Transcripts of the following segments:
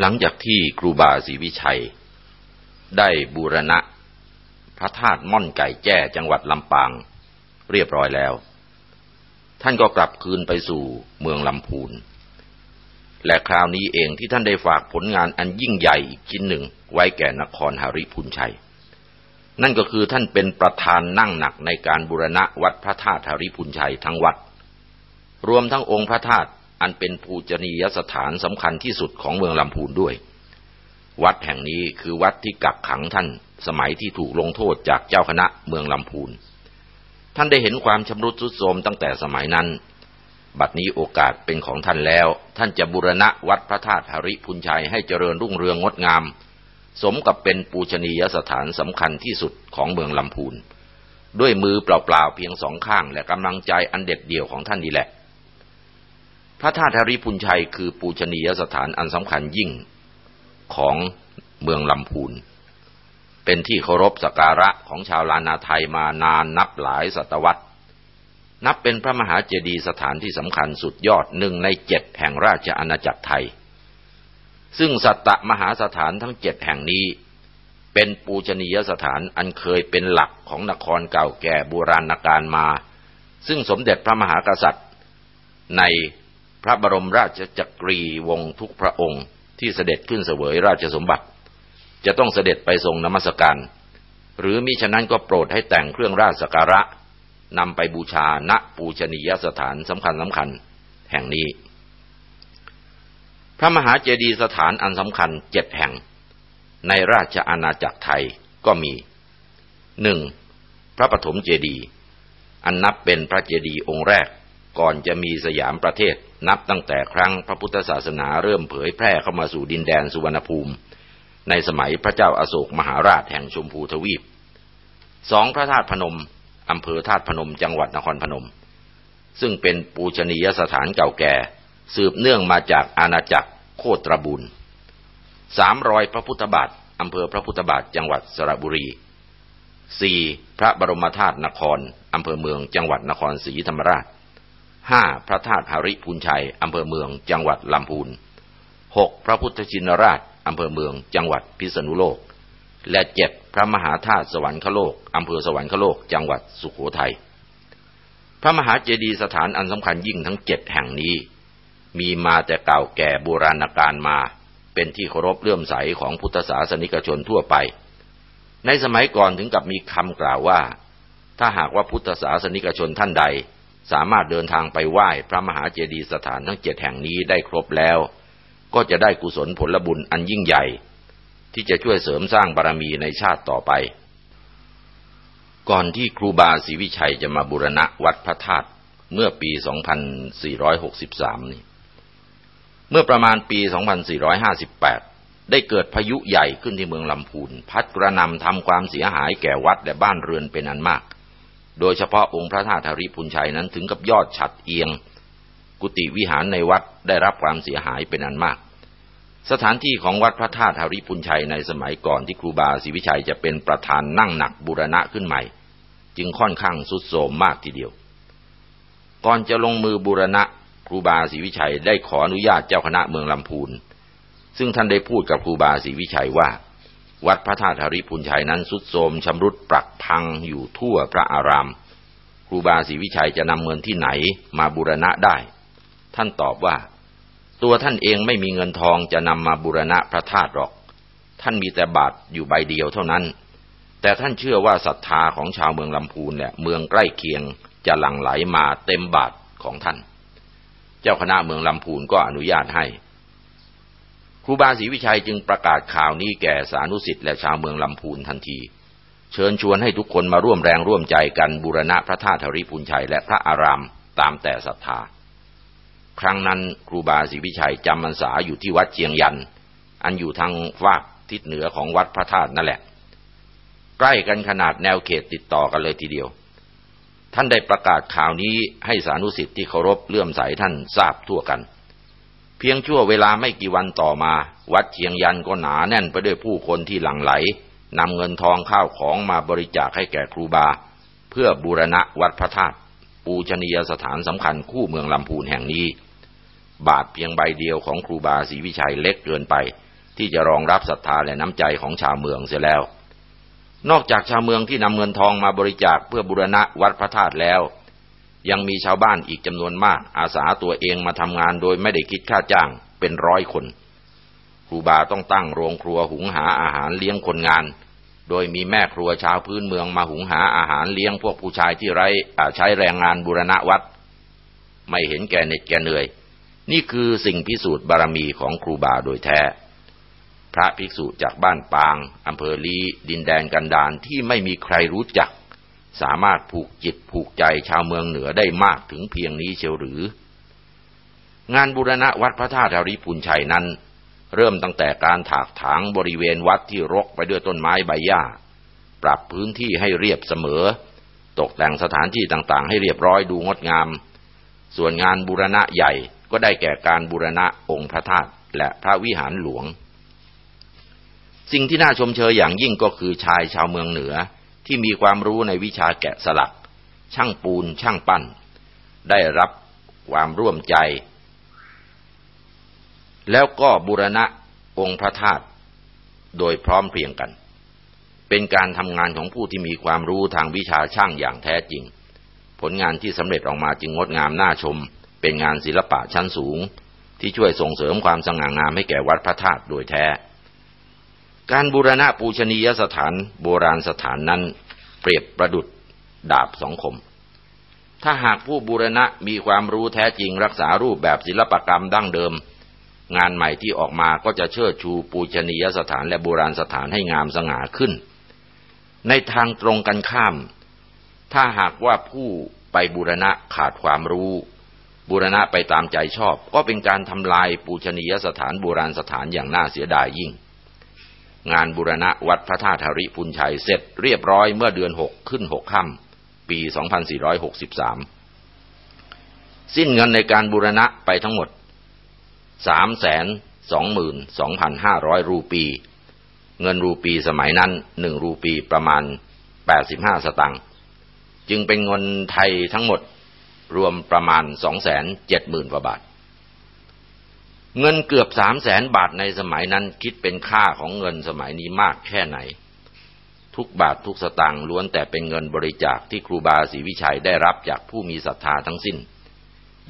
หลังจากที่ครูบาศรีวิชัย ได้บูรณะ พระธาตุม่อนไก่แจ้จังหวัดลำปาง เรียบร้อยแล้ว ท่านก็กลับคืนไปสู่เมืองลำพูน และคราวนี้เองที่ท่านได้ฝากผลงานอันยิ่งใหญ่อีกชิ้นหนึ่งไว้แก่นครหริพุนชัย นั่นก็คือท่านเป็นประธานนั่งหนักในการบูรณะวัดพระธาตุหริพุนชัยทั้งวัด รวมทั้งองค์พระธาตุ อันเป็นภูจนียสถานสำคัญที่สุดของเมืองลำพูนด้วย วัดแห่งนี้คือวัดที่กักขังท่าน สมัยที่ถูกลงโทษจากเจ้าคณะเมืองลำพูน ท่านได้เห็นความชำรุดทรุดโทรมตั้งแต่สมัยนั้น บัดนี้โอกาสเป็นของท่านแล้ว ท่านจะบูรณะวัดพระธาตุหริพุนชัยให้เจริญรุ่งเรืองงดงาม สมกับเป็นปูชนียสถานสำคัญที่สุดของเมืองลำพูนด้วยมือเปล่าๆเพียงสองข้างและกำลังใจอันเด็ดเดี่ยวของท่านนี่แหละ ระธาตุริพุนชัยคือปูชนียสถานอันสำคัญยิ่งของเมืองลำพูน เป็นที่เคารพสักการะของชาวลานาไทยมานานนับหลายศตวรรษ นับเป็นพระมหาเจดีย์สถานที่สำคัญสุดยอดหนึ่งในเจ็ดแห่งราชอาณาจักรไทย ซึ่งสัตตมหาสถานทั้งเจ็ดแห่งนี้ เป็นปูชนียสถานอันเคยเป็นหลักของนครเก่าแก่โบราณกาลมา ซึ่งสมเด็จพระมหากษัตริย์ใน พระบรมราชจักรีวงศ์ทุกพระองค์ ที่เสด็จขึ้นเสวยราชสมบัติ จะต้องเสด็จไปทรงนมัสการ หรือมิฉะนั้นก็โปรดให้แต่งเครื่องราชสักการะนำไปบูชาณปูชนียสถานสำคัญสำคัญแห่งนี้ พระมหาเจดีย์สถานอันสำคัญเจ็ดแห่ง ในราชอาณาจักรไทยก็มีหนึ่งพระปฐมเจดีย์อันนับเป็นพระเจดีย์องค์แรกก่อนจะมีสยามประเทศ นับตั้งแต่ครั้งพระพุทธศาสนาเริ่มเผยแพร่เข้ามาสู่ดินแดนสุวรรณภูมิ ในสมัยพระเจ้าอาโศกมหาราชแห่งชมพูทวีปสองพระธาตุพนมอำเภอธาตุพนมจังหวัดนครพนม ซึ่งเป็นปูชนียสถานเก่าแก่ สืบเนื่องมาจากอาณาจักรโคตรบุญสามรอยพระพุทธบาทอำเภอพระพุทธบาทจังหวัดสระบุรีสี่พระบรมธาตุนครอำเภอเมืองจังหวัดนครศรีธรรมราช ห้าพระธาตุหริพูนชัยอำเภอเมืองจังหวัดลำพูนหกพระพุทธชินราชอำเภอเมืองจังหวัดพิษณุโลก และเจ็ดพระมหาธาตุสวรรคโลกอำเภอสวรรคโลกจังหวัดสุโขทัยพระมหาเจดีย์สถานอันสำคัญยิ่งทั้งเจ็ดแห่งนี้ มีมาแต่เก่าแก่โบราณกาลมา เป็นที่เคารพเลื่อมใสของพุทธศาสนิกชนทั่วไป ในสมัยก่อนถึงกับมีคำกล่าวว่า ถ้าหากว่าพุทธศาสนิกชนท่านใด สามารถเดินทางไปไหว้พระมหาเจดีย์สถานทั้งเจ็ดแห่งนี้ได้ครบแล้ว ก็จะได้กุศลผลบุญอันยิ่งใหญ่ ที่จะช่วยเสริมสร้างบารมีในชาติต่อไป ก่อนที่ครูบาศรีวิชัยจะมาบูรณะวัดพระธาตุเมื่อปี 2463 นี้เมื่อประมาณปี 2458 ได้เกิดพายุใหญ่ขึ้นที่เมืองลำพูน พัดกระนำทำความเสียหายแก่วัดและบ้านเรือนเป็นอันมาก โดยเฉพาะองค์พระธาตุริพุนชัยนั้นถึงกับยอดฉัดเอียง กุฏิวิหารในวัดได้รับความเสียหายเป็นอันมาก สถานที่ของวัดพระธาตุริพุนชัยในสมัยก่อนที่ครูบาศรีวิชัยจะเป็นประธานนั่งหนักบูรณะขึ้นใหม่ จึงค่อนข้างสุดโทมมากทีเดียว ก่อนจะลงมือบูรณะครูบาศรีวิชัยได้ขออนุญาตเจ้าคณะเมืองลำพูนซึ่งท่านได้พูดกับครูบาศรีวิชัยว่า วัดพระธาตุหริพุนชัยนั้นสุดโทมชำรุดปรักพังอยู่ทั่วพระอาราม ครูบาศรีวิชัยจะนำเงินที่ไหนมาบูรณะได้ ท่านตอบว่า ตัวท่านเองไม่มีเงินทองจะนำมาบูรณะพระธาตุหรอก ท่านมีแต่บาทอยู่ใบเดียวเท่านั้น แต่ท่านเชื่อว่าศรัทธาของชาวเมืองลำพูนเนี่ยเมืองใกล้เคียงจะหลั่งไหลมาเต็มบาทของท่านเจ้าคณะเมืองลำพูนก็อนุญาตให้ ครูบาศรีวิชัยจึงประกาศข่าวนี้แก่สานุสิทธิ์และชาวเมืองลำพูนทันที เชิญชวนให้ทุกคนมาร่วมแรงร่วมใจกันบูรณะพระธาตุธริพุนชัยและพระอารามตามแต่ศรัทธา ครั้งนั้นครูบาศรีวิชัยจำพรรษาอยู่ที่วัดเชียงยัน อันอยู่ทางฟากทิศเหนือของวัดพระธาตุนั่นแหละ ใกล้กันขนาดแนวเขตติดต่อกันเลยทีเดียว ท่านได้ประกาศข่าวนี้ให้สานุสิทธิ์ที่เคารพเลื่อมใสท่านทราบทั่วกัน เพียงชั่วเวลาไม่กี่วันต่อมา วัดเชียงยันก็หนาแน่นไปด้วยผู้คนที่หลั่งไหลนำเงินทองข้าวของมาบริจาคให้แก่ครูบา เพื่อบูรณะวัดพระธาตุปูชนียสถานสำคัญคู่เมืองลำพูนแห่งนี้ บาทเพียงใบเดียวของครูบาศรีวิชัยเล็กเกินไป ที่จะรองรับศรัทธาและน้ำใจของชาวเมืองเสียแล้ว นอกจากชาวเมืองที่นำเงินทองมาบริจาคเพื่อบุรณะวัดพระธาตุแล้ว ยังมีชาวบ้านอีกจำนวนมาก อาสาตัวเองมาทำงานโดยไม่ได้คิดค่าจ้างเป็นร้อยคน ครูบาต้องตั้งโรงครัวหุงหาอาหารเลี้ยงคนงาน โดยมีแม่ครัวชาวพื้นเมืองมาหุงหาอาหารเลี้ยงพวกผู้ชายที่ไร้ใช้แรงงานบุรณะวัด ไม่เห็นแก่เหน็ดแก่เหนื่อย นี่คือสิ่งพิสูจน์บารมีของครูบาโดยแท้ พระภิกษุจากบ้านปางอำเภอลีดินแดนกันดารที่ไม่มีใครรู้จัก สามารถผูกจิตผูกใจชาวเมืองเหนือได้มากถึงเพียงนี้เชียวหรือ งานบูรณะวัดพระธาตุริพุนชัยนั้น เริ่มตั้งแต่การถากถางบริเวณวัดที่รกไปด้วยต้นไม้ใบหญ้า ปรับพื้นที่ให้เรียบเสมอ ตกแต่งสถานที่ต่างๆ ให้เรียบร้อยดูงดงาม ส่วนงานบูรณะใหญ่ก็ได้แก่การบูรณะองค์พระธาตุและพระวิหารหลวง สิ่งที่น่าชมเชยอย่างยิ่งก็คือชายชาวเมืองเหนือ ที่มีความรู้ในวิชาแกะสลัก ช่างปูน ช่างปั้น ได้รับความร่วมใจ แล้วก็บูรณะองค์พระธาตุโดยพร้อมเพรียงกัน เป็นการทำงานของผู้ที่มีความรู้ทางวิชาช่างอย่างแท้จริง ผลงานที่สำเร็จออกมาจึงงดงามน่าชม เป็นงานศิลปะชั้นสูง ที่ช่วยส่งเสริมความสง่างามให้แก่วัดพระธาตุโดยแท้ การบูรณะปูชนียสถานโบราณสถานนั้น เปรียบประดุดดาบสองคม ถ้าหากผู้บูรณะมีความรู้แท้จริงรักษารูปแบบศิลปกรรมดั้งเดิม งานใหม่ที่ออกมาก็จะเชิดชูปูชนียสถานและโบราณสถานให้งามสง่าขึ้น ในทางตรงกันข้าม ถ้าหากว่าผู้ไปบูรณะขาดความรู้บูรณะไปตามใจชอบ ก็เป็นการทำลายปูชนียสถานโบราณสถานอย่างน่าเสียดายยิ่ง งานบูรณะวัดพระธาตุธริพุนชัยเสร็จเรียบร้อยเมื่อเดือนหกขึ้นหกค่ำปี 2463 สิ้นเงินในการบูรณะไปทั้งหมด 322,500 รูปี เงินรูปีสมัยนั้นหนึ่งรูปีประมาณ 85 สตังค์จึงเป็นเงินไทยทั้งหมดรวมประมาณสองแสนเจ็ดหมื่นกว่าบาท เงินเกือบสามแสนบาทในสมัยนั้นคิดเป็นค่าของเงินสมัยนี้มากแค่ไหน ทุกบาททุกสตางค์ล้วนแต่เป็นเงินบริจาคที่ครูบาศรีวิชัยได้รับจากผู้มีศรัทธาทั้งสิ้น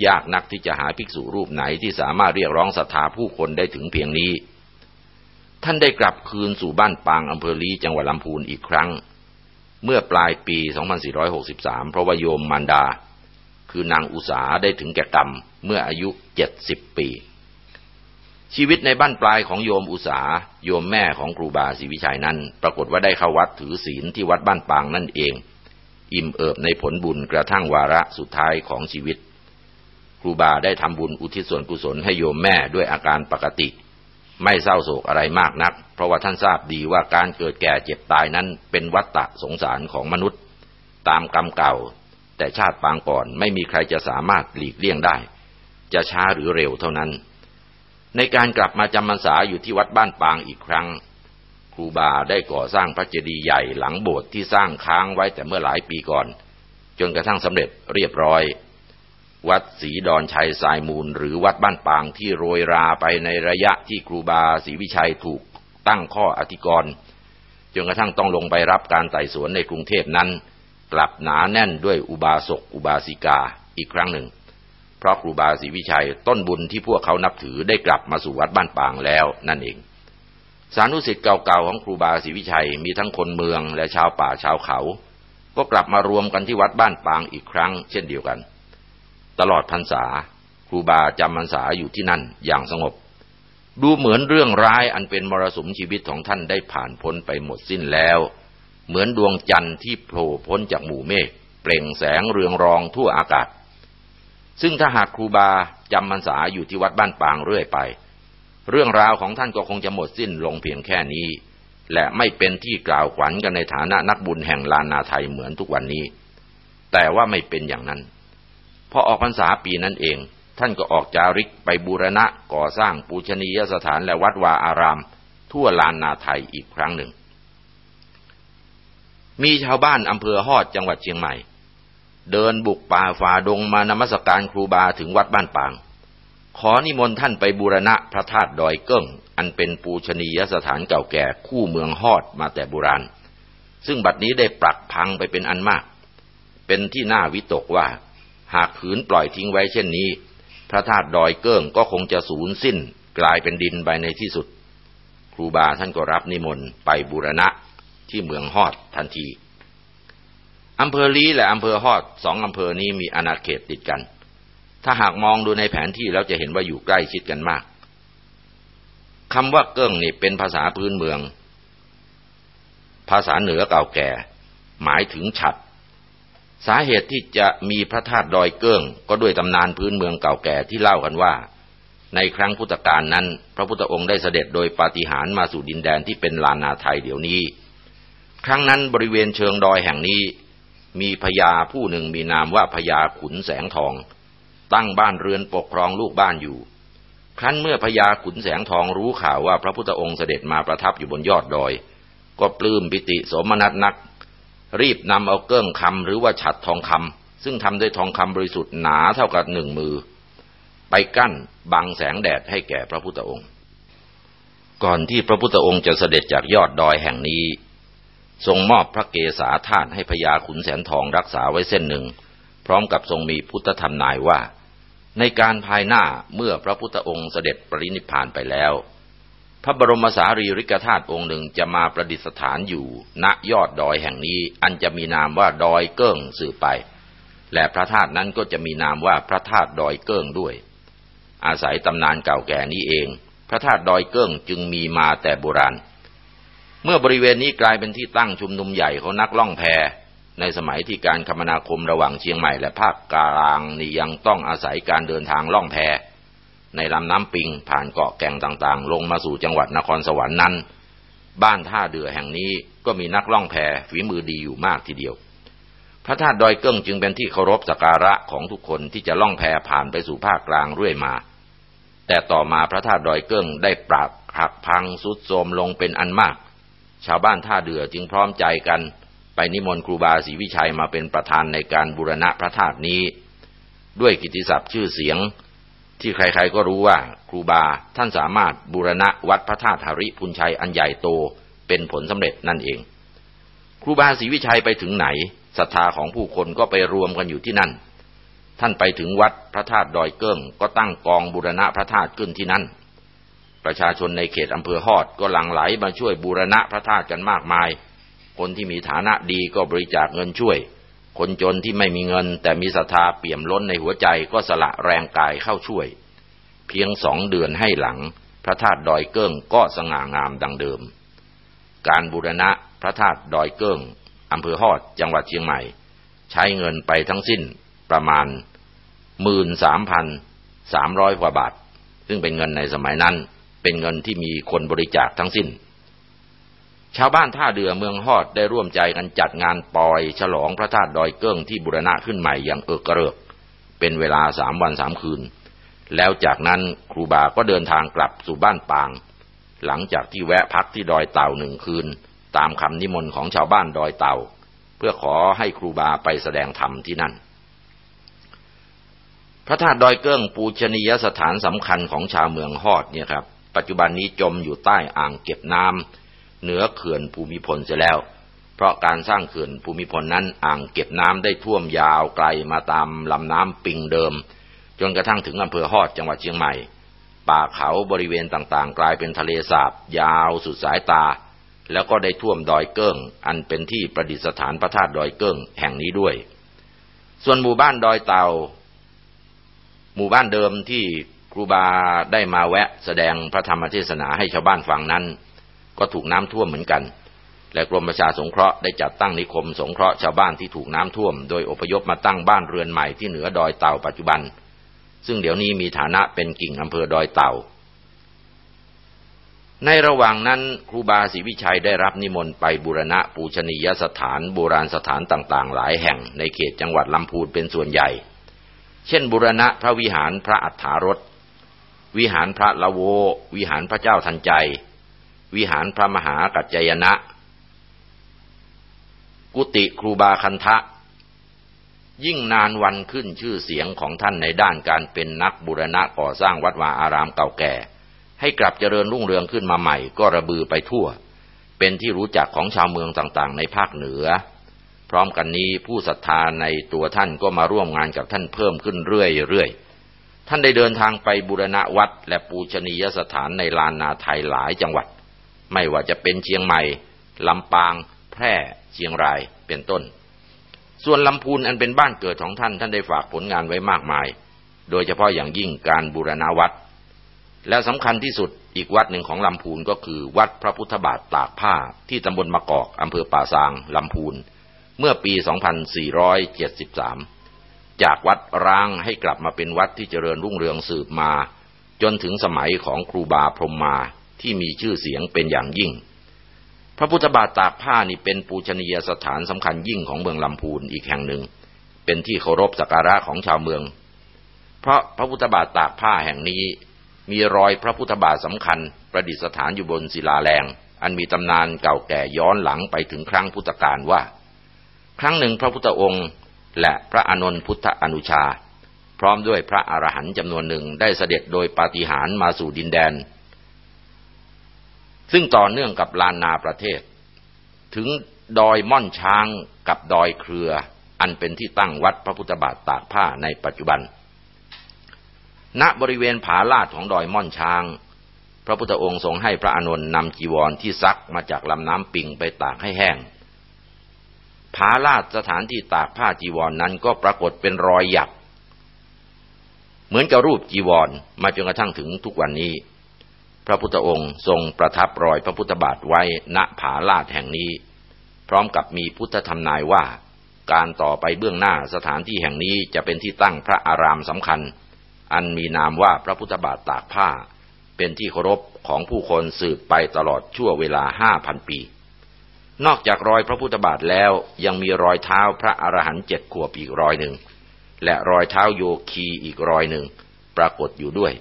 ยากนักที่จะหาภิกษุรูปไหนที่สามารถเรียกร้องศรัทธาผู้คนได้ถึงเพียงนี้ ท่านได้กลับคืนสู่บ้านปางอำเภอลีจังหวัดลำพูนอีกครั้ง เมื่อปลายปี 2463 เพราะว่าโยมมารดา คือนางอุสาได้ถึงแก่กรรมเมื่ออายุเจ็ดสิบปี ชีวิตในบ้านปลายของโยมอุสาโยมแม่ของครูบาศรีวิชัยนั้น ปรากฏว่าได้เข้าวัดถือศีลที่วัดบ้านปางนั่นเอง อิ่มเอิบในผลบุญกระทั่งวาระสุดท้ายของชีวิต ครูบาได้ทำบุญอุทิศส่วนกุศลให้โยมแม่ด้วยอาการปกติ ไม่เศร้าโศกอะไรมากนัก เพราะว่าท่านทราบดีว่าการเกิดแก่เจ็บตายนั้นเป็นวัฏฏะสงสารของมนุษย์ ตามกรรมเก่า แต่ชาติปางก่อนไม่มีใครจะสามารถหลีกเลี่ยงได้ จะช้าหรือเร็วเท่านั้น ในการกลับมาจำพรรษาอยู่ที่วัดบ้านปางอีกครั้ง ครูบาได้ก่อสร้างพระเจดีย์ใหญ่หลังโบสถ์ที่สร้างค้างไว้แต่เมื่อหลายปีก่อน จนกระทั่งสำเร็จเรียบร้อย วัดศรีดอนชัยสายมูล หรือวัดบ้านปางที่โรยราไปในระยะที่ครูบาศรีวิชัยถูกตั้งข้ออธิกรณ์จนกระทั่งต้องลงไปรับการไต่สวนในกรุงเทพนั้น กลับหนาแน่นด้วยอุบาสกอุบาสิกาอีกครั้งหนึ่ง เพราะครูบาศรีวิชัยต้นบุญที่พวกเขานับถือได้กลับมาสู่วัดบ้านปางแล้วนั่นเอง สานุสิทธิ์เก่าๆของครูบาศรีวิชัยมีทั้งคนเมืองและชาวป่าชาวเขา ก็กลับมารวมกันที่วัดบ้านปางอีกครั้ง เช่นเดียวกัน ตลอดพรรษาครูบาจำพรรษาอยู่ที่นั่นอย่างสงบ ดูเหมือนเรื่องร้ายอันเป็นมรสุมชีวิตของท่านได้ผ่านพ้นไปหมดสิ้นแล้ว เหมือนดวงจันทร์ที่โผล่พ้นจากหมู่เมฆเปล่งแสงเรืองรองทั่วอากาศ ซึ่งถ้าหากครูบาจำพรรษาอยู่ที่วัดบ้านปางเรื่อยไป เรื่องราวของท่านก็คงจะหมดสิ้นลงเพียงแค่นี้ และไม่เป็นที่กล่าวขวัญกันในฐานะนักบุญแห่งลานนาไทยเหมือนทุกวันนี้ แต่ว่าไม่เป็นอย่างนั้นพอออกพรรษาปีนั้นเอง ท่านก็ออกจาริกไปบูรณะก่อสร้างปูชนียสถานและวัดวาอาราม ทั่วลานนาไทยอีกครั้งหนึ่ง มีชาวบ้านอำเภอฮอดจังหวัดเชียงใหม่ เดินบุกป่าฝ่าดงมานมัสการครูบาถึงวัดบ้านปาง ขอนิมนต์ท่านไปบูรณะพระธาตุดอยเกิ้ง อันเป็นปูชนียสถานเก่าแก่คู่เมืองฮอดมาแต่โบราณ ซึ่งบัดนี้ได้ปรักพังไปเป็นอันมาก เป็นที่น่าวิตกว่า หากขืนปล่อยทิ้งไว้เช่นนี้ พระธาตุดอยเกิ้งก็คงจะสูญสิ้นกลายเป็นดินไปในที่สุด ครูบาท่านก็รับนิมนต์ไปบูรณะที่เมืองฮอดทันที อำเภอลีและอำเภอฮอดสองอำเภอนี้มีอาณาเขตติดกัน ถ้าหากมองดูในแผนที่แล้วจะเห็นว่าอยู่ใกล้ชิดกันมากคำว่าเกิ้งนี่เป็นภาษาพื้นเมือง ภาษาเหนือเก่าแก่ หมายถึงฉัด สาเหตุที่จะมีพระธาตุดอยเกิ้ง ก็ด้วยตำนานพื้นเมืองเก่าแก่ที่เล่ากันว่า ในครั้งพุทธกาลนั้น พระพุทธองค์ได้เสด็จโดยปาฏิหาริย์มาสู่ดินแดนที่เป็นลานาไทยเดี๋ยวนี้ ครั้งนั้นบริเวณเชิงดอยแห่งนี้ มีพญาผู้หนึ่งมีนามว่าพญาขุนแสงทอง ตั้งบ้านเรือนปกครองลูกบ้านอยู่ ครั้นเมื่อพญาขุนแสงทองรู้ข่าวว่าพระพุทธองค์เสด็จมาประทับอยู่บนยอดดอย ก็ปลื้มปิติสมนัตนัก รีบนำเอาเกิ้งคำหรือว่าฉัดทองคำซึ่งทำด้วยทองคำบริสุทธิ์หนาเท่ากับหนึ่งมือ ไปกั้นบังแสงแดดให้แก่พระพุทธองค์ ก่อนที่พระพุทธองค์จะเสด็จจากยอดดอยแห่งนี้ ทรงมอบพระเกศาธาตุให้พญาขุนแสนทองรักษาไว้เส้นหนึ่ง พร้อมกับทรงมีพุทธธรรมนายว่า ในการภายหน้าเมื่อพระพุทธองค์เสด็จปรินิพานไปแล้ว พระบรมสารีริกธาตุองค์หนึ่งจะมาประดิษฐานอยู่ณยอดดอยแห่งนี้ อันจะมีนามว่าดอยเกิ้งสื่อไป และพระธาตุนั้นก็จะมีนามว่าพระธาตุดอยเกิ้งด้วย อาศัยตำนานเก่าแก่นี้เอง พระธาตุดอยเกิ้งจึงมีมาแต่โบราณ เมื่อบริเวณนี้กลายเป็นที่ตั้งชุมนุมใหญ่ของนักล่องแพในสมัยที่การคมนาคมระหว่างเชียงใหม่และภาคกลางนี่ยังต้องอาศัยการเดินทางล่องแพในลำน้ำปิงผ่านเกาะแก่งต่างๆ ลงมาสู่จังหวัดนครสวรรค์นั้น บ้านท่าเดือแห่งนี้ก็มีนักล่องแพฝีมือดีอยู่มากทีเดียว พระธาตุดอยเกิ้งจึงเป็นที่เคารพสักการะของทุกคนที่จะล่องแพผ่านไปสู่ภาคกลางเรื่อยมา แต่ต่อมาพระธาตุดอยเกิ้งได้ปราบหักพังสุดโทมลงเป็นอันมาก ชาวบ้านท่าเดือจึงพร้อมใจกัน ไปนิมนต์ครูบาศรีวิชัยมาเป็นประธานในการบูรณะพระธาตุนี้ ด้วยกิติศัพท์ชื่อเสียง ที่ใครๆก็รู้ว่าครูบาท่านสามารถบูรณะวัดพระธาตุหริพุนชัยอันใหญ่โตเป็นผลสำเร็จนั่นเอง ครูบาศรีวิชัยไปถึงไหนศรัทธาของผู้คนก็ไปรวมกันอยู่ที่นั่น ท่านไปถึงวัดพระธาตุดอยเกิ้งก็ตั้งกองบูรณะพระธาตุขึ้นที่นั่น ประชาชนในเขตอำเภอฮอดก็หลั่งไหลมาช่วยบูรณะพระธาตุกันมากมาย คนที่มีฐานะดีก็บริจาคเงินช่วย คนจนที่ไม่มีเงิน แต่มีศรัทธาเปี่ยมล้นในหัวใจก็สละแรงกายเข้าช่วย เพียงสองเดือนให้หลัง พระธาตุดอยเกิ้งก็สง่างามดังเดิม การบูรณะพระธาตุดอยเกิ้งอำเภอฮอดจังหวัดเชียงใหม่ ใช้เงินไปทั้งสิ้นประมาณหมื่นสามพันสามร้อยกว่าบาท ซึ่งเป็นเงินในสมัยนั้น เป็นเงินที่มีคนบริจาคทั้งสิ้น ชาวบ้านท่าเดือเมืองฮอดได้ร่วมใจกันจัดงานปอย ฉลองพระธาตุดอยเกิ้งที่บุรณะขึ้นใหม่อย่างเอิกกระเริก เป็นเวลาสามวันสามคืน แล้วจากนั้นครูบาก็เดินทางกลับสู่บ้านปาง หลังจากที่แวะพักที่ดอยเต่าหนึ่งคืน ตามคำนิมนต์ของชาวบ้านดอยเต่า เพื่อขอให้ครูบาไปแสดงธรรมที่นั่นพระธาตุดอยเกิ้งปูชนียสถานสำคัญของชาวเมืองฮอดเนี่ยครับ ปัจจุบันนี้จมอยู่ใต้อ่างเก็บน้ำเหนือเขื่อนภูมิพลเสียแล้ว เพราะการสร้างเขื่อนภูมิพลนั้นอ่างเก็บน้ำได้ท่วมยาวไกลมาตามลำน้ำปิงเดิม จนกระทั่งถึงอำเภอฮอดจังหวัดเชียงใหม่ ป่าเขาบริเวณต่างๆ กลายเป็นทะเลสาบยาวสุดสายตา แล้วก็ได้ท่วมดอยเกิ้ง อันเป็นที่ประดิษฐานพระธาตุดอยเกิ้งแห่งนี้ด้วย ส่วนหมู่บ้านดอยเตาหมู่บ้านเดิมที่ ครูบาได้มาแวะแสดงพระธรรมเทศนาให้ชาวบ้านฟังนั้น ก็ถูกน้ำท่วมเหมือนกัน และกรมประชาสงเคราะห์ได้จัดตั้งนิคมสงเคราะห์ชาวบ้านที่ถูกน้ำท่วม โดยอพยพมาตั้งบ้านเรือนใหม่ที่เหนือดอยเต่าปัจจุบัน ซึ่งเดี๋ยวนี้มีฐานะเป็นกิ่งอำเภอดอยเต่า ในระหว่างนั้นครูบาศรีวิชัยได้รับนิมนต์ไปบูรณะปูชนียสถานโบราณสถานต่างๆ หลายแห่งในเขตจังหวัดลำพูนเป็นส่วนใหญ่ เช่น บูรณะพระวิหารพระอัฏฐารถ วิหารพระละโว วิหารพระเจ้าทันใจ วิหารพระมหากัจจยนะ กุติครูบาคันทะ ยิ่งนานวันขึ้นชื่อเสียงของท่านในด้านการเป็นนักบุรณะก่อสร้างวัดวาอารามเก่าแก่ ให้กลับเจริญรุ่งเรืองขึ้นมาใหม่ ก็ระบือไปทั่ว เป็นที่รู้จักของชาวเมืองต่างๆ ในภาคเหนือ พร้อมกันนี้ผู้ศรัทธาในตัวท่านก็มาร่วมงานกับท่านเพิ่มขึ้นเรื่อยๆ ท่านได้เดินทางไปบุรณะวัด และปูชนียสถานในลานนาไทยหลายจังหวัด ไม่ว่าจะเป็นเชียงใหม่ ลำปาง แพร่ เชียงราย เป็นต้น ส่วนลำพูนอันเป็นบ้านเกิดของท่าน ท่านได้ฝากผลงานไว้มากมาย โดยเฉพาะอย่างยิ่งการบูรณาวัด และสำคัญที่สุดอีกวัดหนึ่งของลำพูนก็คือ วัดพระพุทธบาทตากผ้าที่ตำบลมะกอกอำเภอป่าซางลำพูน เมื่อปี 2473 จากวัดร้างให้กลับมาเป็นวัดที่เจริญรุ่งเรืองสืบมา จนถึงสมัยของครูบาพรหมมาที่มีชื่อเสียงเป็นอย่างยิ่ง พระพุทธบาทตากผ้านี่เป็นปูชนียสถานสำคัญยิ่งของเมืองลำพูนอีกแห่งหนึ่ง เป็นที่เคารพสักการะของชาวเมือง เพราะพระพุทธบาทตากผ้าแห่งนี้ มีรอยพระพุทธบาทสำคัญ ประดิษฐานอยู่บนศิลาแรง อันมีตำนานเก่าแก่ย้อนหลังไปถึงครั้งพุทธกาลว่า ครั้งหนึ่งพระพุทธองค์ และพระอนนท์พุทธอนุชา พร้อมด้วยพระอรหันต์จำนวนหนึ่งได้เสด็จโดยปาฏิหาริย์มาสู่ดินแดน ซึ่งต่อเนื่องกับลานนาประเทศ ถึงดอยม่อนช้างกับดอยเครือ อันเป็นที่ตั้งวัดพระพุทธบาทตากผ้าในปัจจุบัน ณบริเวณผาลาดของดอยม่อนช้าง พระพุทธองค์ทรงให้พระอานนท์นำจีวรที่ซักมาจากลำน้ำปิงไปตากให้แห้ง ผาลาดสถานที่ตากผ้าจีวรนนั้นก็ปรากฏเป็นรอยหยัก เหมือนกับรูปจีวรมาจนกระทั่งถึงทุกวันนี้ พระพุทธองค์ทรงประทับรอยพระพุทธบาทไว้ณผาลาดแห่งนี้ พร้อมกับมีพุทธธรรมนายว่า การต่อไปเบื้องหน้าสถานที่แห่งนี้จะเป็นที่ตั้งพระอารามสำคัญ อันมีนามว่าพระพุทธบาทตากผ้า เป็นที่เคารพของผู้คนสืบไปตลอดชั่วเวลาห้าพันปี นอกจากรอยพระพุทธบาทแล้วยังมีรอยเท้าพระอรหันต์เจ็ดขวบอีกรอยหนึ่ง และรอยเท้าโยคีอีกรอยหนึ่ง ปรากฏอยู่ด้วย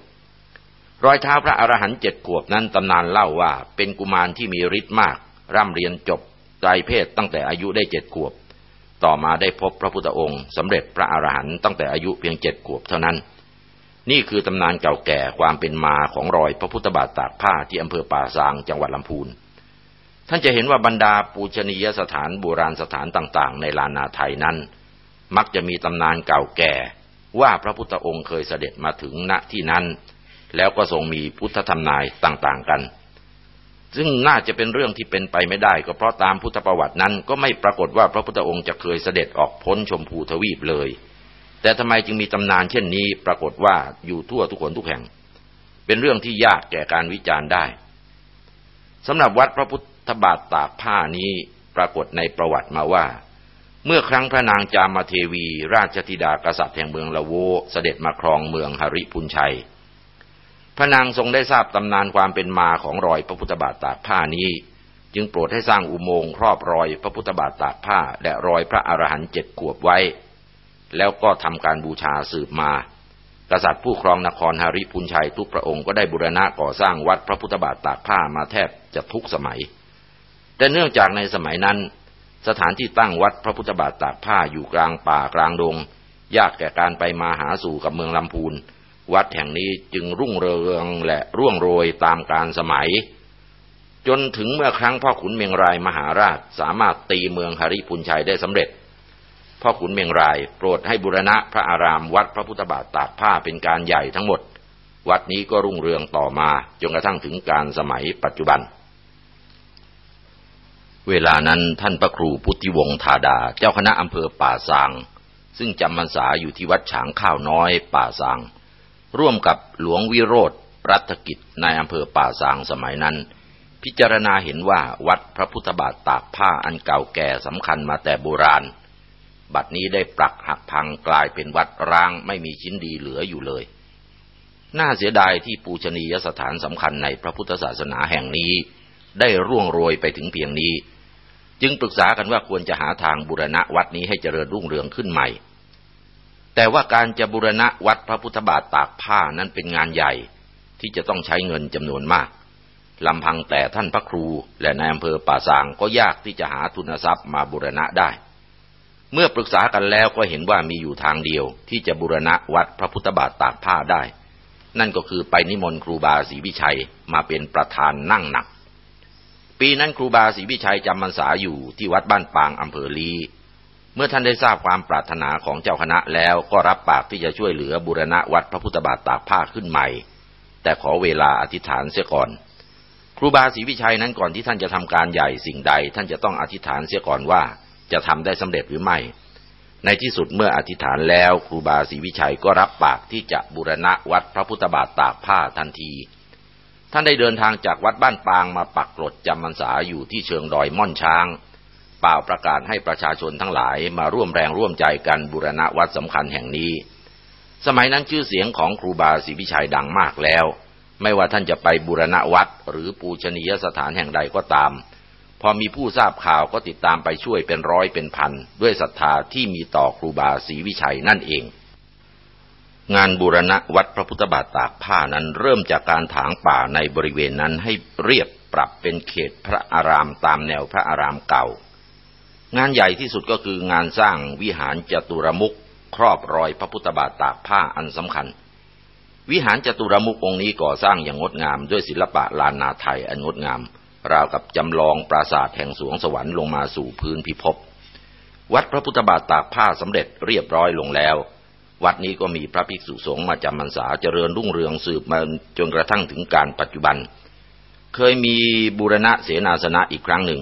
รอยเท้าพระอรหันต์เจ็ดขวบนั้นตำนานเล่าว่าเป็นกุมารที่มีฤทธิ์มาก ร่ำเรียนจบไตรเพศตั้งแต่อายุได้เจ็ดขวบ ต่อมาได้พบพระพุทธองค์สำเร็จพระอรหันต์ตั้งแต่อายุเพียงเจ็ดขวบเท่านั้น นี่คือตำนานเก่าแก่ความเป็นมาของรอยพระพุทธบาทตากผ้าที่อำเภอป่าซางจังหวัดลำพูน ท่านจะเห็นว่าบรรดาปูชนียสถานโบราณสถานต่างๆ ในลานาไทยนั้น มักจะมีตำนานเก่าแก่ ว่าพระพุทธองค์เคยเสด็จมาถึงณที่นั้น แล้วก็ทรงมีพุทธธรรมนายต่างๆกัน ซึ่งน่าจะเป็นเรื่องที่เป็นไปไม่ได้ ก็เพราะตามพุทธประวัตินั้น ก็ไม่ปรากฏว่าพระพุทธองค์จะเคยเสด็จออกพ้นชมพูทวีปเลย แต่ทำไมจึงมีตำนานเช่นนี้ปรากฏว่าอยู่ทั่วทุกคนทุกแห่ง เป็นเรื่องที่ยากแก่การวิจารณ์ได้สำหรับวัดพระพุทธ บาทตากผ้านี้ปรากฏในประวัติมาว่า เมื่อครั้งพระนางจามาเทวี ราชธิดากษัตริย์แห่งเมืองละโวเสด็จมาครองเมืองหริพุนชัย พระนางทรงได้ทราบตำนานความเป็นมาของรอยพระพุทธบาทตากผ้านี้ จึงโปรดให้สร้างอุโมงค์ครอบรอยพระพุทธบาทตากผ้า และรอยพระอรหันต์เจ็ดขวบไว้ แล้วก็ทำการบูชาสืบมา กษัตริย์ผู้ครองนครฮาริพุนชัยทุกพระองค์ก็ได้บูรณะก่อสร้างวัดพระพุทธบาทตากผ้ามาแทบจะทุกสมัย แต่เนื่องจากในสมัยนั้น สถานที่ตั้งวัดพระพุทธบาทตากผ้าอยู่กลางป่ากลางดง ยากแก่การไปมาหาสู่กับเมืองลำพูน วัดแห่งนี้จึงรุ่งเรืองและร่วงโรยตามการสมัย จนถึงเมื่อครั้งพ่อขุนเมียงรายมหาราชสามารถตีเมืองหริพุนชัยได้สำเร็จพ่อขุนเมียงรายโปรดให้บุรณะพระอารามวัดพระพุทธบาทตากผ้าเป็นการใหญ่ทั้งหมด วัดนี้ก็รุ่งเรืองต่อมาจนกระทั่งถึงการสมัยปัจจุบัน เวลานั้นท่านพระครูพุทธิวงศ์ธาดา เจ้าคณะอำเภอป่าซาง ซึ่งจำพรรษาอยู่ที่วัดฉางข้าวน้อยป่าซาง ร่วมกับหลวงวิโรธรัตกิจในอำเภอป่าซางสมัยนั้น พิจารณาเห็นว่าวัดพระพุทธบาทตากผ้าอันเก่าแก่สำคัญมาแต่โบราณ บัดนี้ได้ปรักหักพังกลายเป็นวัดร้างไม่มีชิ้นดีเหลืออยู่เลย น่าเสียดายที่ปูชนียสถานสำคัญในพระพุทธศาสนาแห่งนี้ ได้ร่วงโรยไปถึงเพียงนี้ จึงปรึกษากันว่าควรจะหาทางบูรณะวัดนี้ให้เจริญรุ่งเรืองขึ้นใหม่ แต่ว่าการจะบูรณะวัดพระพุทธบาทตากผ้านั้นเป็นงานใหญ่ที่จะต้องใช้เงินจำนวนมากลำพังแต่ท่านพระครูและนายอำเภอป่าสางก็ยากที่จะหาทุนทรัพย์มาบูรณะได้ เมื่อปรึกษากันแล้วก็เห็นว่ามีอยู่ทางเดียว ที่จะบูรณะวัดพระพุทธบาทตากผ้าได้ นั่นก็คือไปนิมนต์ครูบาศรีวิชัยมาเป็นประธานนั่งหนัก ปีนั้นครูบาศรีวิชัยจำพรรษาอยู่ที่วัดบ้านปางอำเภอลี เมื่อท่านได้ทราบความปรารถนาของเจ้าคณะแล้วก็รับปากที่จะช่วยเหลือบูรณะวัดพระพุทธบาทตากผ้าขึ้นใหม่ แต่ขอเวลาอธิษฐานเสียก่อน ครูบาศรีวิชัยนั้นก่อนที่ท่านจะทำการใหญ่สิ่งใด ท่านจะต้องอธิษฐานเสียก่อนว่าจะทำได้สำเร็จหรือไม่ ในที่สุดเมื่ออธิษฐานแล้ว ครูบาศรีวิชัยก็รับปากที่จะบูรณะวัดพระพุทธบาทตากผ้าทันที ท่านได้เดินทางจากวัดบ้านปางมาปักกรดจำพรรษาอยู่ที่เชิงดอยม่อนช้าง เป่าประกาศให้ประชาชนทั้งหลายมาร่วมแรงร่วมใจกันบูรณะวัดสำคัญแห่งนี้ สมัยนั้นชื่อเสียงของครูบาศรีวิชัยดังมากแล้ว ไม่ว่าท่านจะไปบูรณะวัดหรือปูชนียสถานแห่งใดก็ตาม พอมีผู้ทราบข่าวก็ติดตามไปช่วยเป็นร้อยเป็นพันด้วยศรัทธาที่มีต่อครูบาศรีวิชัยนั่นเอง งานบูรณะวัดพระพุทธบาทตากผ้านั้นเริ่มจากการถางป่าในบริเวณนั้นให้เรียบปรับเป็นเขตพระอารามตามแนวพระอารามเก่า งานใหญ่ที่สุดก็คืองานสร้างวิหารจตุรมุขครอบรอยพระพุทธบาทตากผ้าอันสำคัญ วิหารจตุรมุของค์นี้ก่อสร้างอย่างงดงามด้วยศิลปะลานนาไทยอันงดงาม ราวกับจำลองปราสาทแห่งสวงสวรรค์ลงมาสู่พื้นพิภพวัดพระพุทธบาทตากผ้าสำเร็จเรียบร้อยลงแล้ว วัดนี้ก็มีพระภิกษุสงฆ์มาจำพรรษาเจริญรุ่งเรืองสืบมาจนกระทั่งถึงการปัจจุบัน เคยมีบูรณะเสนาสนะอีกครั้งหนึ่ง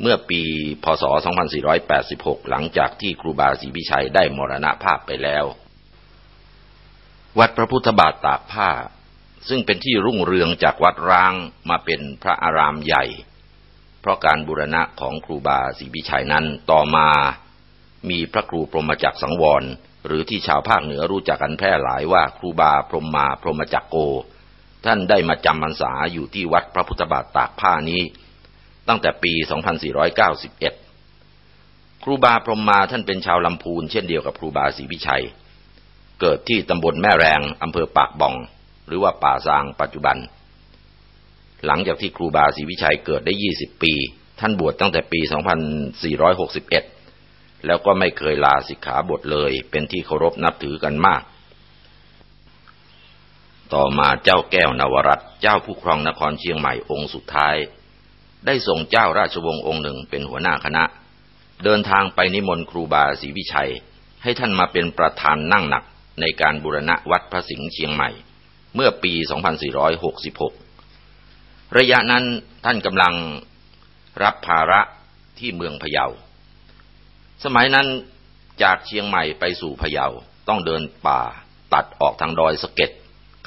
เมื่อปีพศ 2486 หลังจากที่ครูบาศรีวิชัยได้มรณภาพไปแล้ว วัดพระพุทธบาทตากผ้า ซึ่งเป็นที่รุ่งเรืองจากวัดร้างมาเป็นพระอารามใหญ่ เพราะการบูรณะของครูบาศรีวิชัยนั้นต่อมามีพระครูพรหมจักรสังวร หรือที่ชาวภาคเหนือรู้จักกันแพร่หลายว่าครูบาพรหมมาพรหมจักโก ท่านได้มาจำพรรษาอยู่ที่วัดพระพุทธบาทตากผ้านี้ ตั้งแต่ปี 2491 ครูบาพรหมมาท่านเป็นชาวลำพูนเช่นเดียวกับครูบาศรีพิชัย เกิดที่ตำบลแม่แรงอำเภอปากบ่อง หรือว่าป่าซางปัจจุบัน หลังจากที่ครูบาศรีวิชัยเกิดได้ 20 ปี ท่านบวชตั้งแต่ปี 2461 แล้วก็ไม่เคยลาสิกขาบทเลย เป็นที่เคารพนับถือกันมาก ต่อมาเจ้าแก้วนวรัตเจ้าผู้ครองนครเชียงใหม่องค์สุดท้าย ได้ส่งเจ้าราชวงศ์องค์หนึ่งเป็นหัวหน้าคณะ เดินทางไปนิมนต์ครูบาศรีวิชัย ให้ท่านมาเป็นประธานนั่งหนักในการบูรณะวัดพระสิงห์เชียงใหม่ เมื่อปี 2466 ระยะนั้นท่านกำลังรับภาระที่เมืองพะเยา สมัยนั้นจากเชียงใหม่ไปสู่พะเยาต้องเดินป่าตัดออกทางดอยสะเก็ด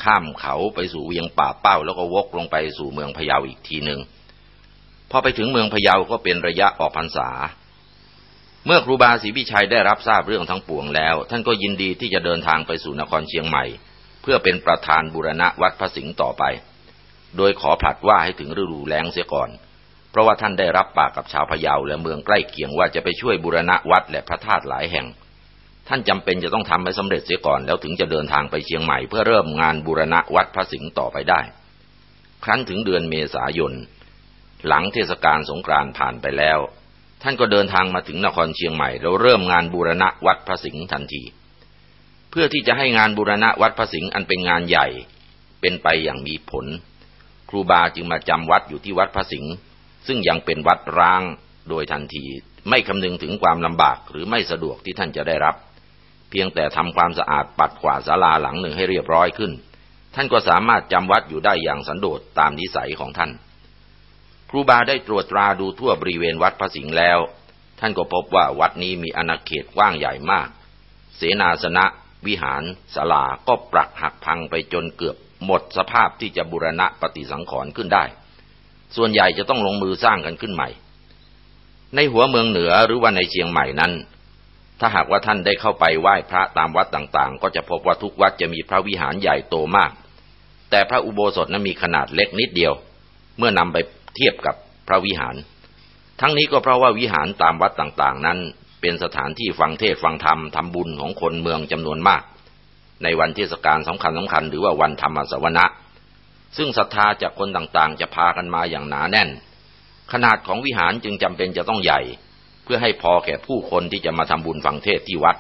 ข้ามเขาไปสู่เวียงป่าเป้า แล้วก็วกลงไปสู่เมืองพะเยาอีกทีหนึ่งพอไปถึงเมืองพะเยาก็เป็นระยะออกพรรษา เมื่อครูบาศรีวิชัยได้รับทราบเรื่องทั้งปวงแล้ว ท่านก็ยินดีที่จะเดินทางไปสู่นครเชียงใหม่ เพื่อเป็นประธานบุรณะวัดพระสิงห์ต่อไป โดยขอผลัดว่าให้ถึงฤดูแล้งเสียก่อน เพราะว่าท่านได้รับปากกับชาวพะเยาและเมืองใกล้เคียงว่าจะไปช่วยบุรณะวัดและพระธาตุหลายแห่ง ท่านจำเป็นจะต้องทำให้สำเร็จเสียก่อนแล้วถึงจะเดินทางไปเชียงใหม่เพื่อเริ่มงานบุรณะวัดพระสิงห์ต่อไปได้ ครั้นถึงเดือนเมษายน หลังเทศกาลสงกรานต์ผ่านไปแล้ว ท่านก็เดินทางมาถึงนครเชียงใหม่แล้วเริ่มงานบูรณะวัดพระสิงห์ทันที เพื่อที่จะให้งานบูรณะวัดพระสิงห์อันเป็นงานใหญ่ เป็นไปอย่างมีผล ครูบาจึงมาจำวัดอยู่ที่วัดพระสิงห์ ซึ่งยังเป็นวัดร้างโดยทันที ไม่คำนึงถึงความลำบากหรือไม่สะดวกที่ท่านจะได้รับ เพียงแต่ทำความสะอาดปัดขวาศาลาหลังหนึ่งให้เรียบร้อยขึ้น ท่านก็สามารถจำวัดอยู่ได้อย่างสันโดษตามนิสัยของท่าน ครูบาได้ตรวจตราดูทั่วบริเวณวัดพระสิงห์แล้ว ท่านก็พบว่าวัดนี้มีอาณาเขตกว้างใหญ่มาก เสนาสนะ วิหารศาลาก็ปรักหักพังไปจนเกือบหมดสภาพที่จะบูรณะปฏิสังขรณ์ขึ้นได้ ส่วนใหญ่จะต้องลงมือสร้างกันขึ้นใหม่ ในหัวเมืองเหนือหรือว่าในเชียงใหม่นั้น ถ้าหากว่าท่านได้เข้าไปไหว้พระตามวัดต่างๆ ก็จะพบว่าทุกวัดจะมีพระวิหารใหญ่โตมาก แต่พระอุโบสถนั้นมีขนาดเล็กนิดเดียว เมื่อนำไปเทียบกับพระวิหาร ทั้งนี้ก็เพราะว่าวิหารตามวัดต่างๆ นั้น เป็นสถานที่ฟังเทศฟังธรรมทำบุญของคนเมืองจำนวนมาก ในวันเทศกาลสำคัญสำคัญหรือว่าวันธรรมสวนะ ซึ่งศรัทธาจากคนต่างๆ จะพากันมาอย่างหนาแน่น ขนาดของวิหารจึงจำเป็นจะต้องใหญ่ เพื่อให้พอแก่ผู้คนที่จะมาทำบุญฟังเทศที่วัด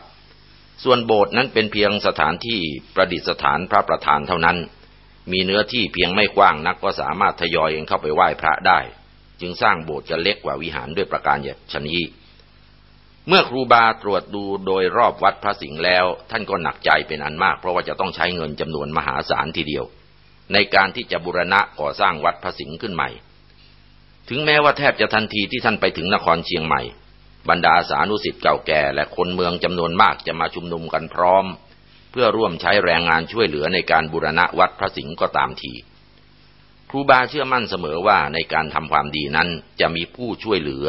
ส่วนโบสถ์นั้นเป็นเพียงสถานที่ประดิษฐานพระประธานเท่านั้น มีเนื้อที่เพียงไม่กว้างนักก็สามารถทยอยเองเข้าไปไหว้พระได้ จึงสร้างโบสถ์จะเล็กกว่าวิหารด้วยประการอย่างชนีเมื่อครูบาตรวจดูโดยรอบวัดพระสิงห์แล้ว ท่านก็หนักใจเป็นอันมาก เพราะว่าจะต้องใช้เงินจำนวนมหาศาลทีเดียว ในการที่จะบูรณะก่อสร้างวัดพระสิงห์ขึ้นใหม่ ถึงแม้ว่าแทบจะทันทีที่ท่านไปถึงนครเชียงใหม่ บรรดาสานุสิทธิ์เก่าแก่และคนเมืองจำนวนมากจะมาชุมนุมกันพร้อม เพื่อร่วมใช้แรงงานช่วยเหลือในการบูรณะวัดพระสิงห์ก็ตามที ครูบาเชื่อมั่นเสมอว่าในการทำความดีนั้นจะมีผู้ช่วยเหลือ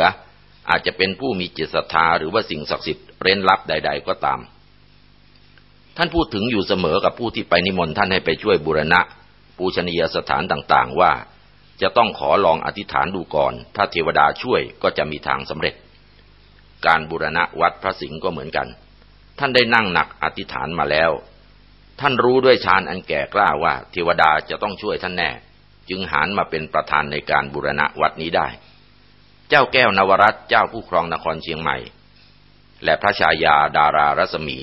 อาจจะเป็นผู้มีจิตศรัทธาหรือว่าสิ่งศักดิ์สิทธิ์เร้นลับใด ๆ ก็ตาม ท่านพูดถึงอยู่เสมอกับผู้ที่ไปนิมนต์ท่านให้ไปช่วยบูรณะ ปูชนียสถานต่างๆว่า จะต้องขอลองอธิษฐานดูก่อน ถ้าเทวดาช่วยก็จะมีทางสำเร็จ การบูรณะวัดพระสิงห์ก็เหมือนกัน ท่านได้นั่งหนักอธิษฐานมาแล้ว ท่านรู้ด้วยฌานอันแก่กล้าว่า เทวดาจะต้องช่วยท่านแน่ จึงหานมาเป็นประธานในการบูรณะวัดนี้ได้ เจ้าแก้วนวรัตเจ้าผู้ครองนครเชียงใหม่ และพระชายาดารารัศมี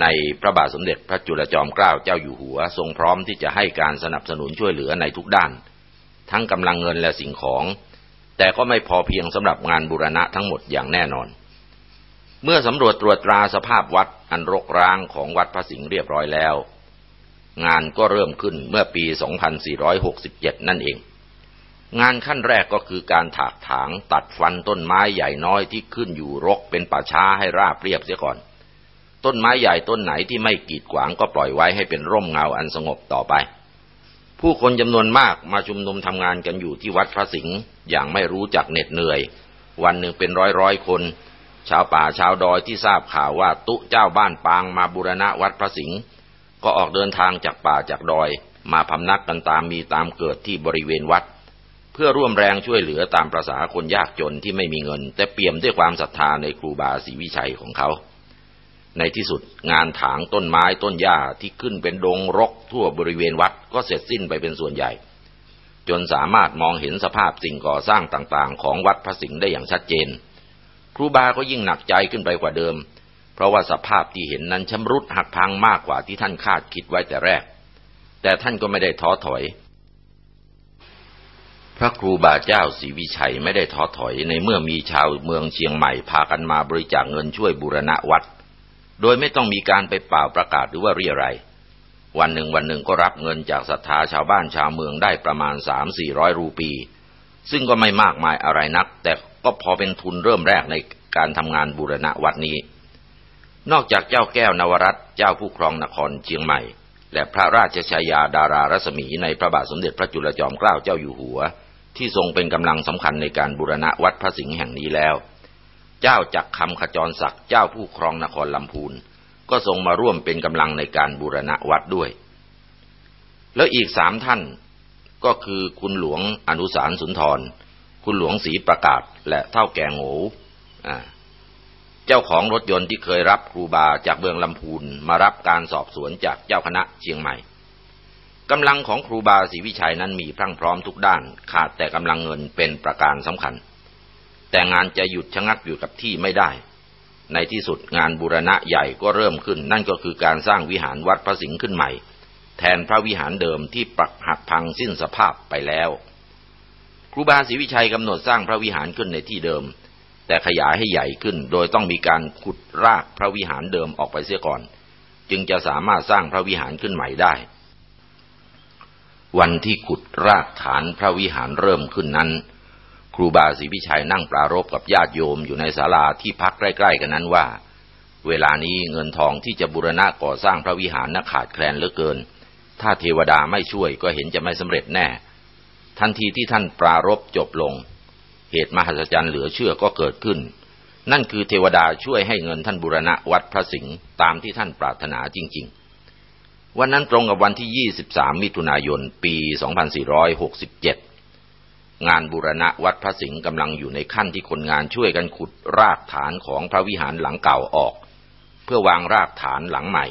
ในพระบาทสมเด็จพระจุลจอมเกล้าเจ้าอยู่หัว ทรงพร้อมที่จะให้การสนับสนุนช่วยเหลือในทุกด้าน ทั้งกำลังเงินและสิ่งของ แต่ก็ไม่พอเพียงสำหรับงานบูรณะทั้งหมดอย่างแน่นอน เมื่อสำรวจตรวจตราสภาพวัดอันรกร้างของวัดพระสิงห์เรียบร้อยแล้ว งานก็เริ่มขึ้นเมื่อปี 2467 นั่นเอง งานขั้นแรกก็คือการถากถางตัดฟันต้นไม้ใหญ่น้อยที่ขึ้นอยู่รกเป็นป่าช้าให้ราบเรียบเสียก่อน ต้นไม้ใหญ่ต้นไหนที่ไม่กีดขวางก็ปล่อยไว้ให้เป็นร่มเงาอันสงบต่อไป ผู้คนจำนวนมากมาชุมนุมทำงานกันอยู่ที่วัดพระสิงห์อย่างไม่รู้จักเหน็ดเหนื่อย วันหนึ่งเป็นร้อยร้อยคน ชาวป่าชาวดอยที่ทราบข่าวว่าตุเจ้าบ้านปางมาบูรณะวัดพระสิงห์ก็ออกเดินทางจากป่าจากดอย มาพำนักกันตามมีตามเกิดที่บริเวณวัด เพื่อร่วมแรงช่วยเหลือตามประษาคนยากจนที่ไม่มีเงิน แต่เปี่ยมด้วยความศรัทธาในครูบาศรีวิชัยของเขา ในที่สุดงานถางต้นไม้ต้นหญ้าที่ขึ้นเป็นดงรกทั่วบริเวณวัดก็เสร็จสิ้นไปเป็นส่วนใหญ่ จนสามารถมองเห็นสภาพสิ่งก่อสร้างต่างๆ ของวัดพระสิงห์ได้อย่างชัดเจน ครูบาก็ยิ่งหนักใจขึ้นไปกว่าเดิม เพราะว่าสภาพที่เห็นนั้นชำรุดหักพังมากกว่าที่ท่านคาดคิดไว้แต่แรก แต่ท่านก็ไม่ได้ท้อถอย พระครูบาเจ้าศรีวิชัยไม่ได้ท้อถอยในเมื่อมีชาวเมืองเชียงใหม่พากันมาบริจาคเงินช่วยบูรณะวัด โดยไม่ต้องมีการไปเป่าประกาศหรือว่าเรียอะไรวันหนึ่งวันหนึ่งก็รับเงินจากศรัทธาชาวบ้านชาวเมืองได้ประมาณสามสี่ร้อยรูปี ซึ่งก็ไม่มากมายอะไรนัก แต่ก็พอเป็นทุนเริ่มแรกในการทำงานบูรณะวัดนี้ นอกจากเจ้าแก้วนวรัตเจ้าผู้ครองนครเชียงใหม่ และพระราชชายาดารารัศมีในพระบาทสมเด็จพระจุลจอมเกล้าเจ้าอยู่หัว ที่ทรงเป็นกำลังสำคัญในการบูรณะวัดพระสิงห์แห่งนี้แล้ว เจ้าจักคำขจรศักดิ์เจ้าผู้ครองนครลำพูน ก็ทรงมาร่วมเป็นกำลังในการบูรณะวัดด้วย แล้วอีกสามท่านก็คือคุณหลวงอนุสารสุนทร คุณหลวงศรีประกาศ และเท่าแก่โง่เจ้าของรถยนต์ที่เคยรับครูบาจากเบืองลำพูนมารับการสอบสวนจากเจ้าคณะเชียงใหม่กำลังของครูบาศรีวิชัยนั้นมีพรั่งพร้อมทุกด้าน ขาดแต่กำลังเงินเป็นประการสำคัญ แต่งานจะหยุดชะงักอยู่กับที่ไม่ได้ ในที่สุดงานบูรณะใหญ่ก็เริ่มขึ้น นั่นก็คือการสร้างวิหารวัดพระสิงห์ขึ้นใหม่ แทนพระวิหารเดิมที่ปรักหักพังสิ้นสภาพไปแล้ว ครูบาศรีวิชัยกำหนดสร้างพระวิหารขึ้นในที่เดิม แต่ขยายให้ใหญ่ขึ้น โดยต้องมีการขุดรากพระวิหารเดิมออกไปเสียก่อน จึงจะสามารถสร้างพระวิหารขึ้นใหม่ได้วันที่ขุดรากฐานพระวิหารเริ่มขึ้นนั้น รูบาศรีพิชัยนั่งปรารบกับญาติโยมอยู่ในศาลาที่พักใกล้ ๆ กันนั้นว่า เวลานี้เงินทองที่จะบูรณะก่อสร้างพระวิหารน่าขาดแคลนเหลือเกิน ถ้าเทวดาไม่ช่วยก็เห็นจะไม่สำเร็จแน่ ทันทีที่ท่านปรารบจบลง เหตุมหัศจรรย์เหลือเชื่อก็เกิดขึ้น นั่นคือเทวดาช่วยให้เงินท่านบูรณะวัดพระสิงห์ตามที่ท่านปรารถนาจริง ๆ วันนั้นตรงกับวันที่ 23 มิถุนายน ปี 2467 งานบูรณะวัดพระสิงห์กำลังอยู่ในขั้นที่คนงานช่วยกันขุดรากฐานของพระวิหารหลังเก่าออก เพื่อวางรากฐานหลังใหม่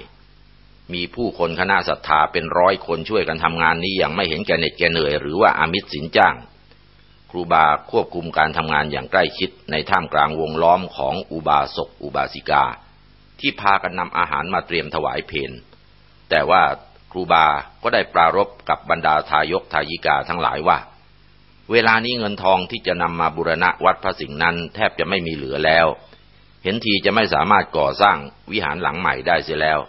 มีผู้คนคณะศรัทธาเป็นร้อยคนช่วยกันทำงานนี้อย่างไม่เห็นแก่เหน็ดแก่เหนื่อยหรือว่าอามิตรสินจ้าง ครูบาควบคุมการทำงานอย่างใกล้ชิดในท่ามกลางวงล้อมของอุบาสกอุบาสิกา ที่พากันนำอาหารมาเตรียมถวายเพนแต่ว่าครูบาก็ได้ปรารบกับบรรดาทายกทายิกาทั้งหลายว่า เวลานี้เงินทองที่จะนำมาบุรณะวัดพระสิงห์นั้น แทบจะไม่มีเหลือแล้ว เห็นทีจะไม่สามารถก่อสร้างวิหารหลังใหม่ได้เสียแล้ว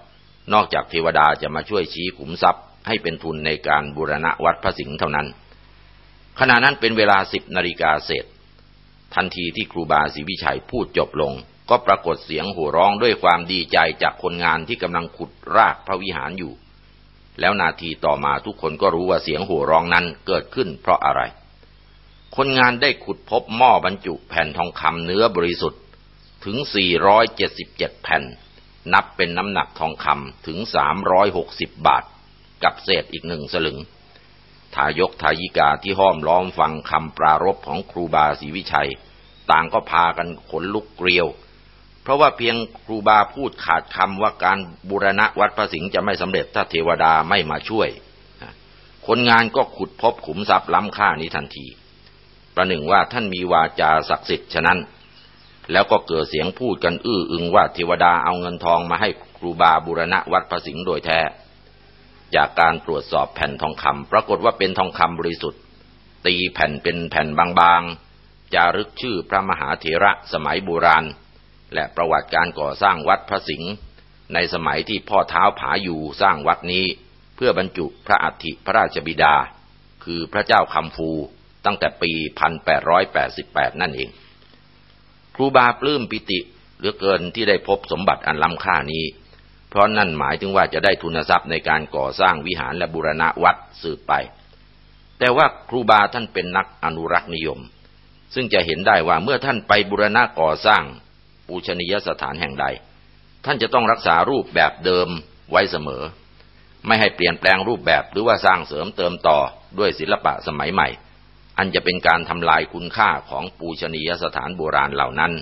นอกจากเทวดาจะมาช่วยชี้ขุมทรัพย์ ให้เป็นทุนในการบูรณะวัดพระสิงห์เท่านั้น ขณะนั้นเป็นเวลาสิบนาฬิกาเศษ ทันทีที่ครูบาศรีวิชัยพูดจบลง ก็ปรากฏเสียงโห่ร้องด้วยความดีใจจากคนงานที่กำลังขุดรากพระวิหารอยู่ แล้วนาทีต่อมาทุกคนก็รู้ว่าเสียงโห่ร้องนั้นเกิดขึ้นเพราะอะไร คนงานได้ขุดพบหม้อบรรจุแผ่นทองคำเนื้อบริสุทธิ์ถึง 477 แผ่น นับเป็นน้ำหนักทองคำถึง 360 บาท กับเศษอีกหนึ่งสลึง ทายกทายิกาที่ห้อมล้อมฟังคำปรารบของครูบาศรีวิชัย ต่างก็พากันขนลุกเกลียว เพราะว่าเพียงครูบาพูดขาดคำว่าการบูรณะวัดพระสิงห์จะไม่สำเร็จถ้าเทวดาไม่มาช่วย คนงานก็ขุดพบขุมทรัพย์ล้ำค่านี้ทันที ประหนึ่งว่าท่านมีวาจาศักดิ์สิทธิ์ฉะนั้น แล้วก็เกิดเสียงพูดกันอื้ออึงว่าเทวดาเอาเงินทองมาให้ครูบาบูรณะวัดพระสิงห์โดยแท้ จากการตรวจสอบแผ่นทองคำปรากฏว่าเป็นทองคำบริสุทธิ์ ตีแผ่นเป็นแผ่นบางๆ จารึกชื่อพระมหาเถระสมัยโบราณ และประวัติการก่อสร้างวัดพระสิงห์ในสมัยที่พ่อเท้าผาอยู่สร้างวัดนี้ เพื่อบรรจุพระอัฐิพระราชบิดา คือพระเจ้าคำฟู ตั้งแต่ปี 1888 นั่นเอง ครูบาปลื้มปิติเหลือเกินที่ได้พบสมบัติอันล้ำค่านี้ เพราะนั่นหมายถึงว่าจะได้ทุนทรัพย์ในการก่อสร้างวิหารและบูรณะวัดสืบไป แต่ว่าครูบาท่านเป็นนักอนุรักษ์นิยม ซึ่งจะเห็นได้ว่าเมื่อท่านไปบูรณะก่อสร้างปูชนียสถานแห่งใด ท่านจะต้องรักษารูปแบบเดิมไว้เสมอ ไม่ให้เปลี่ยนแปลงรูปแบบหรือว่าสร้างเสริมเติมต่อด้วยศิลปะสมัยใหม่ อันจะเป็นการทำลายคุณค่าของปูชนียสถานโบราณเหล่านั้น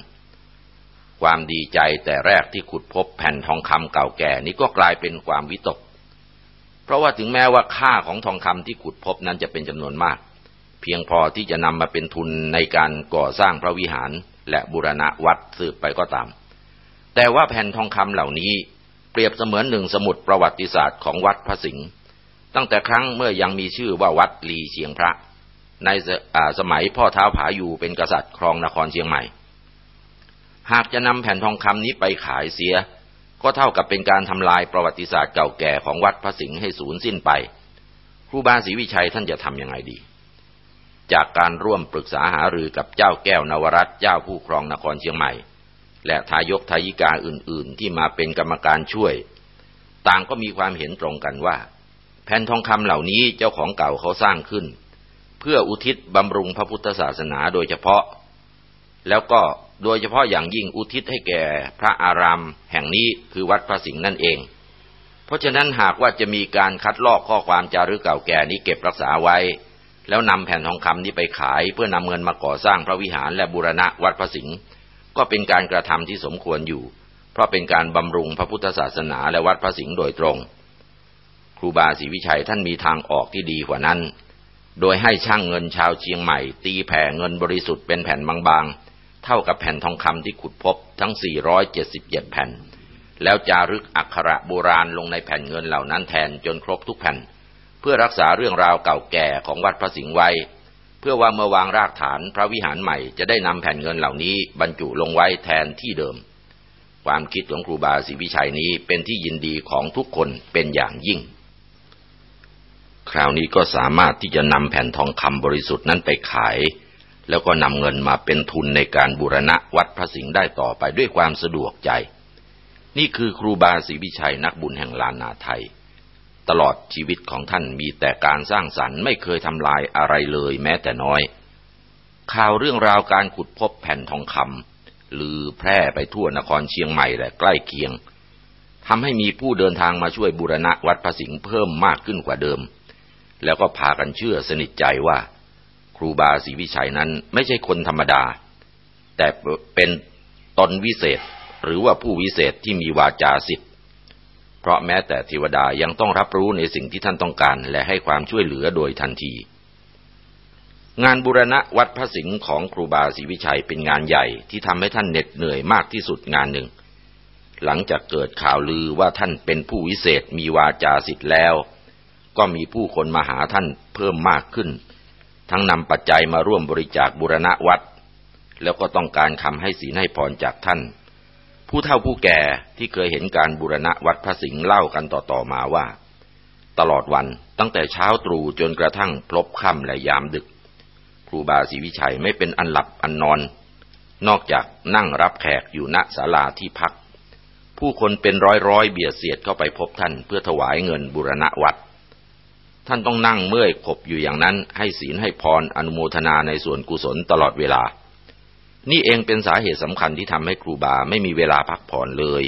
ความดีใจแต่แรกที่ขุดพบแผ่นทองคำเก่าแก่นี้ก็กลายเป็นความวิตก เพราะว่าถึงแม้ว่าค่าของทองคำที่ขุดพบนั้นจะเป็นจำนวนมาก เพียงพอที่จะนำมาเป็นทุนในการก่อสร้างพระวิหารและบูรณะวัดสืบไปก็ตาม แต่ว่าแผ่นทองคำเหล่านี้เปรียบเสมือนหนึ่งสมุดประวัติศาสตร์ของวัดพระสิงห์ตั้งแต่ครั้งเมื่อยังมีชื่อว่าวัดลีเชียงพระ ในสมัยพ่อเท้าผาอยู่เป็นกษัตริย์ครองนครเชียงใหม่ หากจะนำแผ่นทองคำนี้ไปขายเสีย ก็เท่ากับเป็นการทำลายประวัติศาสตร์เก่าแก่ของวัดพระสิงห์ให้สูญสิ้นไป ครูบาศรีวิชัยท่านจะทำยังไงดี จากการร่วมปรึกษาหารือกับเจ้าแก้วนวรัตเจ้าผู้ครองนครเชียงใหม่ และทายกทายิกาอื่น ๆ ที่มาเป็นกรรมการช่วย ต่างก็มีความเห็นตรงกันว่า แผ่นทองคำเหล่านี้เจ้าของเก่าเขาสร้างขึ้น พื่ออุทิศบำรุงพระพุทธศาสนาโดยเฉพาะ แล้วก็โดยเฉพาะอย่างยิ่งอุทิศให้แก่พระอารามแห่งนี้คือวัดพระสิงห์นั่นเอง เพราะฉะนั้นหากว่าจะมีการคัดลอกข้อความจารึกเก่าแก่นี้เก็บรักษาไว้ แล้วนำแผ่นทองคำนี้ไปขาย เพื่อนำเงินมาก่อสร้างพระวิหารและบูรณะวัดพระสิงห์ก็เป็นการกระทำที่สมควรอยู่ เพราะเป็นการบำรุงพระพุทธศาสนาและวัดพระสิงห์โดยตรง ครูบาศรีวิชัยท่านมีทางออกที่ดีกว่านั้น โดยให้ช่างเงินชาวเชียงใหม่ ตีแผ่เงินบริสุทธิ์เป็นแผ่นบางๆ เท่ากับแผ่นทองคำที่ขุดพบทั้ง 477 แผ่น แล้วจารึกอักขระโบราณลงในแผ่นเงินเหล่านั้นแทนจนครบทุกแผ่น เพื่อรักษาเรื่องราวเก่าแก่ของวัดพระสิงห์ไว้ เพื่อว่าเมื่อวางรากฐานพระวิหารใหม่จะได้นำแผ่นเงินเหล่านี้ บรรจุลงไว้แทนที่เดิม ความคิดของครูบาศรีวิชัยนี้เป็นที่ยินดีของทุกคนเป็นอย่างยิ่ง คราวนี้ก็สามารถที่จะนำแผ่นทองคำบริสุทธิ์นั้นไปขาย แล้วก็นำเงินมาเป็นทุนในการบูรณะวัดพระสิงห์ได้ต่อไปด้วยความสะดวกใจ นี่คือครูบาศรีวิชัยนักบุญแห่งลานนาไทย ตลอดชีวิตของท่านมีแต่การสร้างสรรค์ไม่เคยทำลายอะไรเลยแม้แต่น้อย ข่าวเรื่องราวการขุดพบแผ่นทองคำลือแพร่ไปทั่วนครเชียงใหม่และใกล้เคียงทำให้มีผู้เดินทางมาช่วยบูรณะวัดพระสิงห์เพิ่มมากขึ้นกว่าเดิม แล้วก็พากันเชื่อสนิทใจว่า ครูบาศรีวิชัยนั้นไม่ใช่คนธรรมดา แต่เป็นตนวิเศษหรือว่าผู้วิเศษที่มีวาจาสิทธิ์เพราะแม้แต่เทวดายังต้องรับรู้ในสิ่งที่ท่านต้องการ และให้ความช่วยเหลือโดยทันที งานบุรณะวัดพระสิงห์ของครูบาศรีวิชัยเป็นงานใหญ่ที่ทำให้ท่านเหน็ดเหนื่อยมากที่สุดงานหนึ่ง หลังจากเกิดข่าวลือว่าท่านเป็นผู้วิเศษมีวาจาสิทธิ์แล้ว ก็มีผู้คนมาหาท่านเพิ่มมากขึ้น ทั้งนำปัจจัยมาร่วมบริจาคบุรณะวัด แล้วก็ต้องการคำให้ศีลให้พรจากท่าน ผู้เฒ่าผู้แก่ที่เคยเห็นการบุรณะวัดพระสิงห์เล่ากันต่อๆมาว่า ตลอดวันตั้งแต่เช้าตรู่จนกระทั่งพลบค่ำและยามดึก ครูบาศรีวิชัยไม่เป็นอันหลับอันนอน นอกจากนั่งรับแขกอยู่ณศาลาที่พักผู้คนเป็นร้อยร้อยเบียดเสียดเข้าไปพบท่านเพื่อถวายเงินบุรณะวัด ท่านต้องนั่งเมื่อยขบอยู่อย่างนั้น ให้ศีลให้พรอนุโมทนาในส่วนกุศลตลอดเวลา นี่เองเป็นสาเหตุสำคัญที่ทำให้ครูบาไม่มีเวลาพักผ่อนเลย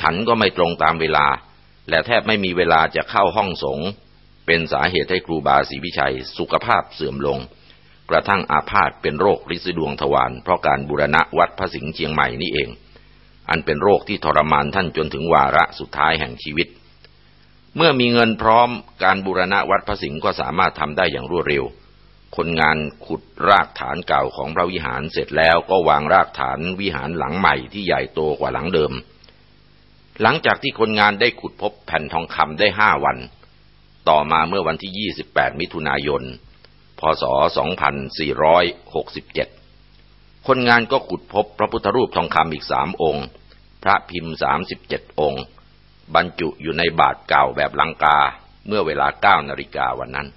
ฉันก็ไม่ตรงตามเวลา และแทบไม่มีเวลาจะเข้าห้องสงฆ์เป็นสาเหตุให้ครูบาศรีวิชัย สุขภาพเสื่อมลง กระทั่งอาพาธเป็นโรคริดดวงทวารเพราะการบูรณะวัดพระสิงห์เชียงใหม่นี่เอง อันเป็นโรคที่ทรมานท่านจนถึงวาระสุดท้ายแห่งชีวิต เมื่อมีเงินพร้อมการบูรณะวัดพระสิงห์ก็สามารถทำได้อย่างรวดเร็ว คนงานขุดรากฐานเก่าของพระวิหารเสร็จแล้วก็วางรากฐานวิหารหลังใหม่ที่ใหญ่โตกว่าหลังเดิม หลังจากที่คนงานได้ขุดพบแผ่นทองคำได้ห้าวัน ต่อมาเมื่อวันที่ 28 มิถุนายน พศ 2467 คนงานก็ขุดพบพระพุทธรูปทองคำอีกสามองค์ พระพิมพ์สามสิบเจ็ดองค์ บรรจุอยู่ในบาทเก่าแบบลังกาเมื่อเวลาเก้านาฬิกาวันนั้น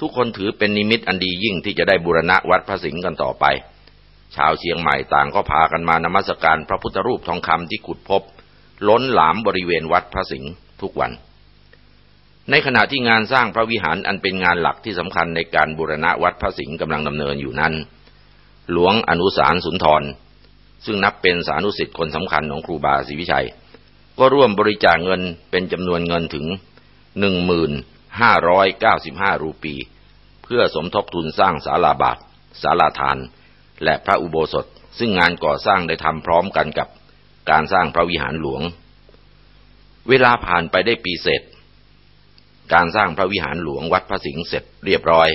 ทุกคนถือเป็นนิมิตอันดียิ่งที่จะได้บูรณะวัดพระสิงห์กันต่อไป ชาวเชียงใหม่ต่างก็พากันมานมัสการพระพุทธรูปทองคำที่ขุดพบ ล้นหลามบริเวณวัดพระสิงห์ทุกวัน ในขณะที่งานสร้างพระวิหารอันเป็นงานหลักที่สำคัญในการบูรณะวัดพระสิงห์กำลังดำเนินอยู่นั้น หลวงอนุสารสุนทร ซึ่งนับเป็นสานุสิทธิ์คนสำคัญของครูบาศรีวิชัย ก็ร่วมบริจาคเงินเป็นจำนวนเงินถึงหนึ่งหมื่นห้าร้อยเก้าสิบห้ารูปี เพื่อสมทบทุนสร้างศาลาบาทศาลาทาน และพระอุโบสถ ซึ่งงานก่อสร้างได้ทำพร้อมกันกับการสร้างพระวิหารหลวง เวลาผ่านไปได้ปีเศษการสร้างพระวิหารหลวงวัดพระสิงห์เสร็จเรียบร้อย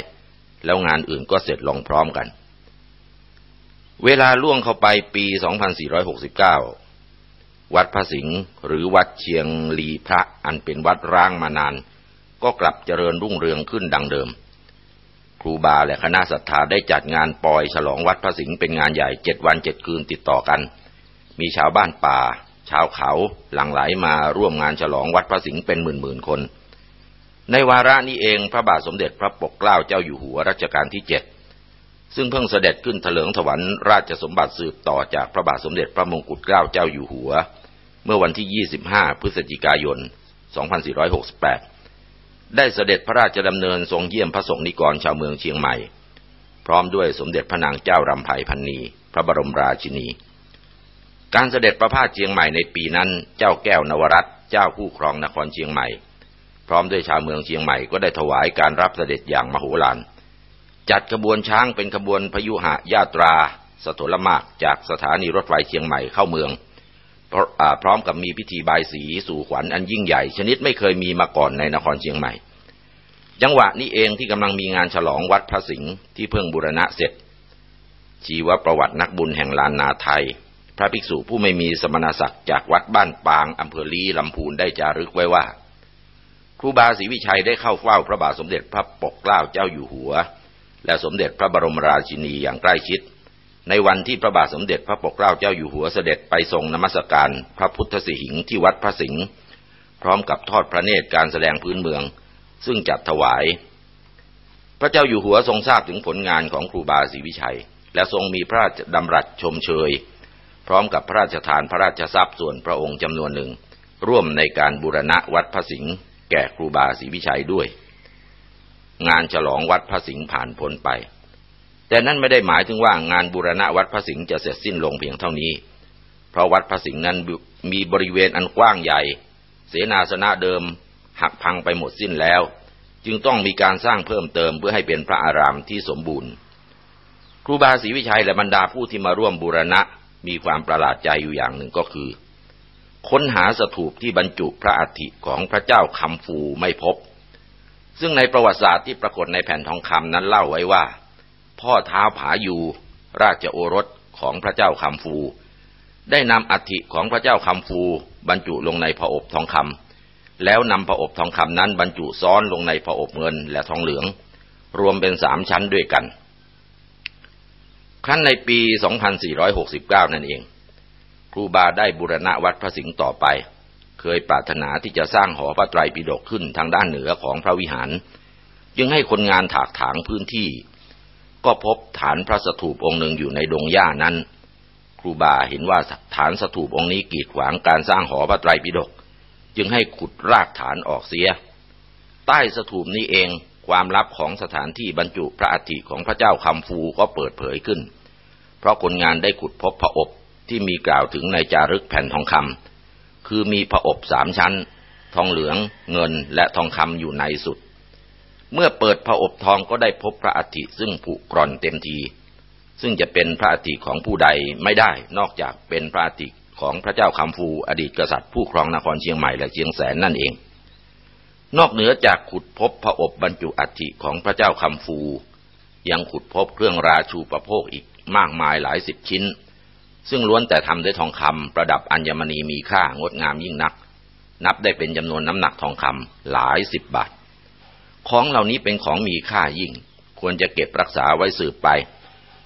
แล้วงานอื่นก็เสร็จลงพร้อมกัน เวลาล่วงเข้าไปปี 2469 วัดพระสิงห์หรือวัดเชียงลีพระอันเป็นวัดร้างมานาน ก็กลับเจริญรุ่งเรืองขึ้นดังเดิม ครูบาและคณะศรัทธาได้จัดงานปอยฉลองวัดพระสิงห์เป็นงานใหญ่เจ็ดวันเจ็ดคืนติดต่อกัน มีชาวบ้านป่า ชาวเขาหลั่งไหลมาร่วมงานฉลองวัดพระสิงห์เป็นหมื่นๆคน ในวาระนี้เองพระบาทสมเด็จพระปกเกล้าเจ้าอยู่หัวรัชกาลที่เจ็ด ซึ่งเพิ่งเสด็จขึ้นเถลิงถวันราชสมบัติสืบต่อจากพระบาทสมเด็จพระมงกุฎเกล้าเจ้าอยู่หัว เมื่อวันที่ 25 พฤศจิกายน 2468 ได้เสด็จพระราชดำเนินทรงเยี่ยมพระสงฆ์นิกรชาวเมืองเชียงใหม่ พร้อมด้วยสมเด็จพระนางเจ้ารำไพพันนีพระบรมราชินี การเสด็จประพาสเชียงใหม่ในปีนั้นเจ้าแก้วนวรัตเจ้าผู้ครองนครเชียงใหม่ พร้อมด้วยชาวเมืองเชียงใหม่ก็ได้ถวายการรับเสด็จอย่างมโหฬาร จัดขบวนช้างเป็นขบวนพยุหะญาตราสถลมากจากสถานีรถไฟเชียงใหม่เข้าเมือง พร้อมกับมีพิธีบายสีสู่ขวัญอันยิ่งใหญ่ ชนิดไม่เคยมีมาก่อนในนครเชียงใหม่ จังหวะนี้เองที่กำลังมีงานฉลองวัดพระสิงห์ที่เพิ่งบูรณะเสร็จ ชีวประวัตินักบุญแห่งลานนาไทย พระภิกษุผู้ไม่มีสมณศักดิ์จากวัดบ้านปางอำเภอลีลำพูนได้จารึกไว้ว่าครูบาศรีวิชัยได้เข้าเฝ้าพระบาทสมเด็จพระปกเกล้าเจ้าอยู่หัว และสมเด็จพระบรมราชินีอย่างใกล้ชิด ในวันที่พระบาทสมเด็จพระปกเกล้าเจ้าอยู่หัวเสด็จไปทรงนมัสการพระพุทธสิหิงที่วัดพระสิงห์พร้อมกับทอดพระเนตรการแสดงพื้นเมือง ซึ่งจัดถวาย พระเจ้าอยู่หัวทรงทราบถึงผลงานของครูบาศรีวิชัย และทรงมีพระราชดำรัสชมเชย พร้อมกับพระราชทานพระราชทรัพย์ส่วนพระองค์จำนวนหนึ่ง ร่วมในการบูรณะวัดพระสิงห์แก่ครูบาศรีวิชัยด้วย งานฉลองวัดพระสิงห์ผ่านพ้นไป แต่นั่นไม่ได้หมายถึงว่างานบูรณะวัดพระสิงห์จะเสร็จสิ้นลงเพียงเท่านี้ เพราะวัดพระสิงห์นั้นมีบริเวณอันกว้างใหญ่ เสนาสนะเดิมหักพังไปหมดสิ้นแล้ว จึงต้องมีการสร้างเพิ่มเติมเพื่อให้เป็นพระอารามที่สมบูรณ์ครูบาศรีวิชัยและบรรดาผู้ที่มาร่วมบูรณะมีความประหลาดใจอยู่อย่างหนึ่งก็คือ ค้นหาสถูปที่บรรจุพระอัฐิของพระเจ้าคำฟูไม่พบ ซึ่งในประวัติศาสตร์ที่ปรากฏในแผ่นทองคำนั้นเล่าไว้ว่า พ่อเท้าผายูราชโอรสของพระเจ้าคำฟู ได้นำอัฐิของพระเจ้าคำฟู บรรจุลงในผอบทองคำแล้วนำผอบทองคำนั้นบรรจุซ้อนลงในผอบเงินและทองเหลือง รวมเป็นสามชั้นด้วยกัน ครั้นในปี 2469 นั่นเอง ครูบาได้บุรณะวัดพระสิงห์ต่อไป เคยปรารถนาที่จะสร้างหอพระไตรปิฎกขึ้นทางด้านเหนือของพระวิหาร จึงให้คนงานถากถางพื้นที่ ก็พบฐานพระสถูปองค์หนึ่งอยู่ในดงหญ้านั้น ครูบาเห็นว่าฐานสถูปองค์นี้กีดขวางการสร้างหอพระไตรปิฎกจึงให้ขุดรากฐานออกเสีย ใต้สถูปนี้เองความลับของสถานที่บรรจุพระอัฐิของพระเจ้าคำฟูก็เปิดเผยขึ้น เพราะคนงานได้ขุดพบพระอบที่มีกล่าวถึงในจารึกแผ่นทองคำ คือมีพระอบสามชั้น ทองเหลือง เงินและทองคำอยู่ในสุด เมื่อเปิดพระอบทองก็ได้พบพระอัฐิซึ่งผุกร่อนเต็มที ซึ่งจะเป็นพระอัฐิของผู้ใดไม่ได้นอกจากเป็นพระอัฐิของพระเจ้าคำฟูอดีตกษัตริย์ผู้ครองนครเชียงใหม่และเชียงแสนนั่นเอง นอกเหนือจากขุดพบพระอบบรรจุอัฐิของพระเจ้าคำฟู ยังขุดพบเครื่องราชูประโภคอีกมากมายหลายสิบชิ้น ซึ่งล้วนแต่ทำด้วยทองคำประดับอัญมณีมีค่างดงามยิ่งนัก นับได้เป็นจำนวนน้ำหนักทองคำหลายสิบบาท ของเหล่านี้เป็นของมีค่ายิ่ง ควรจะเก็บรักษาไว้สืบไป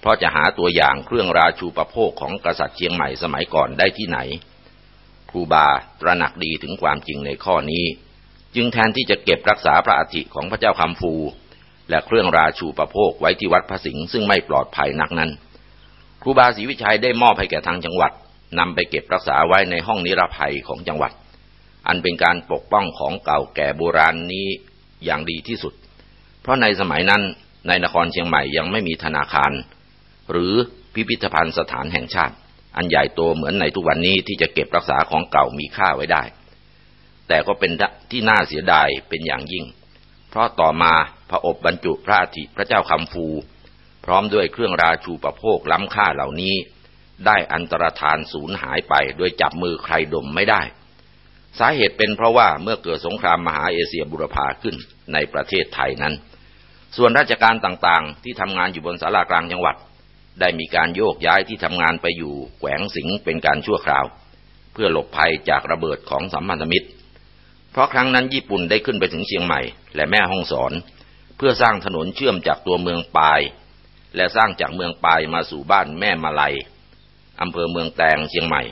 เพราะจะหาตัวอย่างเครื่องราชูประโภคของกษัตริย์เชียงใหม่สมัยก่อนได้ที่ไหน ครูบาตระหนักดีถึงความจริงในข้อนี้ จึงแทนที่จะเก็บรักษาพระอาทิของพระเจ้าคำฟู และเครื่องราชูประโภคไว้ที่วัดพระสิงห์ซึ่งไม่ปลอดภัยนักนั้น ครูบาศรีวิชัยได้มอบให้แก่ทางจังหวัดนำไปเก็บรักษาไว้ในห้องนิรภัยของจังหวัด อันเป็นการปกป้องของเก่าแก่โบราณนนี้อย่างดีที่สุด เพราะในสมัยนั้นในนครเชียงใหม่ยังไม่มีธนาคาร หรือพิพิธภัณฑ์สถานแห่งชาติ อันใหญ่โตเหมือนในทุกวันนี้ที่จะเก็บรักษาของเก่ามีค่าไว้ได้ แต่ก็เป็นที่น่าเสียดายเป็นอย่างยิ่ง เพราะต่อมาพระอบบรรจุพระอาทิพระเจ้าคำฟู พร้อมด้วยเครื่องราชูประโภคล้ำค่าเหล่านี้ ได้อันตรธานสูญหายไปโดยจับมือใครดมไม่ได้ สาเหตุเป็นเพราะว่าเมื่อเกิดสงครามมหาเอเชียบุรพาขึ้นในประเทศไทยนั้น ส่วนราชการต่างๆ ที่ทำงานอยู่บนศาลากลางจังหวัด ได้มีการโยกย้ายที่ทำงานไปอยู่แขวงสิงเป็นการชั่วคราว เพื่อหลบภัยจากระเบิดของสัมพันธมิตร เพราะครั้งนั้นญี่ปุ่นได้ขึ้นไปถึงเชียงใหม่ และแม่ฮ่องสอน เพื่อสร้างถนนเชื่อมจากตัวเมืองปาย และสร้างจากเมืองปายมาสู่บ้านแม่มาลัยอำเภอเมืองแตงเชียงใหม่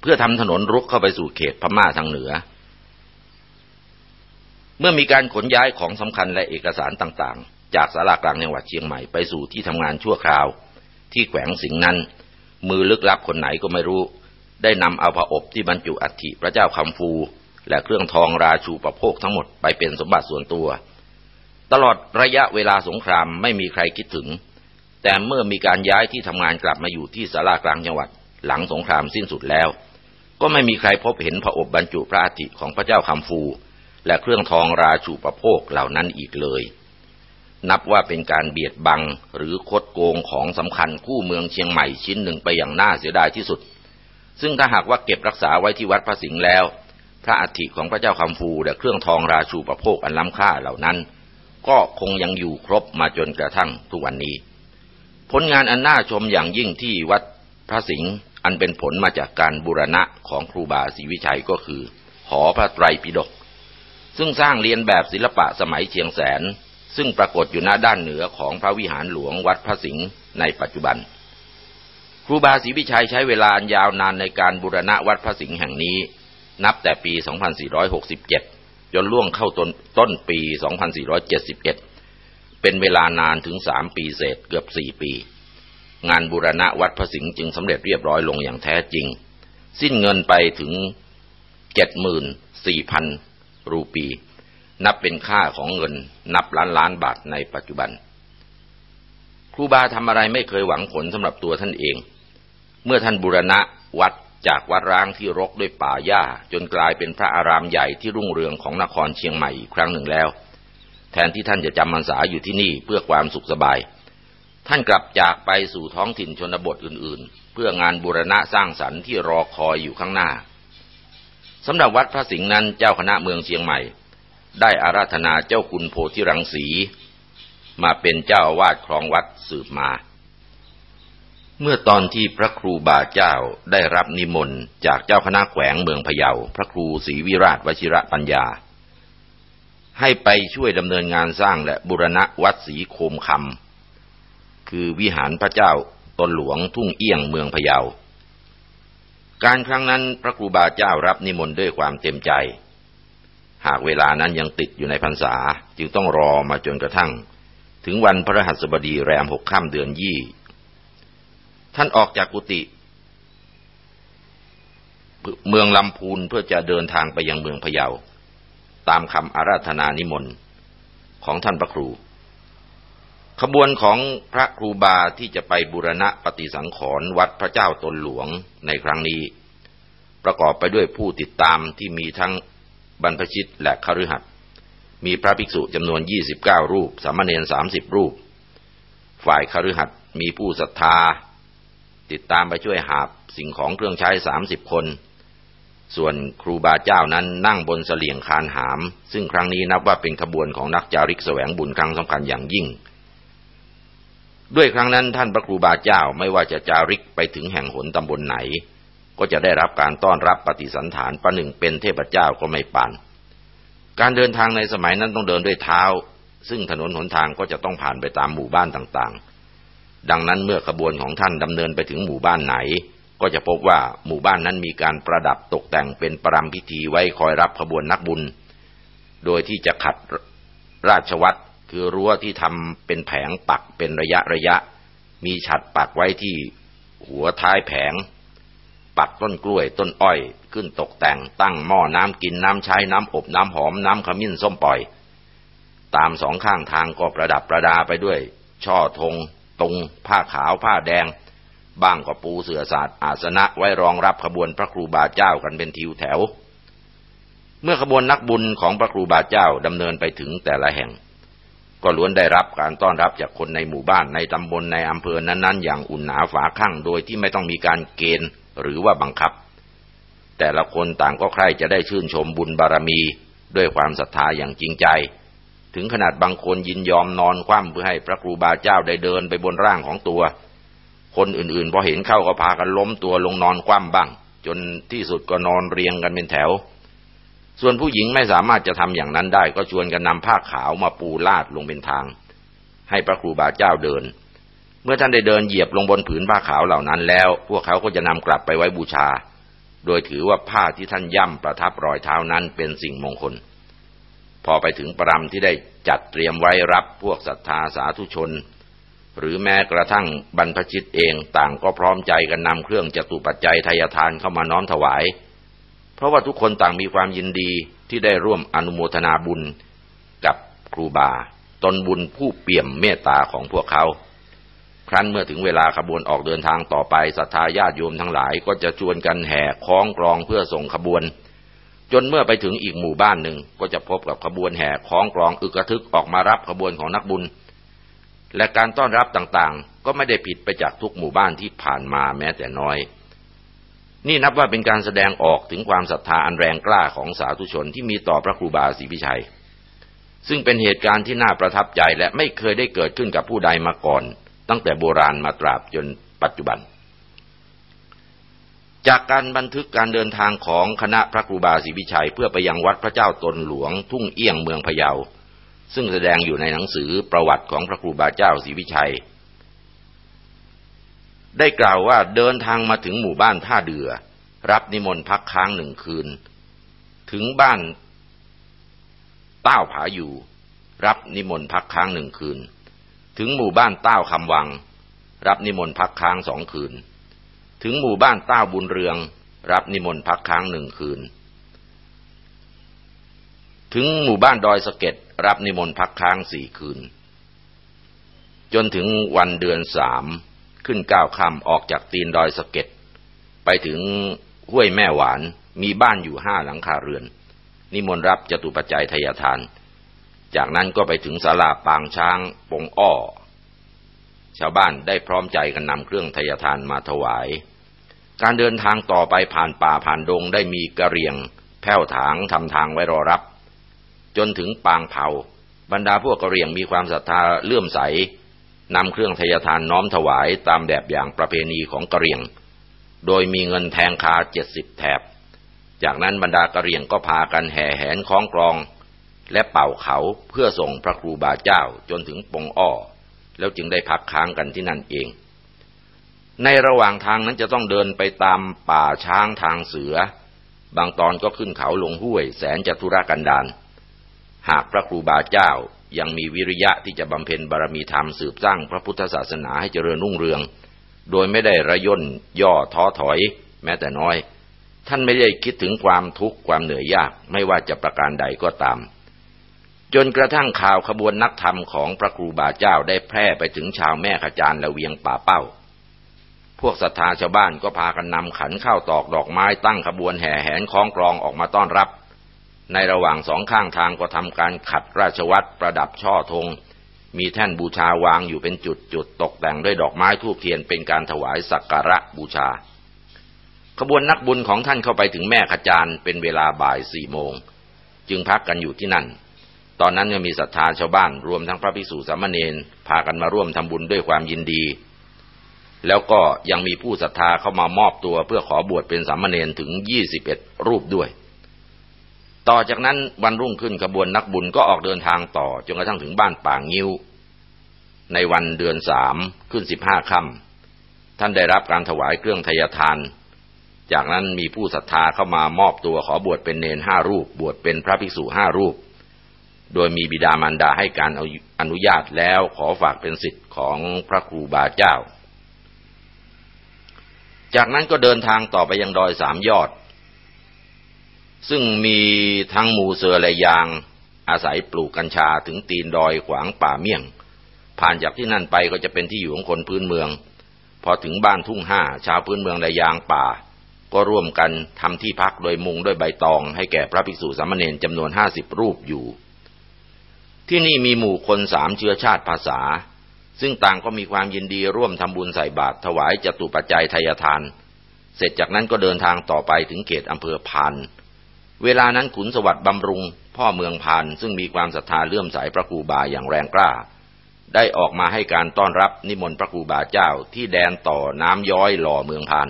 เพื่อทำถนนรุกเข้าไปสู่เขตพม่าทางเหนือ เมื่อมีการขนย้ายของสำคัญและเอกสารต่างๆ จากสารากลางจังหวัดเชียงใหม่ไปสู่ที่ทำงานชั่วคราว ที่แขวงสิงนั้น มือลึกลับคนไหนก็ไม่รู้ ได้นำเอาผ้าอบที่บรรจุอัฐิพระเจ้าคำฟู และเครื่องทองราชูประโภคทั้งหมดไปเป็นสมบัติส่วนตัว ตลอดระยะเวลาสงครามไม่มีใครคิดถึง แต่เมื่อมีการย้ายที่ทำงานกลับมาอยู่ที่สารากลางจังหวัด หลังสงครามสิ้นสุดแล้ว ก็ไม่มีใครพบเห็นพระอบบรรจุพระอาทิของพระเจ้าคำฟู และเครื่องทองราชูประโภคเหล่านั้นอีกเลย นับว่าเป็นการเบียดบังหรือคดโกงของสำคัญคู่เมืองเชียงใหม่ชิ้นหนึ่งไปอย่างน่าเสียดายที่สุด ซึ่งถ้าหากว่าเก็บรักษาไว้ที่วัดพระสิงห์แล้ว พระอาทิของพระเจ้าคำฟูและเครื่องทองราชูประโภคอันล้ำค่าเหล่านั้น ก็คงยังอยู่ครบมาจนกระทั่งทุกวันนี้ ผลงานอันน่าชมอย่างยิ่งที่วัดพระสิงห์อันเป็นผลมาจากการบูรณะของครูบาศรีวิชัยก็คือ หอพระไตรปิฎกซึ่งสร้างเรียนแบบศิลปะสมัยเชียงแสน ซึ่งปรากฏอยู่หน้าด้านเหนือของพระวิหารหลวงวัดพระสิงห์ในปัจจุบัน ครูบาศรีวิชัยใช้เวลายาวนานในการบูรณะวัดพระสิงห์แห่งนี้ นับแต่ปี 2467 จนล่วงเข้าต้นต้นปี 2471 เป็นเวลานานถึงสามปีเศษเกือบสี่ปี งานบูรณะวัดพระสิงห์จึงสำเร็จเรียบร้อยลงอย่างแท้จริง สิ้นเงินไปถึงเจ็ดหมื่นสี่พันรูปี นับเป็นค่าของเงินนับล้านล้านบาทในปัจจุบัน ครูบาทำอะไรไม่เคยหวังผลสำหรับตัวท่านเอง เมื่อท่านบูรณะวัด จากวัดร้างที่รกด้วยป่าหญ้า จนกลายเป็นพระอารามใหญ่ที่รุ่งเรืองของนครเชียงใหม่อีกครั้งหนึ่งแล้ว แทนที่ท่านจะจำพรรษาอยู่ที่นี่เพื่อความสุขสบาย ท่านกลับจากไปสู่ท้องถิ่นชนบทอื่น ๆ เพื่องานบูรณะสร้างสรรค์ที่รอคอยอยู่ข้างหน้าสำหรับวัดพระสิงห์นั้นเจ้าคณะเมืองเชียงใหม่ ได้อาราธนาเจ้าคุณโพธิรังสี มาเป็นเจ้าอาวาสครองวัดสืบมา เมื่อตอนที่พระครูบาเจ้าได้รับนิมนต์จากเจ้าคณะแขวงเมืองพะเยา พระครูศรีวิราชวชิระปัญญา ให้ไปช่วยดำเนินงานสร้างและบุรณะวัดศรีโคมคำคือวิหารพระเจ้าตนหลวงทุ่งเอี้ยงเมืองพะเยา การครั้งนั้นพระครูบาเจ้ารับนิมนต์ด้วยความเต็มใจ หากเวลานั้นยังติดอยู่ในพรรษาจึงต้องรอมาจนกระทั่ง ถึงวันพระหัสบดีแรมหกค่ำเดือนยี่ ท่านออกจากกุฏิเมืองลำพูนเพื่อจะเดินทางไปยังเมืองพะเยา ตามคำอาราธนานิมนต์ของท่านพระครู ขบวนของพระครูบาที่จะไปบูรณะปฏิสังขรณ์วัดพระเจ้าตนหลวงในครั้งนี้ ประกอบไปด้วยผู้ติดตามที่มีทั้งบรรพชิตและคฤหัสถ์มีพระภิกษุจำนวน 29 รูป สามเณร30 รูป ฝ่ายคฤหัสถ์มีผู้ศรัทธา ติดตามไปช่วยหาบสิ่งของเครื่องใช้30คน ส่วนครูบาเจ้านั้นนั่งบนเสลี่ยงคานหาม ซึ่งครั้งนี้นับว่าเป็นขบวนของนักจาริกแสวงบุญครั้งสำคัญอย่างยิ่ง ด้วยครั้งนั้นท่านพระครูบาเจ้าไม่ว่าจะจาริกไปถึงแห่งหนตำบลไหน ก็จะได้รับการต้อนรับปฏิสันฐานประหนึ่งเป็นเทพเจ้าก็ไม่ปานการเดินทางในสมัยนั้นต้องเดินด้วยเท้า ซึ่งถนนหนทางก็จะต้องผ่านไปตามหมู่บ้านต่างๆ ดังนั้นเมื่อขบวนของท่านดำเนินไปถึงหมู่บ้านไหน ก็จะพบว่าหมู่บ้านนั้นมีการประดับตกแต่งเป็นประรำพิธีไว้คอยรับขบวนนักบุญ โดยที่จะขัดราชวัตรคือรั้วที่ทำเป็นแผงปักเป็นระยะระยะ มีฉัดปักไว้ที่หัวท้ายแผง ปักต้นกล้วยต้นอ้อย ขึ้นตกแต่งตั้งหม้อน้ำกินน้ำใช้น้ำอบน้ำหอมน้ำขมิ้นส้มปล่อย ตามสองข้างทางก็ประดับประดาไปด้วย ช่อธง ตรงผ้าขาวผ้าแดง บ้างก็ปูเสือศาสาดอาสนะไว้รองรับขบวนพระครูบาเจ้ากันเป็นทิวแถว เมื่อขบวนนักบุญของพระครูบาเจ้าดำเนินไปถึงแต่ละแห่ง ก็ล้วนได้รับการต้อนรับจากคนในหมู่บ้านในตำบลในอำเภอนั้นๆ อย่างอุ่นหนาฝาข้างโดยที่ไม่ต้องมีการเกณฑ์หรือว่าบังคับ แต่ละคนต่างก็ใคร่จะได้ชื่นชมบุญบารมี ด้วยความศรัทธาอย่างจริงใจ ถึงขนาดบางคนยินยอมนอนคว่ำเพื่อให้พระครูบาเจ้าได้เดินไปบนร่างของตัว คนอื่นๆพอเห็นเข้าก็พากันล้มตัวลงนอนคว่ำบ้าง จนที่สุดก็นอนเรียงกันเป็นแถว ส่วนผู้หญิงไม่สามารถจะทำอย่างนั้นได้ ก็ชวนกันนำผ้าขาวมาปูลาดลงเป็นทาง ให้พระครูบาเจ้าเดิน เมื่อท่านได้เดินเหยียบลงบนผืนผ้าขาวเหล่านั้นแล้ว พวกเขาก็จะนำกลับไปไว้บูชา โดยถือว่าผ้าที่ท่านย่ำประทับรอยเท้านั้นเป็นสิ่งมงคล พอไปถึงปรำที่ได้จัดเตรียมไว้รับพวกศรัทธาสาธุชน หรือแม้กระทั่งบรรพชิตเองต่างก็พร้อมใจกันนำเครื่องจตุปัจจัยทายทานเข้ามาน้อมถวาย เพราะว่าทุกคนต่างมีความยินดีที่ได้ร่วมอนุโมทนาบุญกับครูบา ตนบุญผู้เปี่ยมเมตตาของพวกเขา ครั้นเมื่อถึงเวลาขบวนออกเดินทางต่อไปศรัทธาญาติโยมทั้งหลายก็จะชวนกันแห่คล้องกรองเพื่อส่งขบวน จนเมื่อไปถึงอีกหมู่บ้านหนึ่งก็จะพบกับขบวนแห่คล้องกรองอึกระทึกออกมารับขบวนของนักบุญ และการต้อนรับต่างๆ ก็ไม่ได้ผิดไปจากทุกหมู่บ้านที่ผ่านมาแม้แต่น้อย นี่นับว่าเป็นการแสดงออกถึงความศรัทธาอันแรงกล้าของสาธุชนที่มีต่อพระครูบาศรีพิชัย ซึ่งเป็นเหตุการณ์ที่น่าประทับใจและไม่เคยได้เกิดขึ้นกับผู้ใดมาก่อน ตั้งแต่โบราณมาตราบจนปัจจุบัน จากการบันทึกการเดินทางของคณะพระครูบาศรีพิชัย เพื่อไปยังวัดพระเจ้าตนหลวงทุ่งเอี้ยงเมืองพะเยา ซึ่งแสดงอยู่ในหนังสือประวัติของพระครูบาเจ้าศรีวิชัย ได้กล่าวว่าเดินทางมาถึงหมู่บ้านท่าเดือ รับนิมนต์พักค้างหนึ่งคืน ถึงบ้านเต้าผาอยู่ รับนิมนต์พักค้างหนึ่งคืน ถึงหมู่บ้านเต้าคำวัง รับนิมนต์พักค้างสองคืน ถึงหมู่บ้านต้าบุญเรือง รับนิมนต์พักค้างหนึ่งคืน ถึงหมู่บ้านดอยสะเก็ดรับนิมนต์พักค้างสี่คืน จนถึงวันเดือนสามขึ้นก้าวค่ำออกจากตีนดอยสะเก็ดไปถึงห้วยแม่หวานมีบ้านอยู่ห้าหลังคาเรือน นิมนต์รับจตุปัจจัยทยทาน จากนั้นก็ไปถึงศาลาปางช้างปงอ้อชาวบ้านได้พร้อมใจกันนำเครื่องทยทานมาถวาย การเดินทางต่อไปผ่านป่าผ่านดงได้มีกระเรียง แผ่วถางทำทางไว้รอรับ จนถึงปางเผาบรรดาพวกกระเรียงมีความศรัทธาเลื่อมใสนำเครื่องทยทานน้อมถวายตามแบบอย่างประเพณีของกระเรียง โดยมีเงินแทงคาเจ็ดสิบแถบ จากนั้นบรรดากระเรียงก็พากันแห่แหนคล้องกรอง และเป่าเขาเพื่อส่งพระครูบาเจ้าจนถึงปงอ้อ แล้วจึงได้พักค้างกันที่นั่นเอง ในระหว่างทางนั้นจะต้องเดินไปตามป่าช้างทางเสือ บางตอนก็ขึ้นเขาลงห้วย แสนจะทุรกันดารหากพระครูบาเจ้ายังมีวิริยะที่จะบำเพ็ญบารมีธรรมสืบสร้างพระพุทธศาสนาให้เจริญรุ่งเรือง โดยไม่ได้ระย่นย่อท้อถอย แม้แต่น้อย ท่านไม่ได้คิดถึงความทุกข์ความเหนื่อยยากไม่ว่าจะประการใดก็ตาม จนกระทั่งข่าวขบวนนักธรรมของพระครูบาเจ้าได้แพร่ไปถึงชาวแม่ขจารและเวียงป่าเป้า พวกศรัทธาชาวบ้านก็พากันนำขันข้าวตอกดอกไม้ตั้งขบวนแห่แหนคล้องกรองออกมาต้อนรับ ในระหว่างสองข้างทางก็ทำการขัดราชวัตรประดับช่อธง มีแท่นบูชาวางอยู่เป็นจุดจุดตกแต่งด้วยดอกไม้ทูบเทียนเป็นการถวายสักการะบูชา ขบวนนักบุญของท่านเข้าไปถึงแม่ขจารเป็นเวลาบ่ายสี่โมง จึงพักกันอยู่ที่นั่น ตอนนั้นยังมีศรัทธาชาวบ้านรวมทั้งพระภิกษุสามเณรพากันมาร่วมทำบุญด้วยความยินดี แล้วก็ยังมีผู้ศรัทธาเข้ามามอบตัวเพื่อขอบวชเป็นสามเณรถึงยี่สิบเอ็ดรูปด้วย ต่อจากนั้นวันรุ่งขึ้นขบวนนักบุญก็ออกเดินทางต่อจนกระทั่งถึงบ้านป่างิ้ว ในวันเดือนสามขึ้นสิบห้าค่ำท่านได้รับการถวายเครื่องทยทาน จากนั้นมีผู้ศรัทธาเข้ามามอบตัวขอบวชเป็นเนนห้ารูป บวชเป็นพระภิกษุห้ารูป โดยมีบิดามารดาให้การอนุญาตแล้วขอฝากเป็นสิทธิ์ของพระครูบาเจ้า จากนั้นก็เดินทางต่อไปยังดอยสามยอด ซึ่งมีทั้งหมูเสือและยาง อาศัยปลูกกัญชาถึงตีนดอยขวางป่าเมี่ยง ผ่านจากที่นั่นไปก็จะเป็นที่อยู่ของคนพื้นเมือง พอถึงบ้านทุ่งห้าชาวพื้นเมืองและยางป่า ก็ร่วมกันทำที่พักโดยมุงด้วยใบตองให้แก่พระภิกษุสามเณรจำนวนห้าสิบรูปอยู่ ที่นี่มีหมู่คนสามเชื้อชาติภาษา ซึ่งต่างก็มีความยินดีร่วมทำบุญใส่บาตรถวายจตุปัจจัยทายทาน เสร็จจากนั้นก็เดินทางต่อไปถึงเขตอำเภอพาน เวลานั้นขุนสวัสดิ์บำรุง พ่อเมืองพานซึ่งมีความศรัทธาเลื่อมใสพระครูบาอย่างแรงกล้า ได้ออกมาให้การต้อนรับนิมนต์พระครูบาเจ้าที่แดนต่อน้ำย้อยหล่อเมืองพาน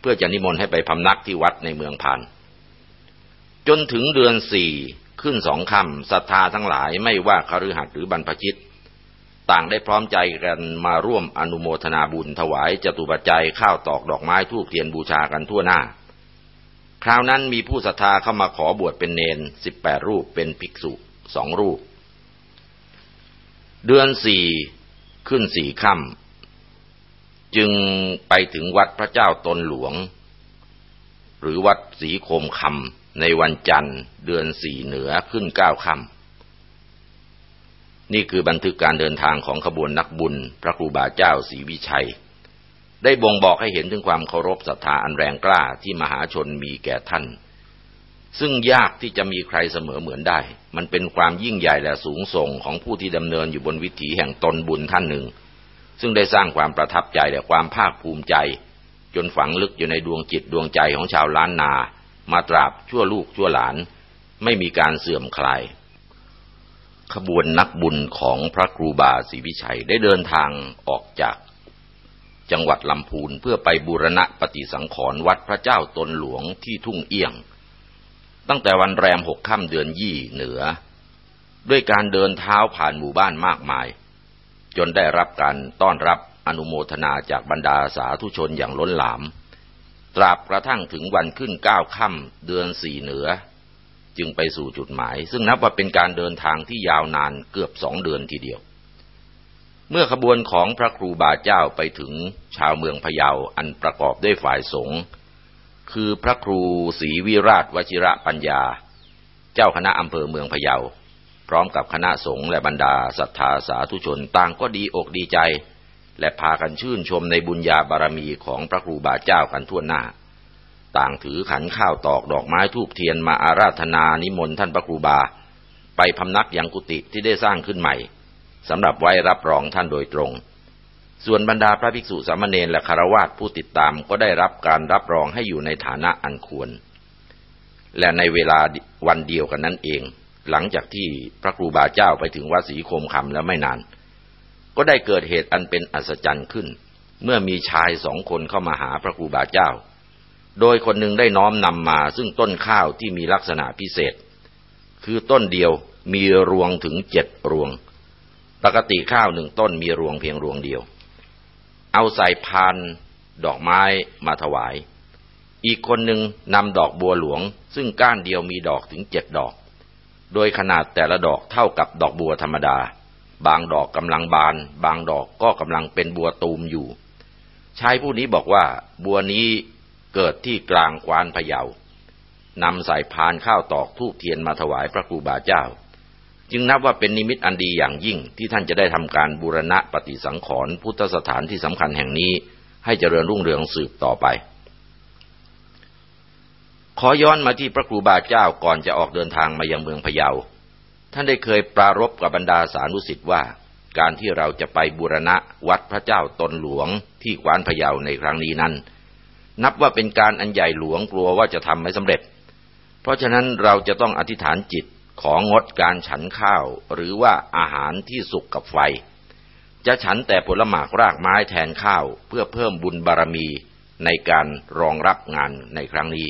เพื่อจะนิมนต์ให้ไปพำนักที่วัดในเมืองพาน จนถึงเดือนสี่ขึ้นสองคำศรัทธาทั้งหลายไม่ว่าคฤหัสถ์หรือบรรพชิต ต่างได้พร้อมใจกันมาร่วมอนุโมทนาบุญถวายจตุปัจจัยข้าวตอกดอกไม้ทูบเทียนบูชากันทั่วหน้า คราวนั้นมีผู้ศรัทธาเข้ามาขอบวชเป็นเนนสิบแปดรูปเป็นภิกษุสองรูป เดือนสี่ขึ้นสี่ค่ำจึงไปถึงวัดพระเจ้าตนหลวง หรือวัดสีโคมคำในวันจันทร์ เดือนสี่เหนือขึ้นเก้าค่ำ นี่คือบันทึกการเดินทางของขบวนนักบุญ พระครูบาเจ้าศรีวิชัย ได้บ่งบอกให้เห็นถึงความเคารพศรัทธาอันแรงกล้าที่มหาชนมีแก่ท่าน ซึ่งยากที่จะมีใครเสมอเหมือนได้ มันเป็นความยิ่งใหญ่และสูงส่งของผู้ที่ดำเนินอยู่บนวิถีแห่งตนบุญท่านหนึ่ง ซึ่งได้สร้างความประทับใจและความภาคภูมิใจ จนฝังลึกอยู่ในดวงจิตดวงใจของชาวล้านนา มาตราบชั่วลูกชั่วหลาน ไม่มีการเสื่อมคลาย ขบวนนักบุญของพระครูบาศรีวิชัยได้เดินทางออกจากจังหวัดลำพูนเพื่อไปบูรณะปฏิสังขรณ์วัดพระเจ้าตนหลวงที่ทุ่งเอี้ยง ตั้งแต่วันแรมหกค่ำเดือนยี่เหนือ ด้วยการเดินเท้าผ่านหมู่บ้านมากมาย จนได้รับการต้อนรับอนุโมทนาจากบรรดาสาธุชนอย่างล้นหลาม ตราบกระทั่งถึงวันขึ้นเก้าค่ำเดือนสี่เหนือ จึงไปสู่จุดหมาย ซึ่งนับว่าเป็นการเดินทางที่ยาวนานเกือบสองเดือนทีเดียว เมื่อขบวนของพระครูบาเจ้าไปถึงชาวเมืองพะเยาอันประกอบด้วยฝ่ายสงฆ์คือพระครูศรีวิราชวชิระปัญญา เจ้าคณะอำเภอเมืองพะเยา พร้อมกับคณะสงฆ์และบรรดาศรัทธาสาธุชนต่างก็ดีอกดีใจ และพากันชื่นชมในบุญญาบารมีของพระครูบาเจ้ากันทั่วหน้า ต่างถือขันข้าวตอกดอกไม้ทูบเทียนมาอาราธนานิมนต์ท่านพระครูบา ไปพำนักยังกุฏิที่ได้สร้างขึ้นใหม่สำหรับไว้รับรองท่านโดยตรง ส่วนบรรดาพระภิกษุสามเณรและคารวาสผู้ติดตามก็ได้รับการรับรองให้อยู่ในฐานะอันควร และในเวลาวันเดียวกันนั้นเอง หลังจากที่พระครูบาเจ้าไปถึงวัดศรีโคมคำแล้วไม่นาน ก็ได้เกิดเหตุอันเป็นอัศจรรย์ขึ้น เมื่อมีชายสองคนเข้ามาหาพระครูบาเจ้า โดยคนหนึ่งได้น้อมนำมาซึ่งต้นข้าวที่มีลักษณะพิเศษ คือต้นเดียวมีรวงถึงเจ็ดรวง ปกติข้าวหนึ่งต้นมีรวงเพียงรวงเดียว เอาใส่พานดอกไม้มาถวาย อีกคนหนึ่งนำดอกบัวหลวง ซึ่งก้านเดียวมีดอกถึงเจ็ดดอก โดยขนาดแต่ละดอกเท่ากับดอกบัวธรรมดา บางดอกกำลังบาน บางดอกก็กำลังเป็นบัวตูมอยู่ชายผู้นี้บอกว่าบัวนี้ เกิดที่กลางกวานพะเยานำใส่พานข้าวตอกทูบเทียนมาถวายพระครูบาเจ้า จึงนับว่าเป็นนิมิตอันดีอย่างยิ่งที่ท่านจะได้ทำการบูรณะปฏิสังขรณ์พุทธสถานที่สำคัญแห่งนี้ให้เจริญรุ่งเรืองสืบต่อไป ขอย้อนมาที่พระครูบาเจ้าก่อนจะออกเดินทางมายังเมืองพะเยา ท่านได้เคยปรารบกับบรรดาสานุสิทธิ์ว่า การที่เราจะไปบูรณะวัดพระเจ้าตนหลวงที่กวานพะเยาในครั้งนี้นั้น นับว่าเป็นการอันใหญ่หลวงกลัวว่าจะทำไม่สำเร็จ เพราะฉะนั้นเราจะต้องอธิษฐานจิตของดการฉันข้าว หรือว่าอาหารที่สุกกับไฟ จะฉันแต่ผลหมากรากไม้แทนข้าวเพื่อเพิ่มบุญบารมีในการรองรับงานในครั้งนี้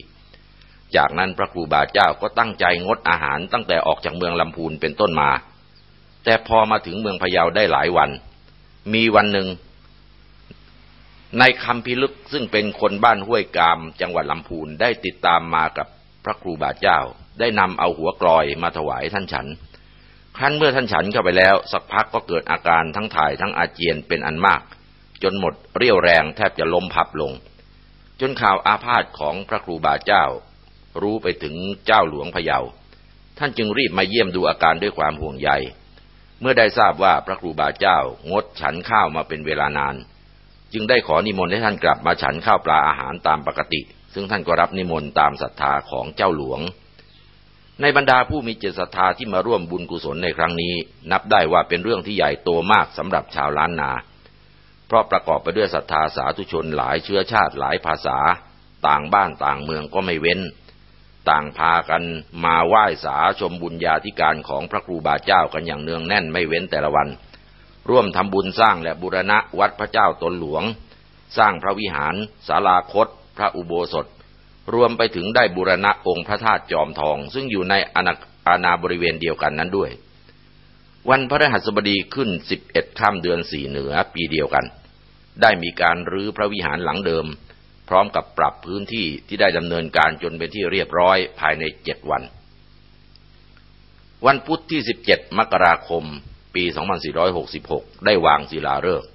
จากนั้นพระครูบาเจ้าก็ตั้งใจงดอาหารตั้งแต่ออกจากเมืองลำพูนเป็นต้นมา แต่พอมาถึงเมืองพะเยาได้หลายวัน มีวันหนึ่ง ในคำพิลึกซึ่งเป็นคนบ้านห้วยกาม จังหวัดลำพูนได้ติดตามมากับพระครูบาเจ้า ได้นำเอาหัวกลอยมาถวายท่านฉัน ครั้นเมื่อท่านฉันเข้าไปแล้ว สักพักก็เกิดอาการทั้งถ่ายทั้งอาเจียนเป็นอันมาก จนหมดเรี่ยวแรงแทบจะล้มพับลง จนข่าวอาพาธของพระครูบาเจ้า รู้ไปถึงเจ้าหลวงพะเยา ท่านจึงรีบมาเยี่ยมดูอาการด้วยความห่วงใย เมื่อได้ทราบว่าพระครูบาเจ้างดฉันข้าวมาเป็นเวลานาน จึงได้ขอนิมนต์ให้ท่านกลับมาฉันข้าวปลาอาหารตามปกติ ซึ่งท่านก็รับนิมนต์ตามศรัทธาของเจ้าหลวง ในบรรดาผู้มีจิตศรัทธาที่มาร่วมบุญกุศลในครั้งนี้ นับได้ว่าเป็นเรื่องที่ใหญ่โตมากสำหรับชาวล้านนา เพราะประกอบไปด้วยศรัทธาสาธุชนหลายเชื้อชาติหลายภาษา ต่างบ้านต่างเมืองก็ไม่เว้น ต่างพากันมาไหว้สาชมบุญญาธิการของพระครูบาเจ้ากันอย่างเนืองแน่นไม่เว้นแต่ละวัน ร่วมทำบุญสร้างและบูรณะวัดพระเจ้าตนหลวง สร้างพระวิหารศาลาคต พระอุโบสถ รวมไปถึงได้บูรณะองค์พระธาตุจอมทอง ซึ่งอยู่ในอาณาบริเวณเดียวกันนั้นด้วย วันพระรหัสบดีขึ้นสิบเอ็ดค่ำเดือนสี่เหนือปีเดียวกัน ได้มีการรื้อพระวิหารหลังเดิม พร้อมกับปรับพื้นที่ที่ได้ดำเนินการจนเป็นที่เรียบร้อยภายในเจ็ดวัน วันพุธที่สิบเจ็ดมกราคม ปีสองพันสี่ร้อยหกสิบหกได้วางศิลาฤกษ์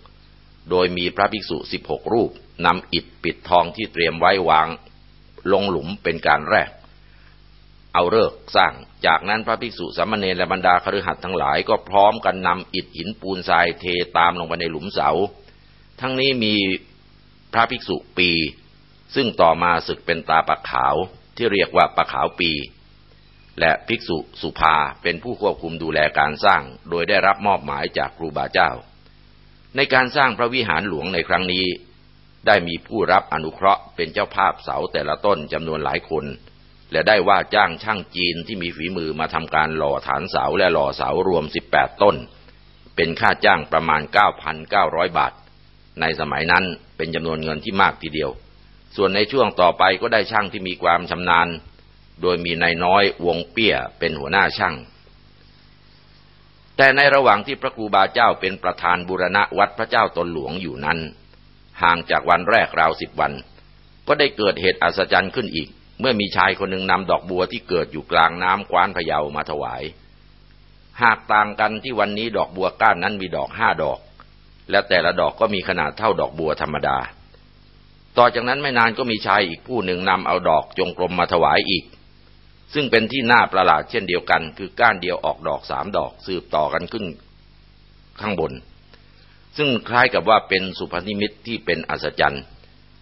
โดยมีพระภิกษุสิบหกรูปนำอิฐปิดทองที่เตรียมไว้วางลงหลุมเป็นการแรก เอาเลิกสร้าง จากนั้นพระภิกษุสามเณรและบรรดาคฤหัสถ์ทั้งหลายก็พร้อมกันนำอิฐหินปูนทรายเทตามลงไปในหลุมเสา ทั้งนี้มีพระภิกษุปี ซึ่งต่อมาศึกเป็นตาปะขาวที่เรียกว่าปะขาวปี และภิกษุสุภาเป็นผู้ควบคุมดูแลการสร้าง โดยได้รับมอบหมายจากครูบาเจ้า ในการสร้างพระวิหารหลวงในครั้งนี้ ได้มีผู้รับอนุเคราะห์เป็นเจ้าภาพเสาแต่ละต้นจำนวนหลายคน และได้ว่าจ้างช่างจีนที่มีฝีมือมาทำการหล่อฐานเสาและหล่อเสารวม 18 ต้น เป็นค่าจ้างประมาณ 9,900 บาท ในสมัยนั้นเป็นจำนวนเงินที่มากทีเดียว ส่วนในช่วงต่อไปก็ได้ช่างที่มีความชำนาญ โดยมีนายน้อยวงเปี้ยเป็นหัวหน้าช่าง แต่ในระหว่างที่พระครูบาเจ้าเป็นประธานบุรณะวัดพระเจ้าตนหลวงอยู่นั้น ห่างจากวันแรกราวสิบวัน ก็ได้เกิดเหตุอัศจรรย์ขึ้นอีก เมื่อมีชายคนหนึ่งนำดอกบัวที่เกิดอยู่กลางน้ำกวานพะเยามาถวาย หากต่างกันที่วันนี้ดอกบัวก้านนั้นมีดอกห้าดอก และแต่ละดอกก็มีขนาดเท่าดอกบัวธรรมดาต่อจากนั้นไม่นานก็มีชายอีกผู้หนึ่งนำเอาดอกจงกรมมาถวายอีก ซึ่งเป็นที่น่าประหลาดเช่นเดียวกัน คือก้านเดียวออกดอกสามดอก สืบต่อกันขึ้นข้างบน ซึ่งคล้ายกับว่าเป็นสุพนิมิตที่เป็นอัศจรรย์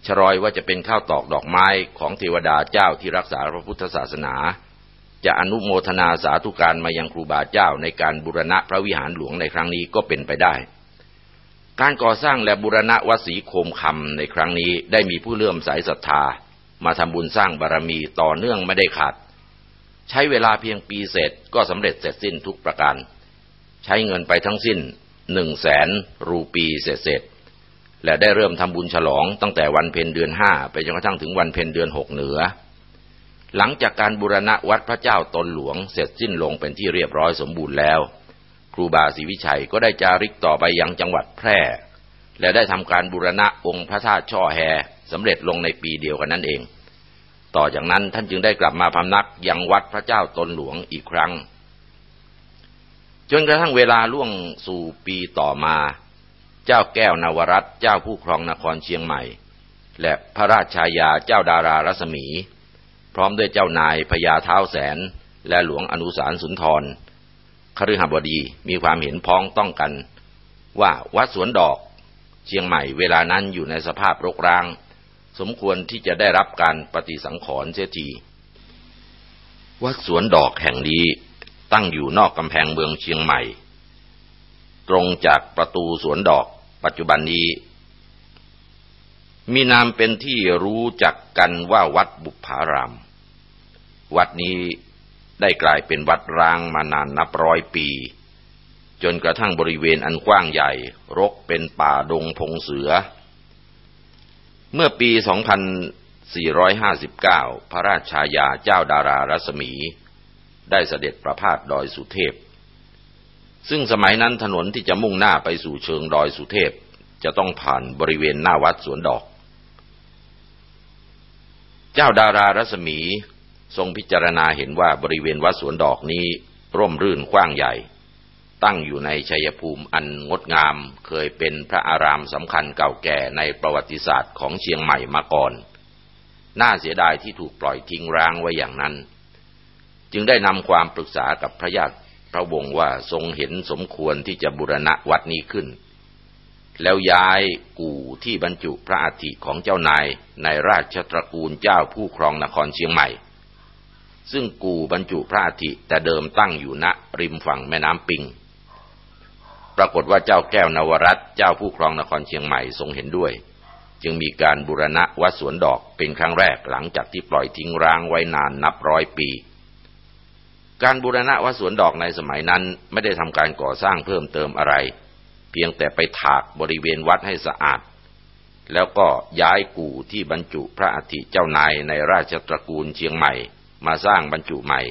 ชรอยว่าจะเป็นข้าวตอกดอกไม้ของเทวดาเจ้าที่รักษาพระพุทธศาสนา จะอนุโมทนาสาธุการมายังครูบาเจ้าในการบูรณะพระวิหารหลวงในครั้งนี้ก็เป็นไปได้ การก่อสร้างและบูรณะวัดศรีโคมคำในครั้งนี้ได้มีผู้เลื่อมใสศรัทธา มาทำบุญสร้างบารรมีต่อเนื่องไม่ได้ขาด ใช้เวลาเพียงปีเศษก็สำเร็จเสร็จสิ้นทุกประการ ใช้เงินไปทั้งสิ้นหนึ่งแสนรูปีเศษและได้เริ่มทำบุญฉลองตั้งแต่วันเพ็ญเดือนห้าไปจนกระทั่งถึงวันเพ็ญเดือนหกเหนือ หลังจากการบูรณะวัดพระเจ้าตนหลวงเสร็จสิ้นลงเป็นที่เรียบร้อยสมบูรณ์แล้ว ครูบาศรีวิชัยก็ได้จาริกต่อไปยังจังหวัดแพร่ และได้ทำการบูรณะองค์พระธาตุช่อแฮสำเร็จลงในปีเดียวกันนั่นเอง ต่อจากนั้นท่านจึงได้กลับมาพำนักยังวัดพระเจ้าตนหลวงอีกครั้ง จนกระทั่งเวลาล่วงสู่ปีต่อมา เจ้าแก้วนวรัตเจ้าผู้ครองนครเชียงใหม่ และพระราชายาเจ้าดารารัศมี พร้อมด้วยเจ้านายพญาเท้าแสน และหลวงอนุสารสุนทรคฤหบดีมีความเห็นพ้องต้องกัน ว่าวัดสวนดอกเชียงใหม่เวลานั้นอยู่ในสภาพรกร้าง สมควรที่จะได้รับการปฏิสังขรณ์เสียทีวัดสวนดอกแห่งนี้ตั้งอยู่นอกกำแพงเมืองเชียงใหม่ ตรงจากประตูสวนดอกปัจจุบันนี้ มีนามเป็นที่รู้จักกันว่าวัดบุพาราม วัดนี้ได้กลายเป็นวัดร้างมานานนับร้อยปี จนกระทั่งบริเวณอันกว้างใหญ่ รกเป็นป่าดงพงเสือ เมื่อปี 2459 พระราชายาเจ้าดารารัศมี ได้เสด็จประพาสดอยสุเทพ ซึ่งสมัยนั้นถนนที่จะมุ่งหน้าไปสู่เชิงดอยสุเทพ จะต้องผ่านบริเวณหน้าวัดสวนดอก เจ้าดารารัศมีทรงพิจารณาเห็นว่าบริเวณวัดสวนดอกนี้ร่มรื่นกว้างใหญ่ ตั้งอยู่ในชัยภูมิอันงดงาม เคยเป็นพระอารามสำคัญเก่าแก่ในประวัติศาสตร์ของเชียงใหม่มาก่อน น่าเสียดายที่ถูกปล่อยทิ้งร้างไว้อย่างนั้น จึงได้นำความปรึกษากับพระญาติพระวงศ์ว่าทรงเห็นสมควรที่จะบูรณะวัดนี้ขึ้น แล้วย้ายกู่ที่บรรจุพระอัฐิของเจ้านายในราชตระกูลเจ้าผู้ครองนครเชียงใหม่ซึ่งกู่บรรจุพระอัฐิแต่เดิมตั้งอยู่ณริมฝั่งแม่น้ำปิง ปรากฏว่าเจ้าแก้วนวรัตเจ้าผู้ครองนครเชียงใหม่ทรงเห็นด้วย จึงมีการบูรณะวัดสวนดอกเป็นครั้งแรกหลังจากที่ปล่อยทิ้งร้างไว้นานนับร้อยปี การบูรณะวัดสวนดอกในสมัยนั้นไม่ได้ทำการก่อสร้างเพิ่มเติมอะไร เพียงแต่ไปถากบริเวณวัดให้สะอาด แล้วก็ย้ายกู่ที่บรรจุพระอาทิเจ้านายในราชตระกูลเชียงใหม่ มาสร้างบรรจุใหม่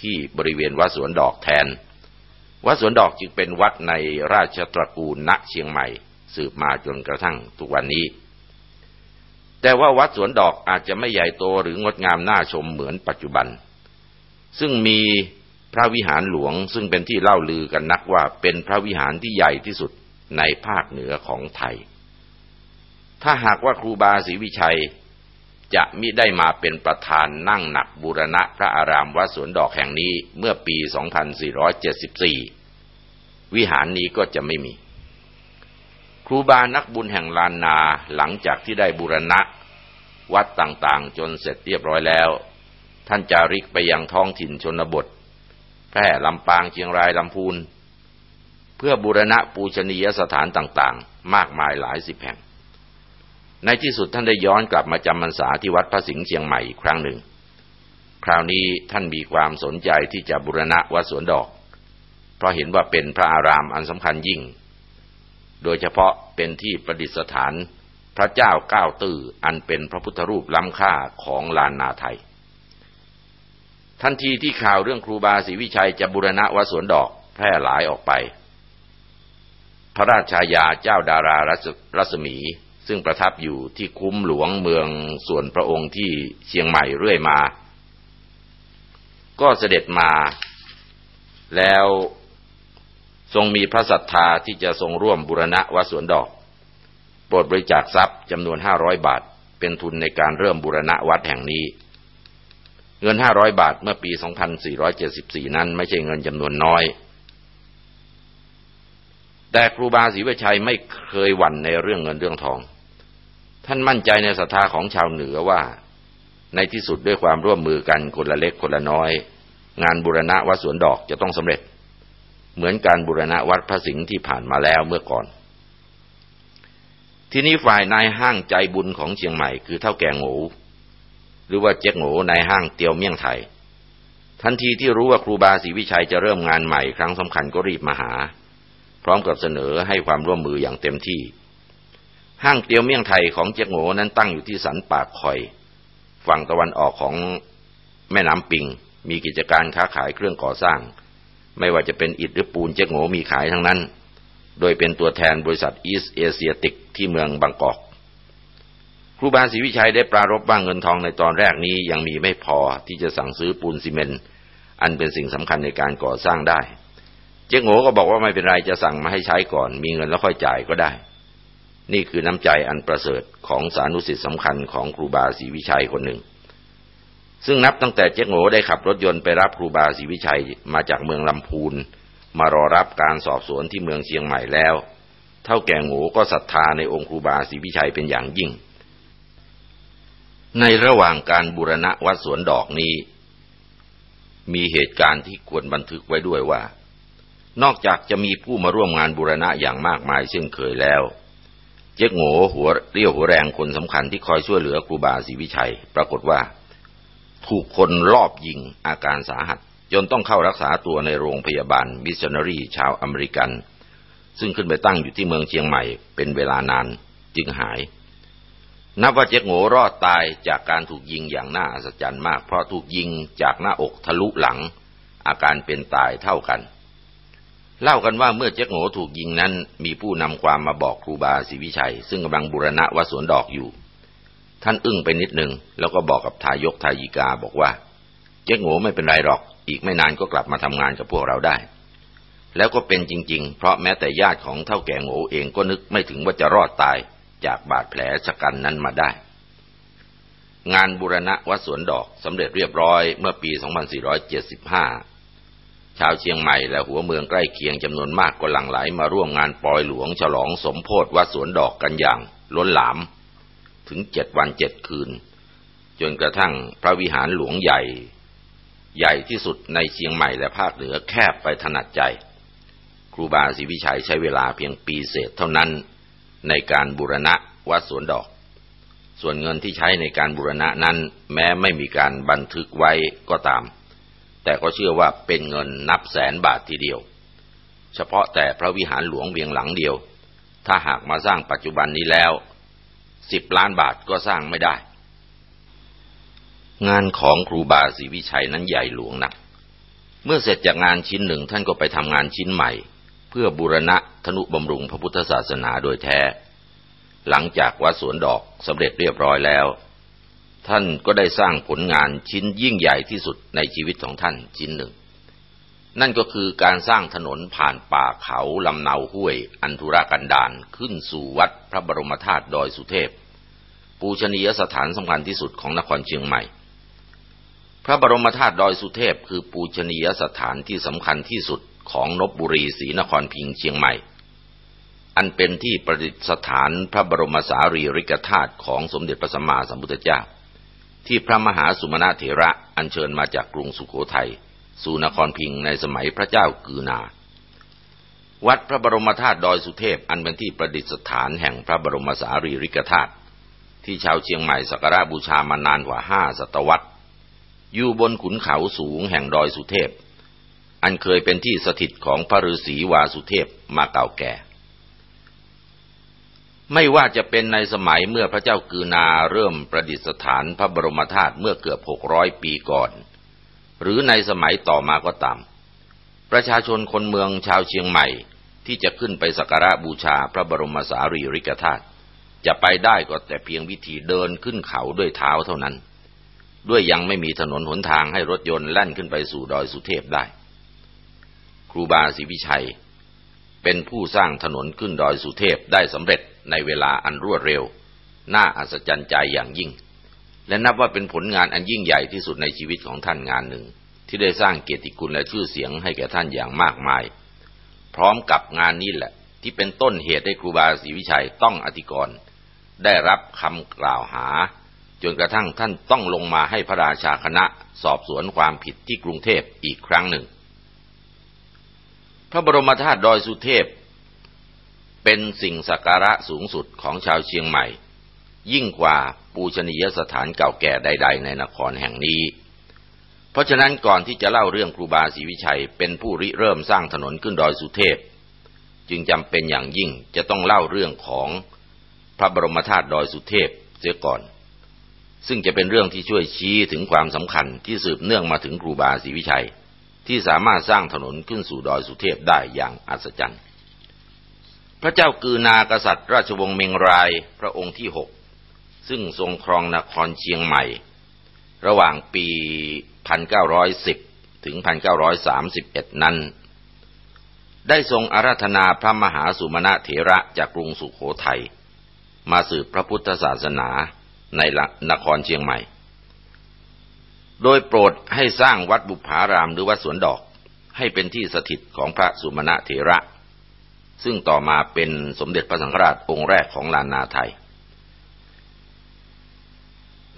ที่บริเวณวัดสวนดอกแทน วัดสวนดอกจึงเป็นวัดในราชตระกูลณเชียงใหม่ สืบมาจนกระทั่งทุกวันนี้ แต่ว่าวัดสวนดอกอาจจะไม่ใหญ่โตหรืองดงามน่าชมเหมือนปัจจุบัน ซึ่งมีพระวิหารหลวงซึ่งเป็นที่เล่าลือกันนักว่าเป็นพระวิหารที่ใหญ่ที่สุดในภาคเหนือของไทย ถ้าหากว่าครูบาศรีวิชัยจะมิได้มาเป็นประธานนั่งหนักบูรณะพระอารามวัดสวนดอกแห่งนี้เมื่อปี 2474 วิหารนี้ก็จะไม่มี ครูบานักบุญแห่งลานนาหลังจากที่ได้บูรณะ วัดต่างๆ จนเสร็จเรียบร้อยแล้ว ท่านจาริกไปยังท้องถิ่นชนบท แพร่ลำปางเชียงรายลำพูน เพื่อบูรณะปูชนียสถานต่างๆ มากมายหลายสิบแห่ง ในที่สุดท่านได้ย้อนกลับมาจำพรรษาที่วัดพระสิงห์เชียงใหม่อีกครั้งหนึ่ง คราวนี้ท่านมีความสนใจที่จะบูรณะวัดสวนดอก เพราะเห็นว่าเป็นพระอารามอันสำคัญยิ่ง โดยเฉพาะเป็นที่ประดิษฐานพระเจ้าก้าวตื้ออันเป็นพระพุทธรูปล้ำค่าของลานนาไทย ทันทีที่ข่าวเรื่องครูบาศรีวิชัยจะบุรณะวัดสวนดอกแพร่หลายออกไป พระราชายาเจ้าดารารัศมี ซึ่งประทับอยู่ที่คุ้มหลวงเมืองส่วนพระองค์ที่เชียงใหม่เรื่อยมา ก็เสด็จมาแล้ว ทรงมีพระศรัทธาที่จะทรงร่วมบุรณะวัดสวนดอก โปรดบริจาคทรัพย์จำนวนห้าร้อยบาท เป็นทุนในการเริ่มบุรณะวัดแห่งนี้ เงินห้าร้อยบาทเมื่อปี 2474 นั้นไม่ใช่เงินจำนวนน้อย แต่ครูบาศรีวิชัยไม่เคยหวั่นในเรื่องเงินเรื่องทอง ท่านมั่นใจในศรัทธาของชาวเหนือว่า ในที่สุดด้วยความร่วมมือกันคนละเล็กคนละน้อย งานบุรณะวัดสวนดอกจะต้องสำเร็จ เหมือนการบุรณะวัดพระสิงห์ที่ผ่านมาแล้วเมื่อก่อน ที่นี้ฝ่ายนายห้างใจบุญของเชียงใหม่คือเท่าแก่โง่หรือว่าเจ๊กโง่ในห้างเตียวเมี่ยงไทย ทันทีที่รู้ว่าครูบาศรีวิชัยจะเริ่มงานใหม่ครั้งสำคัญก็รีบมาหา พร้อมกับเสนอให้ความร่วมมืออย่างเต็มที่ ห้างเตียวเมี่ยงไทยของเจ๊กโง่นั้นตั้งอยู่ที่สันปากคอย ฝั่งตะวันออกของแม่น้ำปิงมีกิจการค้าขายเครื่องก่อสร้าง ไม่ว่าจะเป็นอิฐหรือปูนเจ๊กโง่มีขายทั้งนั้น โดยเป็นตัวแทนบริษัทอีสเอเชียติกที่เมืองบางกอก ครูบาศรีวิชัยได้ปรารบว่าเงินทองในตอนแรกนี้ยังมีไม่พอที่จะสั่งซื้อปูนซีเมนต์อันเป็นสิ่งสำคัญในการก่อสร้างได้ เจ๊งโง่ก็บอกว่าไม่เป็นไรจะสั่งมาให้ใช้ก่อน มีเงินแล้วค่อยจ่ายก็ได้ นี่คือน้ำใจอันประเสริฐของสานุสิทธิสำคัญของครูบาศรีวิชัยคนหนึ่ง ซึ่งนับตั้งแต่เจ๊งโง่ได้ขับรถยนต์ไปรับครูบาศรีวิชัยมาจากเมืองลำพูน มารอรับการสอบสวนที่เมืองเชียงใหม่แล้ว เท่าแก่โง่ก็ศรัทธาในองค์ครูบาศรีวิชัยเป็นอย่างยิ่ง ในระหว่างการบูรณะวัดสวนดอกนี้ มีเหตุการณ์ที่ควรบันทึกไว้ด้วยว่า นอกจากจะมีผู้มาร่วมงานบูรณะอย่างมากมายเช่นเคยแล้วเจ๊กโง่หัวเรี่ยวหัวแรงคนสำคัญที่คอยช่วยเหลือครูบาศรีวิชัย ปรากฏว่า ถูกคนลอบยิงอาการสาหัส จนต้องเข้ารักษาตัวในโรงพยาบาลมิชชันนารีชาวอเมริกัน ซึ่งขึ้นไปตั้งอยู่ที่เมืองเชียงใหม่เป็นเวลานานจึงหาย นับว่าเจ๊กโง่รอดตายจากการถูกยิงอย่างน่าอัศจรรย์มาก เพราะถูกยิงจากหน้าอกทะลุหลัง อาการเป็นตายเท่ากัน เล่ากันว่าเมื่อเจ๊กโง่ถูกยิงนั้น มีผู้นำความมาบอกครูบาศรีวิชัย ซึ่งกำลังบูรณะวัดสวนดอกอยู่ ท่านอึ้งไปนิดหนึ่งแล้วก็บอกกับทายกทายิกาบอกว่า เจ๊กโง่ไม่เป็นไรหรอก อีกไม่นานก็กลับมาทำงานกับพวกเราได้ แล้วก็เป็นจริง ๆ เพราะแม้แต่ญาติของเท่าแก่โง่เองก็นึกไม่ถึงว่าจะรอดตายจากบาดแผลชะกันนั้นมาได้ งานบุรณะวัดสวนดอกสำเร็จเรียบร้อยเมื่อปี 2475 ชาวเชียงใหม่และหัวเมืองใกล้เคียงจำนวนมากก็หลั่งไหลมาร่วมงานปลอยหลวงฉลองสมโพธิวัดสวนดอกกันอย่างล้นหลาม ถึงเจ็ดวันเจ็ดคืน จนกระทั่งพระวิหารหลวงใหญ่ ใหญ่ที่สุดในเชียงใหม่และภาคเหนือแคบไปถนัดใจ ครูบาศรีวิชัยใช้เวลาเพียงปีเศษเท่านั้นในการบูรณะวัดสวนดอก ส่วนเงินที่ใช้ในการบูรณะนั้นแม้ไม่มีการบันทึกไว้ก็ตาม แต่ก็เชื่อว่าเป็นเงินนับแสนบาททีเดียว เฉพาะแต่พระวิหารหลวงเวียงหลังเดียว ถ้าหากมาสร้างปัจจุบันนี้แล้ว สิบล้านบาทก็สร้างไม่ได้ งานของครูบาศรีวิชัยนั้นใหญ่หลวงนัก เมื่อเสร็จจากงานชิ้นหนึ่งท่านก็ไปทำงานชิ้นใหม่ เพื่อบูรณะธนุบำรุงพระพุทธศาสนาโดยแท้ หลังจากวัดสวนดอกสำเร็จเรียบร้อยแล้ว ท่านก็ได้สร้างผลงานชิ้นยิ่งใหญ่ที่สุดในชีวิตของท่านชิ้นหนึ่ง นั่นก็คือการสร้างถนนผ่านป่าเขาลำเนาห้วย อันธุรกันดารขึ้นสู่วัดพระบรมธาตุดอยสุเทพ ปูชนียสถานสำคัญที่สุดของนครเชียงใหม่ พระบรมธาตุดอยสุเทพ คือปูชนียสถานที่สำคัญที่สุดของนบบุรีศรีนครพิงเชียงใหม่ อันเป็นที่ประดิษฐานพระบรมสารีริกธาตุของสมเด็จพระสัมมาสัมพุทธเจ้า ที่พระมหาสุมาณเถระอัญเชิญมาจากกรุงสุโขทัย สู่นครพิงในสมัยพระเจ้ากือนา วัดพระบรมธาตุดอยสุเทพอันเป็นที่ประดิษฐานแห่งพระบรมสารีริกธาตุที่ชาวเชียงใหม่สักการะบูชามานานกว่าห้าศตวรรษ อยู่บนขุนเขาสูงแห่งดอยสุเทพ อันเคยเป็นที่สถิตของพระฤาษีวาสุเทพมาเก่าแก่ ไม่ว่าจะเป็นในสมัยเมื่อพระเจ้ากือนาเริ่มประดิษฐานพระบรมธาตุเมื่อเกือบหกร้อยปีก่อน หรือในสมัยต่อมาก็ตาม ประชาชนคนเมืองชาวเชียงใหม่ที่จะขึ้นไปสักการะบูชาพระบรมสารีริกธาตุจะไปได้ก็แต่เพียงวิธีเดินขึ้นเขาด้วยเท้าเท่านั้น ด้วยยังไม่มีถนนหนทางให้รถยนต์แล่นขึ้นไปสู่ดอยสุเทพได้ ครูบาศรีวิชัย เป็นผู้สร้างถนนขึ้นดอยสุเทพได้สำเร็จในเวลาอันรวดเร็ว น่าอัศจรรย์ใจอย่างยิ่ง และนับว่าเป็นผลงานอันยิ่งใหญ่ที่สุดในชีวิตของท่านงานหนึ่ง ที่ได้สร้างเกียรติคุณและชื่อเสียงให้แก่ท่านอย่างมากมาย พร้อมกับงานนี้แหละ ที่เป็นต้นเหตุให้ครูบาศรีวิชัยต้องอธิกรณ์ได้รับคำกล่าวหา จนกระทั่งท่านต้องลงมาให้พระราชาคณะสอบสวนความผิดที่กรุงเทพอีกครั้งหนึ่ง พระบรมธาตุดอยสุเทพ เป็นสิ่งสักการะสูงสุดของชาวเชียงใหม่ ยิ่งกว่าปูชนียสถานเก่าแก่ใด ๆ ในนครแห่งนี้ เพราะฉะนั้นก่อนที่จะเล่าเรื่องครูบาศรีวิชัยเป็นผู้ริเริ่มสร้างถนนขึ้นดอยสุเทพ จึงจำเป็นอย่างยิ่งจะต้องเล่าเรื่องของพระบรมธาตุดอยสุเทพเสียก่อน ซึ่งจะเป็นเรื่องที่ช่วยชี้ถึงความสำคัญที่สืบเนื่องมาถึงครูบาศรีวิชัย ที่สามารถสร้างถนนขึ้นสู่ดอยสุเทพได้อย่างอัศจรรย์พระเจ้ากือนากษัตริย์ราชวงศ์เมงรายพระองค์ที่หก ซึ่งทรงครองนครเชียงใหม่ ระหว่างปี 1910 ถึง 1931 นั้น ได้ทรงอาราธนาพระมหาสุมาณเถระจากกรุงสุขโขทัย มาสืบพระพุทธศาสนาในนครเชียงใหม่ โดยโปรดให้สร้างวัดบุพารามหรือวัดสวนดอกให้เป็นที่สถิตของพระสุมาณเถระ ซึ่งต่อมาเป็นสมเด็จพระสังฆราชองค์แรกของลานนาไทย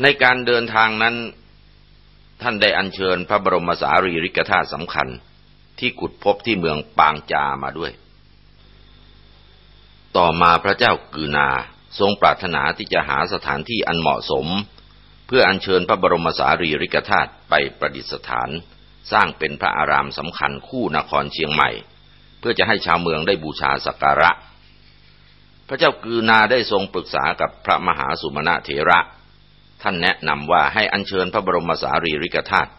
ในการเดินทางนั้น ท่านได้อัญเชิญพระบรมสารีริกธาตุสำคัญ ที่ขุดพบที่เมืองปางจามาด้วย ต่อมาพระเจ้ากือนาทรงปรารถนาที่จะหาสถานที่อันเหมาะสม เพื่ออัญเชิญพระบรมสารีริกธาตุไปประดิษฐาน สร้างเป็นพระอารามสำคัญคู่นครเชียงใหม่ เพื่อจะให้ชาวเมืองได้บูชาสักการะ พระเจ้ากือนาได้ทรงปรึกษากับพระมหาสุมาณเถระ ท่านแนะนำว่าให้อัญเชิญพระบรมสารีริกธาตุ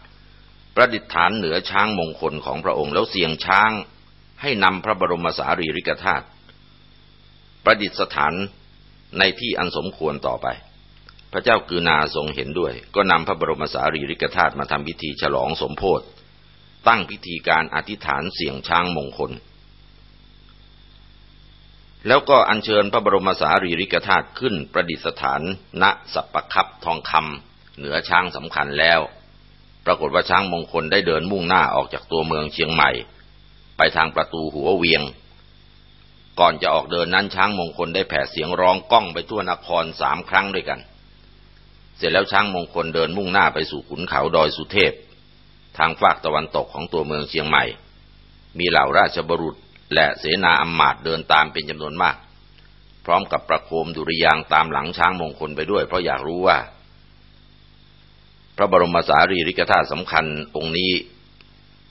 ประดิษฐานเหนือช้างมงคลของพระองค์แล้วเสียงช้างให้นำพระบรมสารีริกธาตุประดิษฐานในที่อันสมควรต่อไป พระเจ้ากือนาทรงเห็นด้วย ก็นำพระบรมสารีริกธาตุมาทำพิธีฉลองสมโพธิตั้งพิธีการอธิษฐานเสียงช้างมงคล แล้วก็อัญเชิญพระบรมสารีริกธาตุขึ้นประดิษฐาน ณสัปปคับทองคำเหนือช้างสำคัญแล้ว ปรากฏว่าช้างมงคลได้เดินมุ่งหน้าออกจากตัวเมืองเชียงใหม่ ไปทางประตูหัวเวียง ก่อนจะออกเดินนั้นช้างมงคลได้แผ่เสียงร้องก้องไปทั่วนครสามครั้งด้วยกัน เสร็จแล้วช้างมงคลเดินมุ่งหน้าไปสู่ขุนเขาดอยสุเทพ ทางฝากตะวันตกของตัวเมืองเชียงใหม่ มีเหล่าราชบรุษ และเสนาอำมาตย์เดินตามเป็นจำนวนมาก พร้อมกับประโคมดุริยางตามหลังช้างมงคลไปด้วย เพราะอยากรู้ว่า พระบรมสารีริกธาตุสำคัญองค์นี้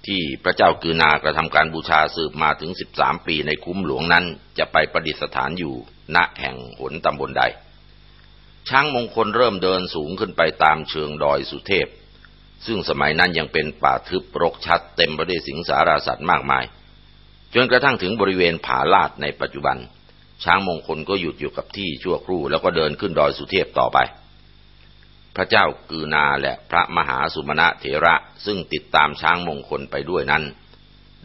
ที่พระเจ้ากือนากระทำการบูชาสืบมาถึงสิบสามปีในคุ้มหลวงนั้น จะไปประดิษฐานอยู่ณแห่งหนตำบลใด ช้างมงคลเริ่มเดินสูงขึ้นไปตามเชิงดอยสุเทพ ซึ่งสมัยนั้นยังเป็นป่าทึบรกชัดเต็มไปด้วยสิงสาราสัตว์มากมาย จนกระทั่งถึงบริเวณผาลาดในปัจจุบัน ช้างมงคลก็หยุดอยู่กับที่ชั่วครู่แล้วก็เดินขึ้นดอยสุเทพต่อไป พระเจ้ากือนาและพระมหาสุมาณะเถระซึ่งติดตามช้างมงคลไปด้วยนั้น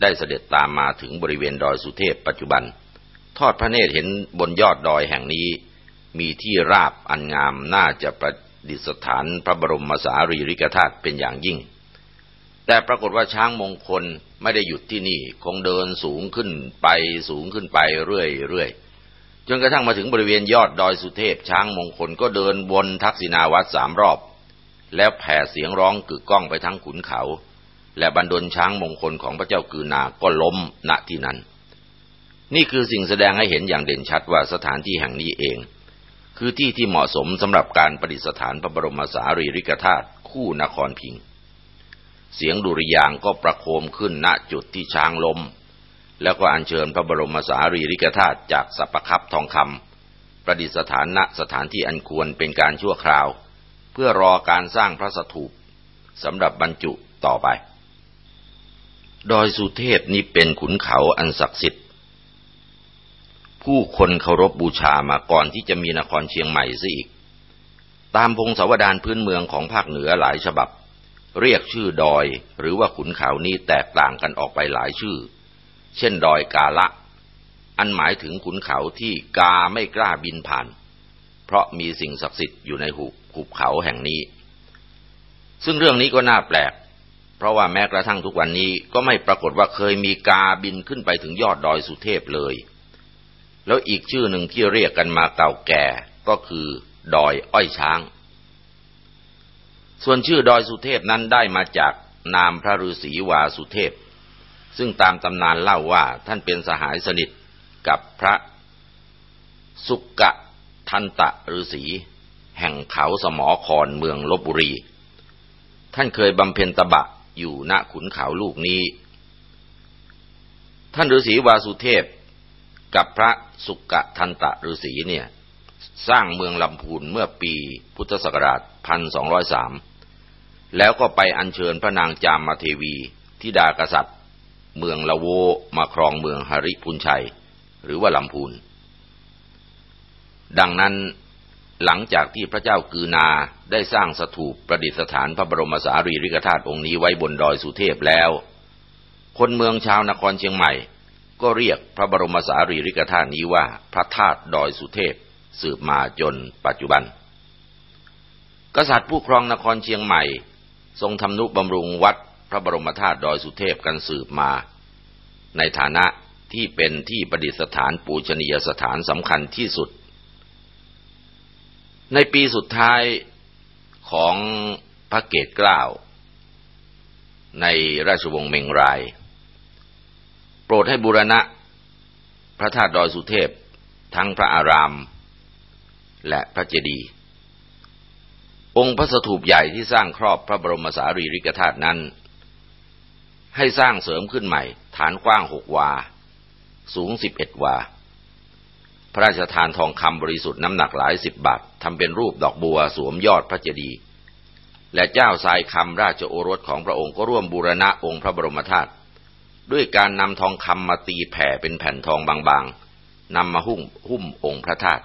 ได้เสด็จตามมาถึงบริเวณดอยสุเทพปัจจุบัน ทอดพระเนตรเห็นบนยอดดอยแห่งนี้ มีที่ราบอันงามน่าจะประดิษฐานพระบรมสารีริกธาตุเป็นอย่างยิ่ง แต่ปรากฏว่าช้างมงคล ไม่ได้หยุดที่นี่ คงเดินสูงขึ้นไปสูงขึ้นไปเรื่อยๆจนกระทั่งมาถึงบริเวณยอดดอยสุเทพช้างมงคลก็เดินวนทักษิณาวัดสามรอบ แล้วแผ่เสียงร้องกึกก้องไปทั้งขุนเขา และบรรดลช้างมงคลของพระเจ้ากือนาก็ล้มณที่นั้น นี่คือสิ่งแสดงให้เห็นอย่างเด่นชัดว่าสถานที่แห่งนี้เอง คือที่ที่เหมาะสมสำหรับการประดิษฐานพระบรมสารีริกธาตุคู่นครพิง เสียงดุริยางก็ประโคมขึ้นณจุดที่ช้างล้มแล้วก็อัญเชิญพระบรมสารีริกธาตุจากสัปปคับทองคำประดิษฐานณสถานที่อันควรเป็นการชั่วคราว เพื่อรอการสร้างพระสถูปสำหรับบรรจุต่อไป ดอยสุเทพนี้เป็นขุนเขาอันศักดิ์สิทธิ์ ผู้คนเคารพบบูชามาก่อนที่จะมีนครเชียงใหม่ซะอีก ตามพงศาวดารพื้นเมืองของภาคเหนือหลายฉบับ เรียกชื่อดอยหรือว่าขุนเขานี้แตกต่างกันออกไปหลายชื่อ เช่นดอยกาละ อันหมายถึงขุนเขาที่กาไม่กล้าบินผ่าน เพราะมีสิ่งศักดิ์สิทธิ์อยู่ในหุบหุบเขาแห่งนี้ ซึ่งเรื่องนี้ก็น่าแปลก เพราะว่าแม้กระทั่งทุกวันนี้ก็ไม่ปรากฏว่าเคยมีกาบินขึ้นไปถึงยอดดอยสุเทพเลย แล้วอีกชื่อหนึ่งที่เรียกกันมาเก่าแก่ก็คือ ดอยอ้อยช้าง ส่วนชื่อดอยสุเทพนั้นได้มาจากนามพระฤาษีวาสุเทพ ซึ่งตามตำนานเล่าว่าท่านเป็นสหายสนิทกับพระสุกะทันตะฤาษีแห่งเขาสมอคอนเมืองลบบุรี ท่านเคยบำเพ็ญตบะอยู่ณขุนเขาลูกนี้ ท่านฤาษีวาสุเทพ กับพระสุกะทันตะฤาษีเนี่ย สร้างเมืองลำพูนเมื่อปีพุทธศักราช 1203 แล้วก็ไปอัญเชิญพระนางจามมาเทวีทิดากษัตริย์ เมืองละโวมาครองเมืองหริพุนชัย หรือว่าลำพูน ดังนั้นหลังจากที่พระเจ้ากือนาได้สร้างสถูปประดิษฐานพระบรมสารีริกธาตุองค์นี้ไว้บนดอยสุเทพแล้ว คนเมืองชาวนครเชียงใหม่ ก็เรียกพระบรมสารีริกธาตุนี้ว่าพระธาตุดอยสุเทพสืบมาจนปัจจุบัน กษัตริย์ผู้ครองนครเชียงใหม่ ทรงทำนุบำรุงวัดพระบรมธาตุดอยสุเทพกันสืบมา ในฐานะที่เป็นที่ประดิษฐานปูชนียสถานสำคัญที่สุด ในปีสุดท้ายของพระเกตเกล้าในราชวงศ์เมงราย โปรดให้บูรณะ พระธาตุดอยสุเทพ ทั้งพระอาราม และพระเจดีย์ องค์พระสถูปใหญ่ที่สร้างครอบพระบรมสารีริกธาตุนั้น ให้สร้างเสริมขึ้นใหม่ ฐานกว้างหกวา สูงสิบเอ็ดวา พระราชทานทองคำบริสุทธิ์น้ำหนักหลายสิบบาททำเป็นรูปดอกบัวสวมยอดพระเจดีย์และเจ้าทรายคำราชโอรสของพระองค์ก็ร่วมบูรณะองค์พระบรมธาตุด้วยการนำทองคำมาตีแผ่เป็นแผ่นทองบางๆนำมาหุ้มหุ้มองค์พระธาตุ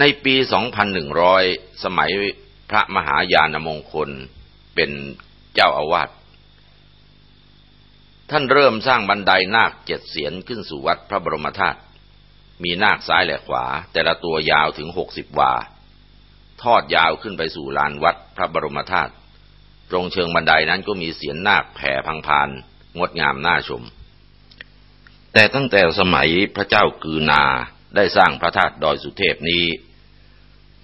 ในปี 2100 สมัยพระมหายานมงคลเป็นเจ้าอาวาส ท่านเริ่มสร้างบันไดนาคเจ็ดเสียนขึ้นสู่วัดพระบรมธาตุ มีนาคซ้ายและขวา แต่ละตัวยาวถึงหกสิบวา ทอดยาวขึ้นไปสู่ลานวัดพระบรมธาตุ ตรงเชิงบันไดนั้นก็มีเสียนนาคแผ่พังพาน งดงามน่าชม แต่ตั้งแต่สมัยพระเจ้ากือนา ได้สร้างพระธาตุดอยสุเทพนี้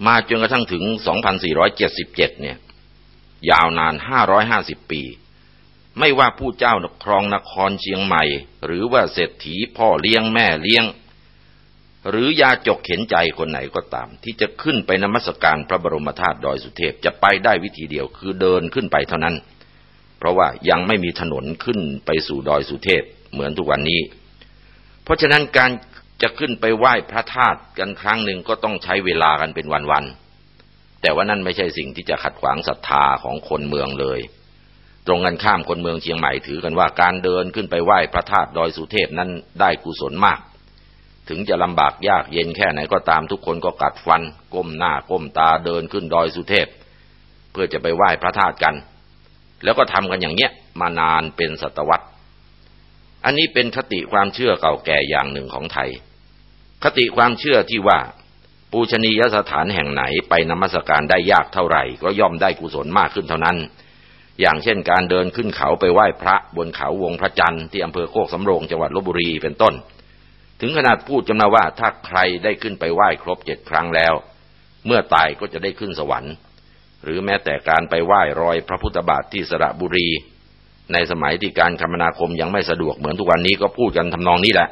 มาจนกระทั่งถึง 2477 เนี่ย ยาวนาน 550 ปี ไม่ว่าผู้เจ้าครองนครเชียงใหม่ หรือว่าเศรษฐีพ่อเลี้ยงแม่เลี้ยง หรือยาจกเข็นใจคนไหนก็ตาม ที่จะขึ้นไปนมัสการพระบรมธาตุดอยสุเทพจะไปได้วิธีเดียวคือเดินขึ้นไปเท่านั้น เพราะว่ายังไม่มีถนนขึ้นไปสู่ดอยสุเทพเหมือนทุกวันนี้ เพราะฉะนั้นการ จะขึ้นไปไหว้พระธาตุกันครั้งหนึ่งก็ต้องใช้เวลากันเป็นวันๆ แต่ว่านั่นไม่ใช่สิ่งที่จะขัดขวางศรัทธาของคนเมืองเลย ตรงกันข้ามคนเมืองเชียงใหม่ถือกันว่าการเดินขึ้นไปไหว้พระธาตุดอยสุเทพนั้นได้กุศลมาก ถึงจะลำบากยากเย็นแค่ไหนก็ตามทุกคนก็กัดฟัน ก้มหน้าก้มตาเดินขึ้นดอยสุเทพ เพื่อจะไปไหว้พระธาตุกัน แล้วก็ทำกันอย่างเนี้ยมานานเป็นศตวรรษ อันนี้เป็นคติความเชื่อเก่าแก่อย่างหนึ่งของไทย คติความเชื่อที่ว่า ปูชนียสถานแห่งไหนไปนมัสการได้ยากเท่าไหร่ ก็ย่อมได้กุศลมากขึ้นเท่านั้น อย่างเช่นการเดินขึ้นเขาไปไหว้พระบนเขาวงพระจันทร์ที่อำเภอโคกสำโรงจังหวัดลบบุรีเป็นต้น ถึงขนาดพูดจำนาว่าถ้าใครได้ขึ้นไปไหว้ครบเจ็ดครั้งแล้ว เมื่อตายก็จะได้ขึ้นสวรรค์ หรือแม้แต่การไปไหว้รอยพระพุทธบาทที่สระบุรี ในสมัยที่การคมนาคมยังไม่สะดวกเหมือนทุกวันนี้ก็พูดกันทำนองนี้แหละ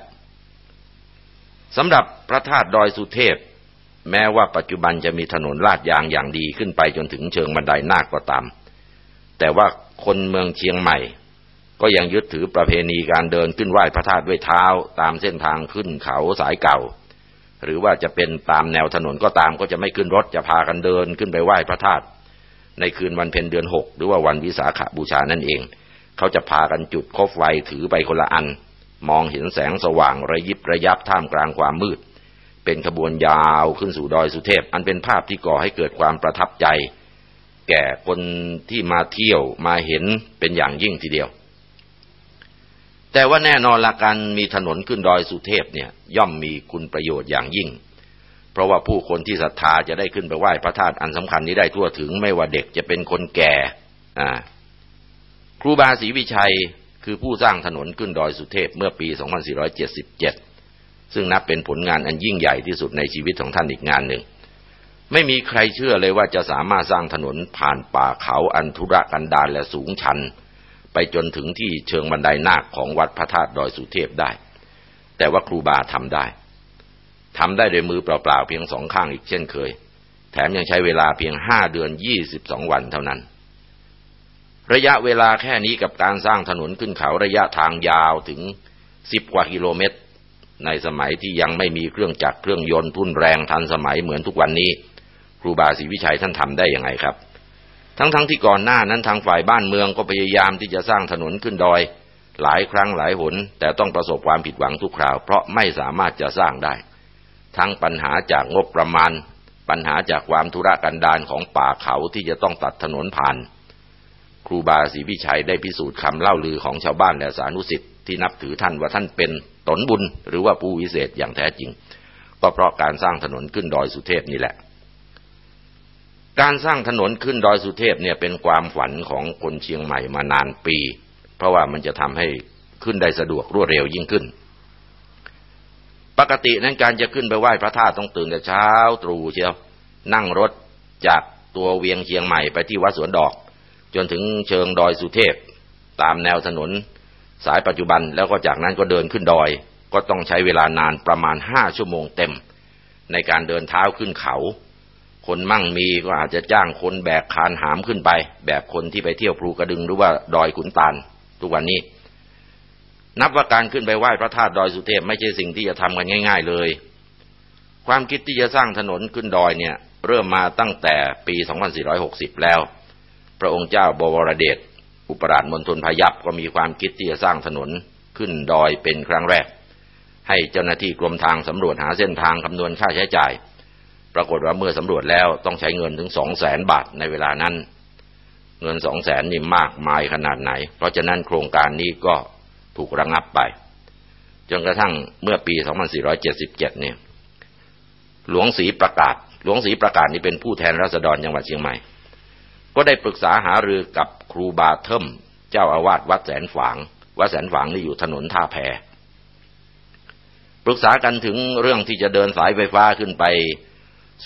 สำหรับพระธาตุดอยสุเทพ แม้ว่าปัจจุบันจะมีถนนลาดยางอย่างดีขึ้นไปจนถึงเชิงบันไดนาคก็ตาม แต่ว่าคนเมืองเชียงใหม่ ก็ยังยึดถือประเพณีการเดินขึ้นไหว้พระธาตุด้วยเท้า ตามเส้นทางขึ้นเขาสายเก่า หรือว่าจะเป็นตามแนวถนนก็ตามก็จะไม่ขึ้นรถจะพากันเดินขึ้นไปไหว้พระธาตุในคืนวันเพ็ญเดือนหกหรือว่าวันวิสาขบูชานั่นเอง เขาจะพากันจุดคบไฟถือไปคนละอัน มองเห็นแสงสว่างระยิบระยับท่ามกลางความมืด เป็นขบวนยาวขึ้นสู่ดอยสุเทพ อันเป็นภาพที่ก่อให้เกิดความประทับใจ แก่คนที่มาเที่ยวมาเห็นเป็นอย่างยิ่งทีเดียว แต่ว่าแน่นอนละการมีถนนขึ้นดอยสุเทพเนี่ยย่อมมีคุณประโยชน์อย่างยิ่ง เพราะว่าผู้คนที่ศรัทธาจะได้ขึ้นไปไหว้พระธาตุอันสำคัญนี้ได้ทั่วถึงไม่ว่าเด็กจะเป็นคนแก่อ่าครูบาศรีวิชัย คือผู้สร้างถนนขึ้นดอยสุเทพเมื่อปี 2477 ซึ่งนับเป็นผลงานอันยิ่งใหญ่ที่สุดในชีวิตของท่านอีกงานหนึ่ง ไม่มีใครเชื่อเลยว่าจะสามารถสร้างถนนผ่านป่าเขาอันธุรกันดารและสูงชัน ไปจนถึงที่เชิงบันไดนาคของวัดพระธาตุดอยสุเทพได้ แต่ว่าครูบาทำได้ทำได้โดยมือเปล่าๆเพียงสองข้างอีกเช่นเคย แถมยังใช้เวลาเพียงห้าเดือนยี่สิบสองวันเท่านั้น ระยะเวลาแค่นี้กับการสร้างถนนขึ้นเขาระยะทางยาวถึงสิบกว่ากิโลเมตร ในสมัยที่ยังไม่มีเครื่องจักรเครื่องยนต์ทุ่นแรงทันสมัยเหมือนทุกวันนี้ ครูบาศรีวิชัยท่านทำได้ยังไงครับ ทั้งๆทที่ก่อนหน้านั้นทางฝ่ายบ้านเมืองก็พยายามที่จะสร้างถนนขึ้นดอย หลายครั้งหลายหน แต่ต้องประสบความผิดหวังทุกคราว เพราะไม่สามารถจะสร้างได้ ทั้งปัญหาจากงบประมาณ ปัญหาจากความธุรกันดารของป่าเขาที่จะต้องตัดถนนผ่าน ครูบาศรีวิชัยได้พิสูจน์คำเล่าลือของชาวบ้านและสานุสิทธิ์ที่นับถือท่านว่าท่านเป็นตนบุญ หรือว่าผู้วิเศษอย่างแท้จริง ก็เพราะการสร้างถนนขึ้นดอยสุเทพนี่แหละ การสร้างถนนขึ้นดอยสุเทพเนี่ยเป็นความฝันของคนเชียงใหม่มานานปี เพราะว่ามันจะทำให้ขึ้นได้สะดวกรวดเร็วยิ่งขึ้นปกตินั้นการจะขึ้นไปไหว้พระธาตุต้องตื่นแต่เช้าตรู่เชียว นั่งรถจากตัวเวียงเชียงใหม่ไปที่วัดสวนดอก จนถึงเชิงดอยสุเทพ ตามแนวถนน สายปัจจุบันแล้วก็จากนั้นก็เดินขึ้นดอย ก็ต้องใช้เวลานานประมาณห้าชั่วโมงเต็ม ในการเดินเท้าขึ้นเขา คนมั่งมีก็อาจจะจ้างคนแบกคานหามขึ้นไป แบบคนที่ไปเที่ยวภูกระดึงหรือว่าดอยขุนตาลทุกวันนี้ นับว่าการขึ้นไปไหว้พระธาตุดอยสุเทพไม่ใช่สิ่งที่จะทำกันง่าย ๆ เลย ความคิดที่จะสร้างถนนขึ้นดอยเนี่ยเริ่มมาตั้งแต่ปี 2460 แล้ว พระองค์เจ้าบวรเดชอุปราชมณฑลพยัพก็มีความคิดที่จะสร้างถนนขึ้นดอยเป็นครั้งแรก ให้เจ้าหน้าที่กรมทางสำรวจหาเส้นทางคำนวณค่าใช้จ่าย ปรากฏว่าเมื่อสำรวจแล้วต้องใช้เงินถึงสองแสนบาทในเวลานั้น เงินสองแสนนี่มากมายขนาดไหน เพราะฉะนั้นโครงการนี้ก็ถูกระงับไป จนกระทั่งเมื่อปี 2477 เนี่ย หลวงศรีประกาศ หลวงศรีประกาศนี่เป็นผู้แทนรัษฎรจังหวัดเชียงใหม่ ก็ได้ปรึกษาหารือกับครูบาเทิมเจ้าอาวาสวัดแสนฝาง วัดแสนฝางนี่อยู่ถนนท่าแพปรึกษากันถึงเรื่องที่จะเดินสายไฟฟ้าขึ้นไป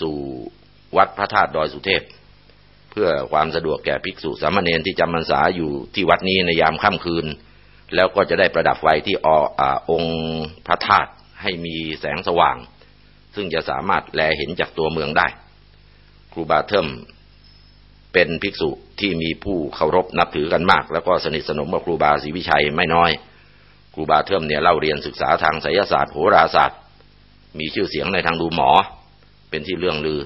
สู่วัดพระธาตุดอยสุเทพ เพื่อความสะดวกแก่ภิกษุสามเณรที่จำพรรษาอยู่ที่วัดนี้ในยามค่ำคืน แล้วก็จะได้ประดับไฟที่อองค์พระธาตุให้มีแสงสว่าง ซึ่งจะสามารถแลเห็นจากตัวเมืองได้ ครูบาเทิม เป็นภิกษุที่มีผู้เคารพนับถือกันมาก แล้วก็สนิทสนมกับครูบาศรีวิชัยไม่น้อย ครูบาเทิมเนี่ยเล่าเรียนศึกษาทางไสยศาสตร์โหราศาสตร์ มีชื่อเสียงในทางดูหมอ เป็นที่เรื่องลือ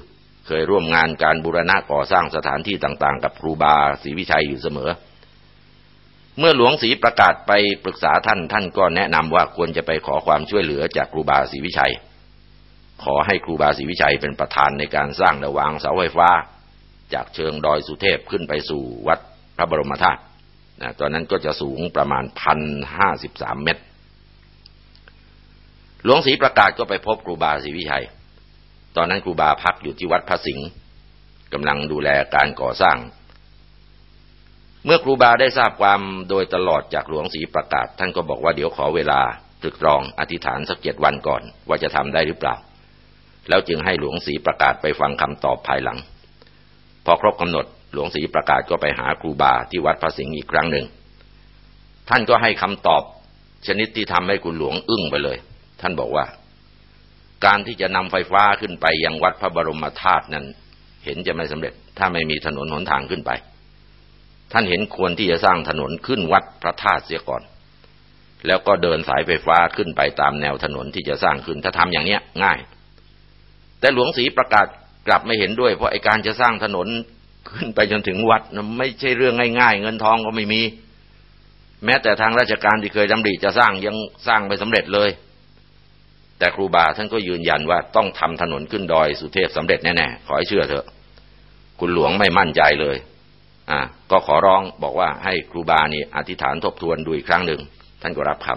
เคยร่วมงานการบูรณะก่อสร้างสถานที่ต่างๆ กับครูบาศรีวิชัยอยู่เสมอ เมื่อหลวงศรีประกาศไปปรึกษาท่านท่านก็แนะนำว่าควรจะไปขอความช่วยเหลือจากครูบาศรีวิชัย ขอให้ครูบาศรีวิชัยเป็นประธานในการสร้างและวางเสาไฟฟ้า จากเชิงดอยสุเทพขึ้นไปสู่วัดพระบรมธาตุนะตอนนั้นก็จะสูงประมาณพันห้าสิบสามเมตร หลวงศรีประกาศก็ไปพบครูบาศรีวิชัย ตอนนั้นครูบาพักอยู่ที่วัดพระสิงห์กำลังดูแลการก่อสร้าง เมื่อครูบาได้ทราบความโดยตลอดจากหลวงศรีประกาศ ท่านก็บอกว่าเดี๋ยวขอเวลาตรึกตรองอธิษฐานสักเจ็ดวันก่อน ว่าจะทำได้หรือเปล่า แล้วจึงให้หลวงศรีประกาศไปฟังคำตอบภายหลัง พอครบกำหนดหลวงศรีประกาศก็ไปหาครูบาที่วัดพระสิงห์อีกครั้งหนึ่ง ท่านก็ให้คำตอบชนิดที่ทำให้คุณหลวงอึ้งไปเลย ท่านบอกว่า การที่จะนำไฟฟ้าขึ้นไปยังวัดพระบรมธาตุนั้น เห็นจะไม่สำเร็จ ถ้าไม่มีถนนหนทางขึ้นไป ท่านเห็นควรที่จะสร้างถนนขึ้นวัดพระธาตุเสียก่อน แล้วก็เดินสายไฟฟ้าขึ้นไปตามแนวถนนที่จะสร้างขึ้นถ้าทำอย่างเนี้ยง่าย แต่หลวงศรีประกาศ กลับไม่เห็นด้วย เพราะไอการจะสร้างถนนขึ้นไปจนถึงวัดนะไม่ใช่เรื่องง่าย ๆ เงินทองก็ไม่มี แม้แต่ทางราชการที่เคยดำริจะสร้างยังสร้างไม่สำเร็จเลย แต่ครูบาท่านก็ยืนยันว่าต้องทำถนนขึ้นดอยสุเทพสำเร็จแน่ๆขอให้เชื่อเถอะ คุณหลวงไม่มั่นใจเลย อ่า ก็ขอร้องบอกว่าให้ครูบานี่อธิษฐานทบทวนดูอีกครั้งหนึ่งท่านก็รับค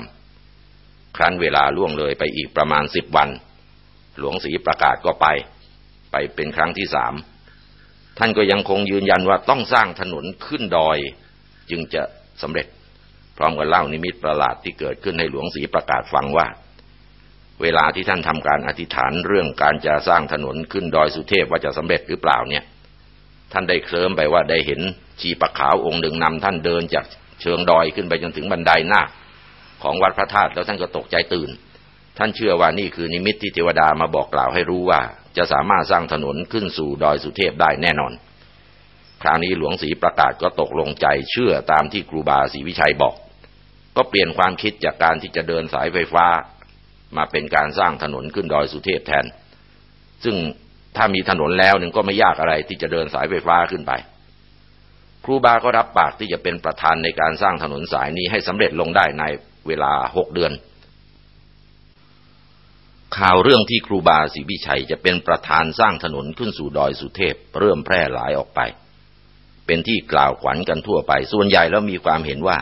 ำครั้นเวลาล่วงเลยไปอีกประมาณสิบวัน หลวงศรีประกาศก็ไป ไปเป็นครั้งที่สามท่านก็ยังคงยืนยันว่าต้องสร้างถนนขึ้นดอย จึงจะสำเร็จ พร้อมกับเล่านิมิตประหลาดที่เกิดขึ้นให้หลวงศรีประกาศฟังว่า เวลาที่ท่านทำการอธิษฐานเรื่องการจะสร้างถนนขึ้นดอยสุเทพว่าจะสำเร็จหรือเปล่าเนี่ย ท่านได้เคลิ้มไปว่าได้เห็นชีปะขาวองค์หนึ่งนำท่านเดินจากเชิงดอยขึ้นไปจนถึงบันไดหน้า ของวัดพระธาตุแล้วท่านก็ตกใจตื่น ท่านเชื่อว่านี่คือนิมิตที่เทวดามาบอกกล่าวให้รู้ว่า จะสามารถสร้างถนนขึ้นสู่ดอยสุเทพได้แน่นอน คราวนี้หลวงศรีประกาศก็ตกลงใจเชื่อตามที่ครูบาศรีวิชัยบอก ก็เปลี่ยนความคิดจากการที่จะเดินสายไฟฟ้า มาเป็นการสร้างถนนขึ้นดอยสุเทพแทน ซึ่งถ้ามีถนนแล้วนึงก็ไม่ยากอะไรที่จะเดินสายไฟฟ้าขึ้นไป ครูบาก็รับปากที่จะเป็นประธานในการสร้างถนนสายนี้ให้สำเร็จลงได้ในเวลาหกเดือน ข่าวเรื่องที่ครูบาศรีวิชัยจะเป็นประธานสร้างถนนขึ้นสู่ดอยสุเทพ เริ่มแพร่หลายออกไป เป็นที่กล่าวขวัญกันทั่วไป ส่วนใหญ่แล้วมีความเห็นว่า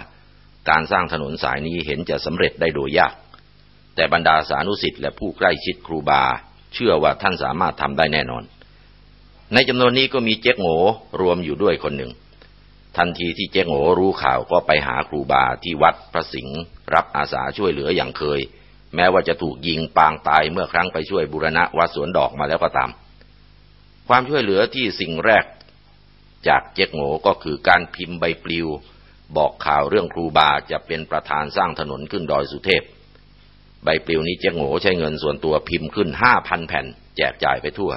การสร้างถนนสายนี้เห็นจะสำเร็จได้โดยยาก แต่บรรดาสานุสิทธิ์และผู้ใกล้ชิดครูบา เชื่อว่าท่านสามารถทำได้แน่นอน ในจำนวนนี้ก็มีเจ๊กโง่รวมอยู่ด้วยคนหนึ่ง ทันทีที่เจ๊กโง่รู้ข่าวก็ไปหาครูบาที่วัดพระสิงห์รับอาสาช่วยเหลืออย่างเคย แม้ว่าจะถูกยิงปางตายเมื่อครั้งไปช่วยบุรณะวัดสวนดอกมาแล้วก็ตาม ความช่วยเหลือที่สิ่งแรกจากเจ๊กโง่ก็คือการพิมพ์ใบปลิว บอกข่าวเรื่องครูบาจะเป็นประธานสร้างถนนขึ้นดอยสุเทพ ใบปลิวนี้เจ๊งโง่ใช้เงินส่วนตัวพิมพ์ขึ้นห้าพันแผ่น แจกจ่ายไปทั่ว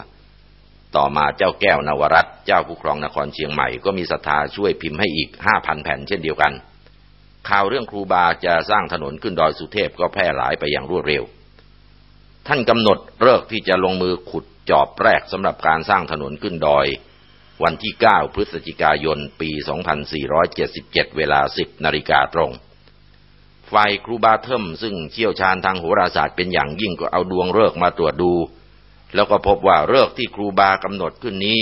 ต่อมาเจ้าแก้วนวรัตเจ้าผู้ครองนครเชียงใหม่ก็มีศรัทธาช่วยพิมพ์ให้อีกห้าพันแผ่นเช่นเดียวกัน ข่าวเรื่องครูบาจะสร้างถนนขึ้นดอยสุเทพก็แพร่หลายไปอย่างรวดเร็ว ท่านกำหนดเลิกที่จะลงมือขุดจอบแรกสำหรับการสร้างถนนขึ้นดอย วันที่ 9 พฤศจิกายน ปี 2477 เวลา 10 นาฬิกาตรงฝ่ายครูบาเทิมซึ่งเชี่ยวชาญทางโหราศาสตร์เป็นอย่างยิ่งก็เอาดวงฤกษ์มาตรวจดู แล้วก็พบว่าฤกษ์ที่ครูบากำหนดขึ้นนี้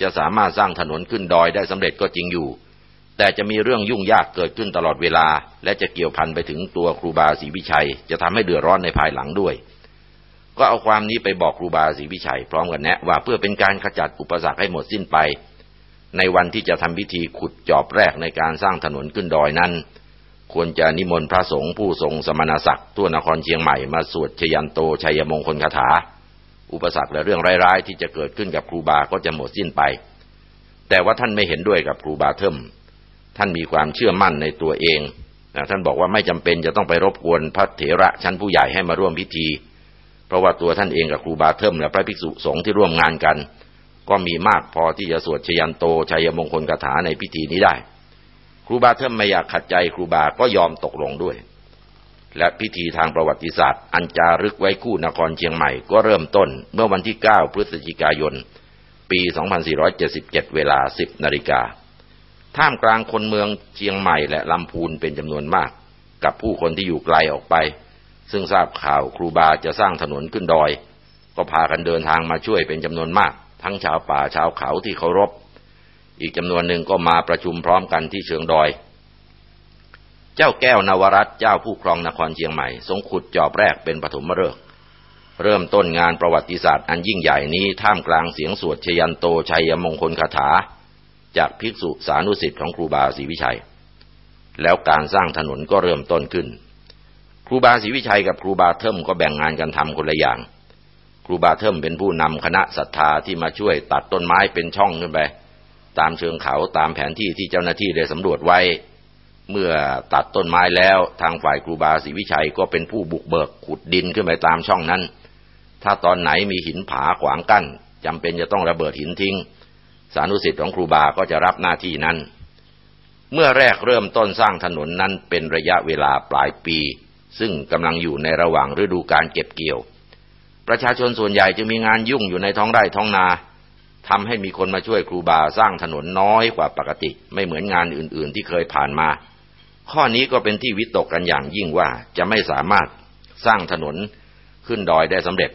จะสามารถสร้างถนนขึ้นดอยได้สำเร็จก็จริงอยู่ แต่จะมีเรื่องยุ่งยากเกิดขึ้นตลอดเวลา และจะเกี่ยวพันไปถึงตัวครูบาศรีวิชัย จะทำให้เดือดร้อนในภายหลังด้วย ก็เอาความนี้ไปบอกครูบาศรีวิชัย พร้อมกันแนะว่าเพื่อเป็นการขจัดอุปสรรคให้หมดสิ้นไป ในวันที่จะทำพิธีขุดจอบแรกในการสร้างถนนขึ้นดอยนั้น ควรจะนิมนต์พระสงฆ์ผู้ทรงสมณศักดิ์ทั่วนครเชียงใหม่มาสวดชยันโตชัยมงคลคาถา อุปสรรคและเรื่องร้ายๆ ที่จะเกิดขึ้นกับครูบาก็จะหมดสิ้นไป แต่ว่าท่านไม่เห็นด้วยกับครูบาเทิม ท่านมีความเชื่อมั่นในตัวเองนะท่านบอกว่าไม่จำเป็นจะต้องไปรบกวนพระเถระชั้นผู้ใหญ่ให้มาร่วมพิธี เพราะว่าตัวท่านเองกับครูบาเทิมและพระภิกษุสงฆ์ที่ร่วมงานกัน ก็มีมากพอที่จะสวดชยันโตชัยมงคลคาถาในพิธีนี้ได้ ครูบาเทิมไม่อยากขัดใจครูบาก็ยอมตกลงด้วย และพิธีทางประวัติศาสตร์ อันจารึกไว้คู่นครเชียงใหม่ก็เริ่มต้นเมื่อวันที่ 9 พฤศจิกายน ปี 2477 เวลา 10นาฬิกา ท่ามกลางคนเมืองเชียงใหม่และลำพูนเป็นจำนวนมาก กับผู้คนที่อยู่ไกลออกไป ซึ่งทราบข่าวครูบาจะสร้างถนนขึ้นดอย ก็พากันเดินทางมาช่วยเป็นจำนวนมาก ทั้งชาวป่าชาวเขาที่เคารพ อีกจำนวนหนึ่งก็มาประชุมพร้อมกันที่เชิงดอย เจ้าแก้วนวรัตเจ้าผู้ครองนครเชียงใหม่ ทรงขุดจอบแรกเป็นปฐมฤกษ์เริ่มต้นงานประวัติศาสตร์อันยิ่งใหญ่นี้ท่ามกลางเสียงสวดชยันโตชัยมงคลคาถา จากภิกษุสานุสิทธิ์ของครูบาศรีวิชัย แล้วการสร้างถนนก็เริ่มต้นขึ้น ครูบาศรีวิชัยกับครูบาเทิมก็แบ่งงานกันทำคนละอย่าง ครูบาเทิมเป็นผู้นำคณะศรัทธาที่มาช่วยตัดต้นไม้เป็นช่องขึ้นไป ตามเชิงเขาตามแผนที่ที่เจ้าหน้าที่ได้สำรวจไว้ เมื่อตัดต้นไม้แล้วทางฝ่ายครูบาศรีวิชัยก็เป็นผู้บุกเบิกขุดดินขึ้นไปตามช่องนั้น ถ้าตอนไหนมีหินผาขวางกั้นจำเป็นจะต้องระเบิดหินทิ้ง สานุสิทธิ์ของครูบาก็จะรับหน้าที่นั้น เมื่อแรกเริ่มต้นสร้างถนนนั้นเป็นระยะเวลาปลายปี ซึ่งกำลังอยู่ในระหว่างฤดูการเก็บเกี่ยว ประชาชนส่วนใหญ่จะมีงานยุ่งอยู่ในท้องไร่ท้องนาทำให้มีคนมาช่วยครูบาสร้างถนนน้อยกว่าปกติ ไม่เหมือนงานอื่น ๆ ที่เคยผ่านมา ข้อนี้ก็เป็นที่วิตกกันอย่างยิ่งว่าจะไม่สามารถสร้างถนนขึ้นดอยได้สำเร็จ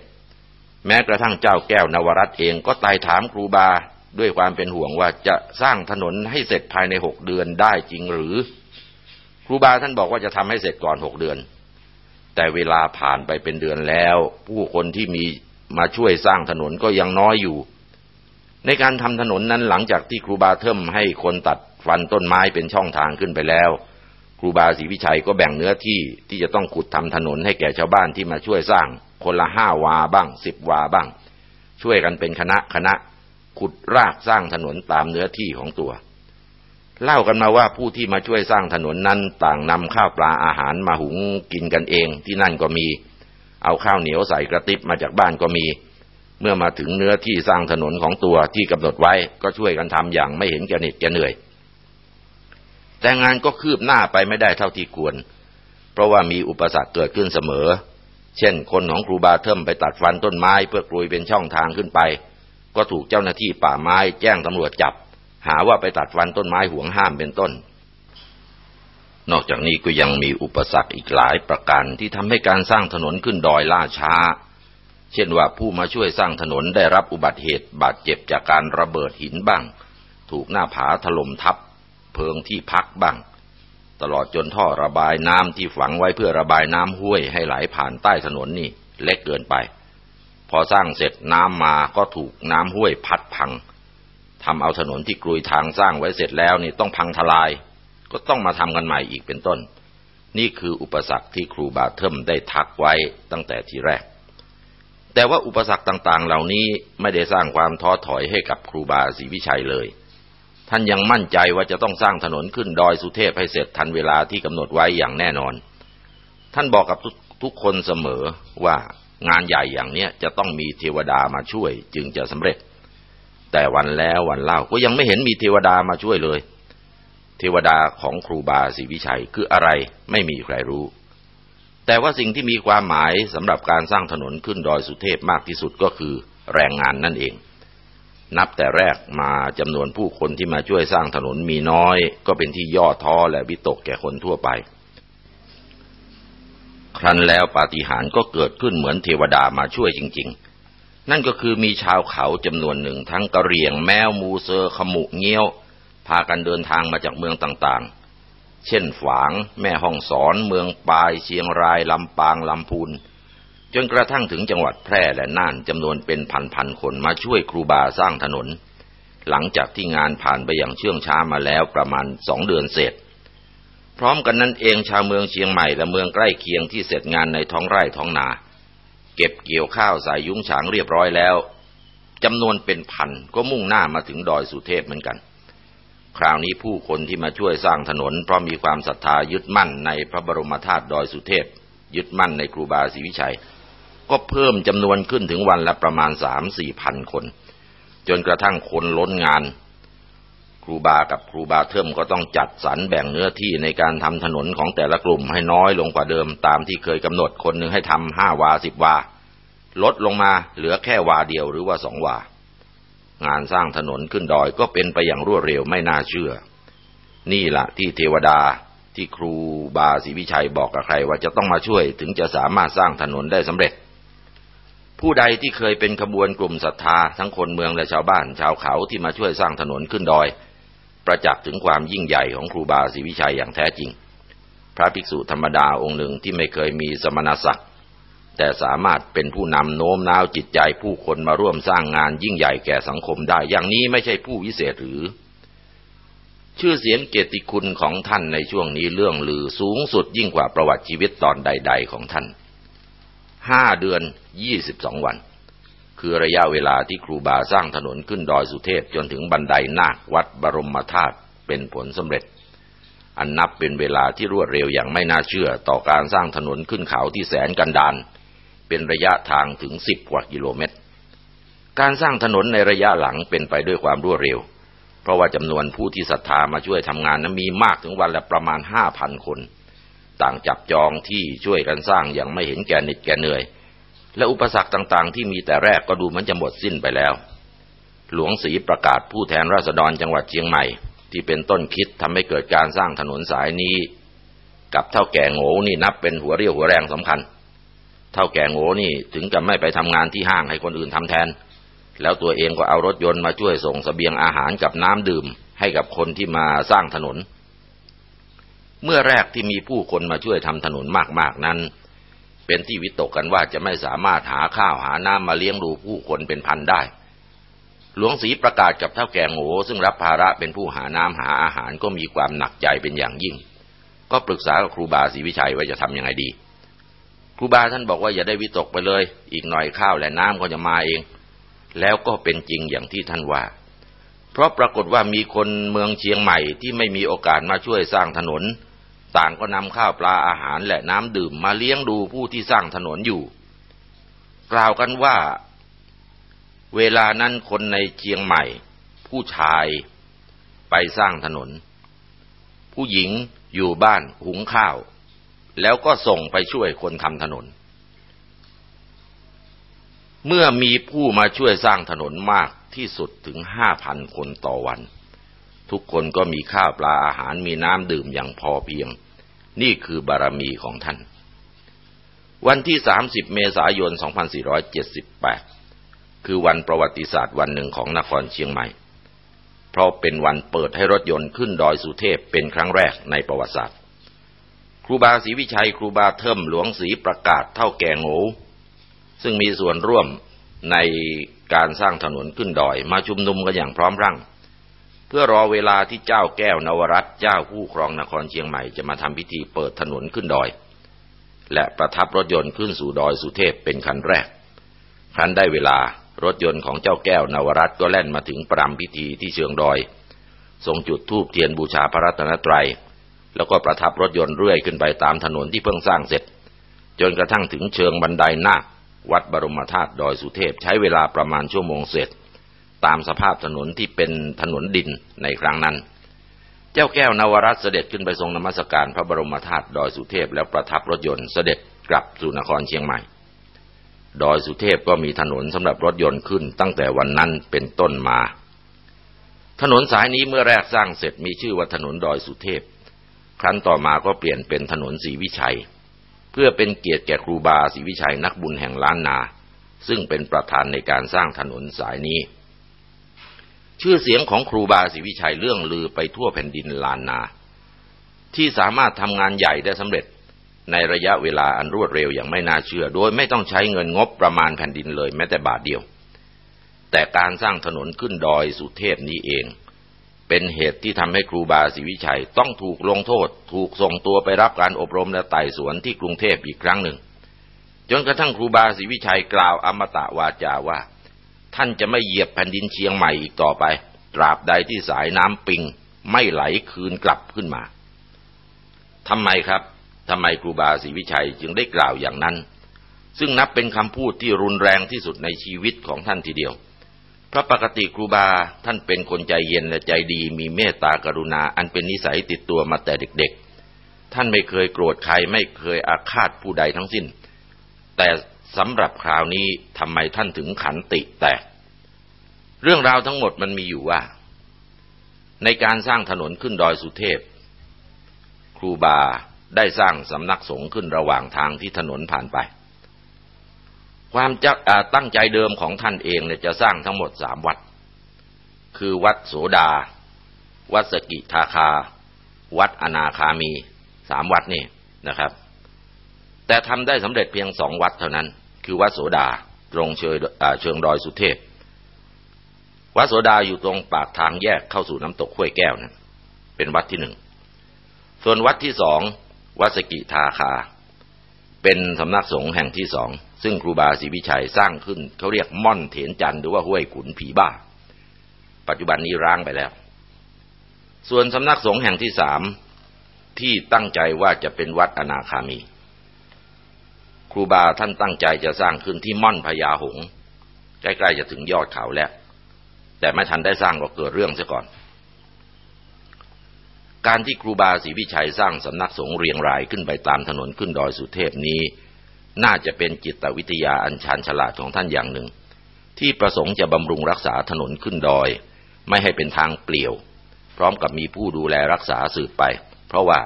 แม้กระทั่งเจ้าแก้วนวรัตเองก็ไต่ถามครูบา ด้วยความเป็นห่วงว่าจะสร้างถนนให้เสร็จภายในหกเดือนได้จริงหรือ ครูบาท่านบอกว่าจะทำให้เสร็จก่อนหกเดือน แต่เวลาผ่านไปเป็นเดือนแล้ว ผู้คนที่มีมาช่วยสร้างถนนก็ยังน้อยอยู่ ในการทำถนนนั้นหลังจากที่ครูบาเทิมให้คนตัดฟันต้นไม้เป็นช่องทางขึ้นไปแล้ว ครูบาศรีวิชัยก็แบ่งเนื้อที่ที่จะต้องขุดทำถนนให้แก่ชาวบ้านที่มาช่วยสร้างคนละห้าวาบ้างสิบวาบ้าง ช่วยกันเป็นคณะคณะ ขุดรากสร้างถนนตามเนื้อที่ของตัว เล่ากันมาว่าผู้ที่มาช่วยสร้างถนนนั้นต่างนำข้าวปลาอาหารมาหุงกินกันเองที่นั่นก็มี เอาข้าวเหนียวใส่กระติบมาจากบ้านก็มี เมื่อมาถึงเนื้อที่สร้างถนนของตัวที่กำหนดไว้ก็ช่วยกันทำอย่างไม่เห็นแก่เหน็ดแก่เหนื่อย แต่งานก็คืบหน้าไปไม่ได้เท่าที่ควร เพราะว่ามีอุปสรรคเกิดขึ้นเสมอ เช่น คนของครูบาเทิมไปตัดฟันต้นไม้เพื่อกลุยเป็นช่องทางขึ้นไป ก็ถูกเจ้าหน้าที่ป่าไม้แจ้งตำรวจจับ หาว่าไปตัดฟันต้นไม้ห่วงห้ามเป็นต้น นอกจากนี้ก็ยังมีอุปสรรคอีกหลายประการที่ทำให้การสร้างถนนขึ้นดอยล่าช้า เช่นว่าผู้มาช่วยสร้างถนนได้รับอุบัติเหตุบาดเจ็บจากการระเบิดหินบ้าง ถูกหน้าผาถล่มทับ เพิงที่พักบ้าง ตลอดจนท่อระบายน้ำที่ฝังไว้เพื่อระบายน้ำห้วยให้ไหลผ่านใต้ถนนนี่เล็กเกินไป พอสร้างเสร็จน้ำมาก็ถูกน้ำห้วยพัดพังทำเอาถนนที่กรุยทางสร้างไว้เสร็จแล้วนี่ต้องพังทลาย ก็ต้องมาทำกันใหม่อีกเป็นต้น นี่คืออุปสรรคที่ครูบาเทิมได้ทักไว้ตั้งแต่ทีแรก แต่ว่าอุปสรรคต่างๆ เหล่านี้ไม่ได้สร้างความท้อถอยให้กับครูบาศรีวิชัยเลย ท่านยังมั่นใจว่าจะต้องสร้างถนนขึ้นดอยสุเทพให้เสร็จทันเวลาที่กำหนดไว้อย่างแน่นอน ท่านบอกกับทุกคนเสมอว่า งานใหญ่อย่างเนี้ยจะต้องมีเทวดามาช่วย จึงจะสำเร็จ แต่วันแล้ววันเล่าก็ยังไม่เห็นมีเทวดามาช่วยเลย เทวดาของครูบาศรีวิชัยคืออะไรไม่มีใครรู้ แต่ว่าสิ่งที่มีความหมายสำหรับการสร้างถนนขึ้นดอยสุเทพมากที่สุดก็คือแรงงานนั่นเอง นับแต่แรกมาจำนวนผู้คนที่มาช่วยสร้างถนนมีน้อย ก็เป็นที่ย่อท้อและวิตกแก่คนทั่วไป ครั้นแล้วปาฏิหาริย์ก็เกิดขึ้นเหมือนเทวดามาช่วยจริง ๆ นั่นก็คือมีชาวเขาจำนวนหนึ่งทั้งกะเหรี่ยงแม้วมูเซอร์ขมุเงี้ยว พากันเดินทางมาจากเมืองต่างๆ เช่นฝาง แม่ฮ่องสอน เมืองปาย เชียงราย ลำปาง ลำพูน จนกระทั่งถึงจังหวัดแพร่และน่านจำนวนเป็นพันๆคนมาช่วยครูบาสร้างถนน หลังจากที่งานผ่านไปอย่างเชื่องช้ามาแล้วประมาณสองเดือนเสร็จ พร้อมกันนั้นเองชาวเมืองเชียงใหม่และเมืองใกล้เคียงที่เสร็จงานในท้องไร่ท้องนา เก็บเกี่ยวข้าวสายยุ้งฉางเรียบร้อยแล้วจำนวนเป็นพันก็มุ่งหน้ามาถึงดอยสุเทพเหมือนกัน คราวนี้ผู้คนที่มาช่วยสร้างถนน เพราะมีความศรัทธายึดมั่นในพระบรมธาตุดอยสุเทพ ยึดมั่นในครูบาศรีวิชัย ก็เพิ่มจำนวนขึ้นถึงวันละประมาณสามสี่พันคน จนกระทั่งคนล้นงาน ครูบากับครูบาเทิมก็ต้องจัดสรรแบ่งเนื้อที่ในการทำถนนของแต่ละกลุ่มให้น้อยลงกว่าเดิมตามที่เคยกำหนดคนหนึ่งให้ทำห้าวาสิบวา ลดลงมาเหลือแค่วาเดียวหรือว่าสองวา งานสร้างถนนขึ้นดอยก็เป็นไปอย่างรวดเร็วไม่น่าเชื่อ นี่แหละที่เทวดาที่ครูบาศรีวิชัยบอกกับใครว่าจะต้องมาช่วยถึงจะสามารถสร้างถนนได้สำเร็จผู้ใดที่เคยเป็นขบวนกลุ่มศรัทธาทั้งคนเมืองและชาวบ้าน ชาวเขาที่มาช่วยสร้างถนนขึ้นดอย ประจักษ์ถึงความยิ่งใหญ่ของครูบาศรีวิชัยอย่างแท้จริง พระภิกษุธรรมดาองค์หนึ่งที่ไม่เคยมีสมณศักดิ์แต่สามารถเป็นผู้นำโน้มน้าวจิตใจผู้คนมาร่วมสร้างงานยิ่งใหญ่แก่สังคมได้ อย่างนี้ไม่ใช่ผู้วิเศษหรือ ชื่อเสียงเกียรติคุณของท่านในช่วงนี้เรื่องลือสูงสุดยิ่งกว่าประวัติชีวิตตอนใด ๆ ของท่านห้าเดือนยี่สิบสองวัน คือระยะเวลาที่ครูบาสร้างถนนขึ้นดอยสุเทพจนถึงบันไดนาควัดบรมธาตุเป็นผลสำเร็จ อันนับเป็นเวลาที่รวดเร็วอย่างไม่น่าเชื่อต่อการสร้างถนนขึ้นเขาที่แสนกันดานเป็นระยะทางถึงสิบกว่ากิโลเมตร การสร้างถนนในระยะหลังเป็นไปด้วยความรวดเร็ว เพราะว่าจำนวนผู้ที่ศรัทธามาช่วยทำงานนั้นมีมากถึงวันละประมาณห้าพันคน ต่างจับจองที่ช่วยกันสร้างอย่างไม่เห็นแก่นิดแก่เหนื่อย และอุปสรรคต่างๆ ที่มีแต่แรกก็ดูเหมือนจะหมดสิ้นไปแล้ว หลวงศรีประกาศผู้แทนราษฎรจังหวัดเชียงใหม่ ที่เป็นต้นคิดทำให้เกิดการสร้างถนนสายนี้ กับเท่าแก่โง่นี่นับเป็นหัวเรี่ยวหัวแรงสำคัญ เท่าแก่โง่นี่ถึงกับไม่ไปทำงานที่ห้างให้คนอื่นทำแทน แล้วตัวเองก็เอารถยนต์มาช่วยส่งสเสบียงอาหารกับน้ำดื่ม ให้กับคนที่มาสร้างถนน เมื่อแรกที่มีผู้คนมาช่วยทำถนนมากๆนั้น เป็นที่วิตกกันว่าจะไม่สามารถหาข้าวหาน้ำมาเลี้ยงดูผู้คนเป็นพันได้ หลวงศรีประกาศกับเท่าแก่โง่ซึ่งรับภาระเป็นผู้หาน้ำหาอาหารก็มีความหนักใจเป็นอย่างยิ่ง ก็ปรึกษากับครูบาศรีวิชัยว่าจะทำยังไงดี ครูบาท่านบอกว่าอย่าได้วิตกไปเลย อีกหน่อยข้าวและน้ำก็จะมาเอง แล้วก็เป็นจริงอย่างที่ท่านว่า เพราะปรากฏว่ามีคนเมืองเชียงใหม่ที่ไม่มีโอกาสมาช่วยสร้างถนน ต่างก็นำข้าวปลาอาหารและน้ำดื่มมาเลี้ยงดูผู้ที่สร้างถนนอยู่ กล่าวกันว่า เวลานั้นคนในเชียงใหม่ ผู้ชายไปสร้างถนน ผู้หญิงอยู่บ้านหุงข้าว แล้วก็ส่งไปช่วยคนทำถนน เมื่อมีผู้มาช่วยสร้างถนนมากที่สุดถึงห้าพันคนต่อวันทุกคนก็มีข้าวปลาอาหารมีน้ำดื่มอย่างพอเพียง นี่คือบารมีของท่าน วันที่ 30 เมษายน 2478 คือวันประวัติศาสตร์วันหนึ่งของนครเชียงใหม่ เพราะเป็นวันเปิดให้รถยนต์ขึ้นดอยสุเทพเป็นครั้งแรกในประวัติศาสตร์ ครูบาศรีวิชัยครูบาเทิมหลวงศรีประกาศเท่าแก่โง่ซึ่งมีส่วนร่วมในการสร้างถนนขึ้นดอยมาชุมนุมกันอย่างพร้อมรั่ง เพื่อรอเวลาที่เจ้าแก้วนวรัตเจ้าผู้ครองนครเชียงใหม่จะมาทำพิธีเปิดถนนขึ้นดอย และประทับรถยนต์ขึ้นสู่ดอยสุเทพเป็นคันแรก ครั้นได้เวลารถยนต์ของเจ้าแก้วนวรัตก็แล่นมาถึงปรำพิธีที่เชิงดอย ทรงจุดธูปเทียนบูชาพระรัตนตรยัย แล้วก็ประทับรถยนต์เรื่อยขึ้นไปตามถนนที่เพิ่งสร้างเสร็จ จนกระทั่งถึงเชิงบันไดนาควัดบรมธาตุดอยสุเทพใช้เวลาประมาณชั่วโมงเสร็จ ตามสภาพถนนที่เป็นถนนดินในครั้งนั้น เจ้าแก้วนวรัตเสด็จขึ้นไปทรงนมัสการพระบรมธาตุดอยสุเทพแล้วประทับรถยนต์เสด็จกลับสู่นครเชียงใหม่ ดอยสุเทพก็มีถนนสำหรับรถยนต์ขึ้นตั้งแต่วันนั้นเป็นต้นมา ถนนสายนี้เมื่อแรกสร้างเสร็จมีชื่อว่าถนนดอยสุเทพ ครั้นต่อมาก็เปลี่ยนเป็นถนนศรีวิชัย เพื่อเป็นเกียรติแก่ครูบาศรีวิชัยนักบุญแห่งล้านนา ซึ่งเป็นประธานในการสร้างถนนสายนี้ ชื่อเสียงของครูบาศรีวิชัยเรื่องลือไปทั่วแผ่นดินลานนา ที่สามารถทำงานใหญ่ได้สำเร็จ ในระยะเวลาอันรวดเร็วอย่างไม่น่าเชื่อ โดยไม่ต้องใช้เงินงบประมาณแผ่นดินเลยแม้แต่บาทเดียว แต่การสร้างถนนขึ้นดอยสุเทพนี้เอง เป็นเหตุที่ทำให้ครูบาศรีวิชัยต้องถูกลงโทษ ถูกส่งตัวไปรับการอบรมและไต่สวนที่กรุงเทพอีกครั้งหนึ่ง จนกระทั่งครูบาศรีวิชัยกล่าวอมตะวาจาว่า ท่านจะไม่เหยียบแผ่นดินเชียงใหม่อีกต่อไป ตราบใดที่สายน้ำปิงไม่ไหลคืนกลับขึ้นมาทำไมครับทำไมครูบาศรีวิชัยจึงได้กล่าวอย่างนั้น ซึ่งนับเป็นคำพูดที่รุนแรงที่สุดในชีวิตของท่านทีเดียว เพราะปกติครูบาท่านเป็นคนใจเย็นและใจดีมีเมตตากรุณาอันเป็นนิสัยติดตัวมาแต่เด็ก ๆ ท่านไม่เคยโกรธใครไม่เคยอาฆาตผู้ใดทั้งสิ้น แต่ สำหรับคราวนี้ทำไมท่านถึงขันติแตก เรื่องราวทั้งหมดมันมีอยู่ว่า ในการสร้างถนนขึ้นดอยสุเทพ ครูบาได้สร้างสำนักสงฆ์ขึ้นระหว่างทางที่ถนนผ่านไป ความจะตั้งใจเดิมของท่านเองเนี่ยจะสร้างทั้งหมดสามวัด คือวัดโสดา วัดสกิทาคา วัดอนาคามีสามวัดนี่นะครับ แต่ทำได้สำเร็จเพียงสองวัดเท่านั้น คือวัดโสดาตรงเชิงเชิงดอยสุเทพ วัดโสดาอยู่ตรงปากทางแยกเข้าสู่น้ำตกห้วยแก้วนะเป็นวัดที่หนึ่ง ส่วนวัดที่สองวัดสกิทาคา เป็นสำนักสงฆ์แห่งที่สอง ซึ่งครูบาศรีวิชัยสร้างขึ้น เขาเรียกม่อนเถนจันหรือว่าห้วยขุนผีบ้า ปัจจุบันนี้ร้างไปแล้ว ส่วนสำนักสงฆ์แห่งที่สามที่ตั้งใจว่าจะเป็นวัดอนาคามี รูบาท่านตั้งใจจะสร้างขึ้นที่ม่อนพญาหง ใกล้ๆจะถึงยอดเขาแล้ว แต่ไม่ทันได้สร้างก็เกิดเรื่องซะก่อน การที่ครูบาศรีวิชัยสร้างสำนักสงฆ์เรียงรายขึ้นไปตามถนนขึ้นดอยสุเทพนี้ น่าจะเป็นจิตวิทยาอันชาญฉลาดของท่านอย่างหนึ่ง ที่ประสงค์จะบำรุงรักษาถนนขึ้นดอย ไม่ให้เป็นทางเปลี่ยว พร้อมกับมีผู้ดูแลรักษาสืบไป เพราะว่า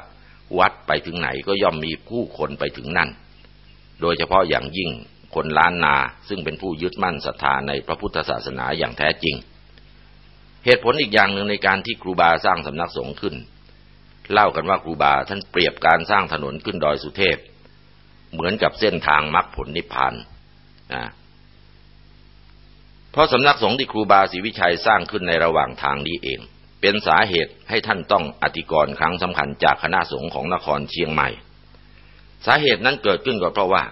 วัดไปถึงไหนก็ย่อมมีผู้คนไปถึงนั่น โดยเฉพาะอย่างยิ่งคนล้านนาซึ่งเป็นผู้ยึดมั่นศรัทธาในพระพุทธศาสนาอย่างแท้จริง เหตุผลอีกอย่างหนึ่งในการที่ครูบาสร้างสำนักสงฆ์ขึ้น เล่ากันว่าครูบาท่านเปรียบการสร้างถนนขึ้นดอยสุเทพ เหมือนกับเส้นทางมรรคผลนิพพานนะเพราะสำนักสงฆ์ที่ครูบาศรีวิชัยสร้างขึ้นในระหว่างทางนี้เอง เป็นสาเหตุให้ท่านต้องอธิกรณ์ครั้งสำคัญจากคณะสงฆ์ของนครเชียงใหม่ สาเหตุนั้นเกิดขึ้นก็เพราะว่า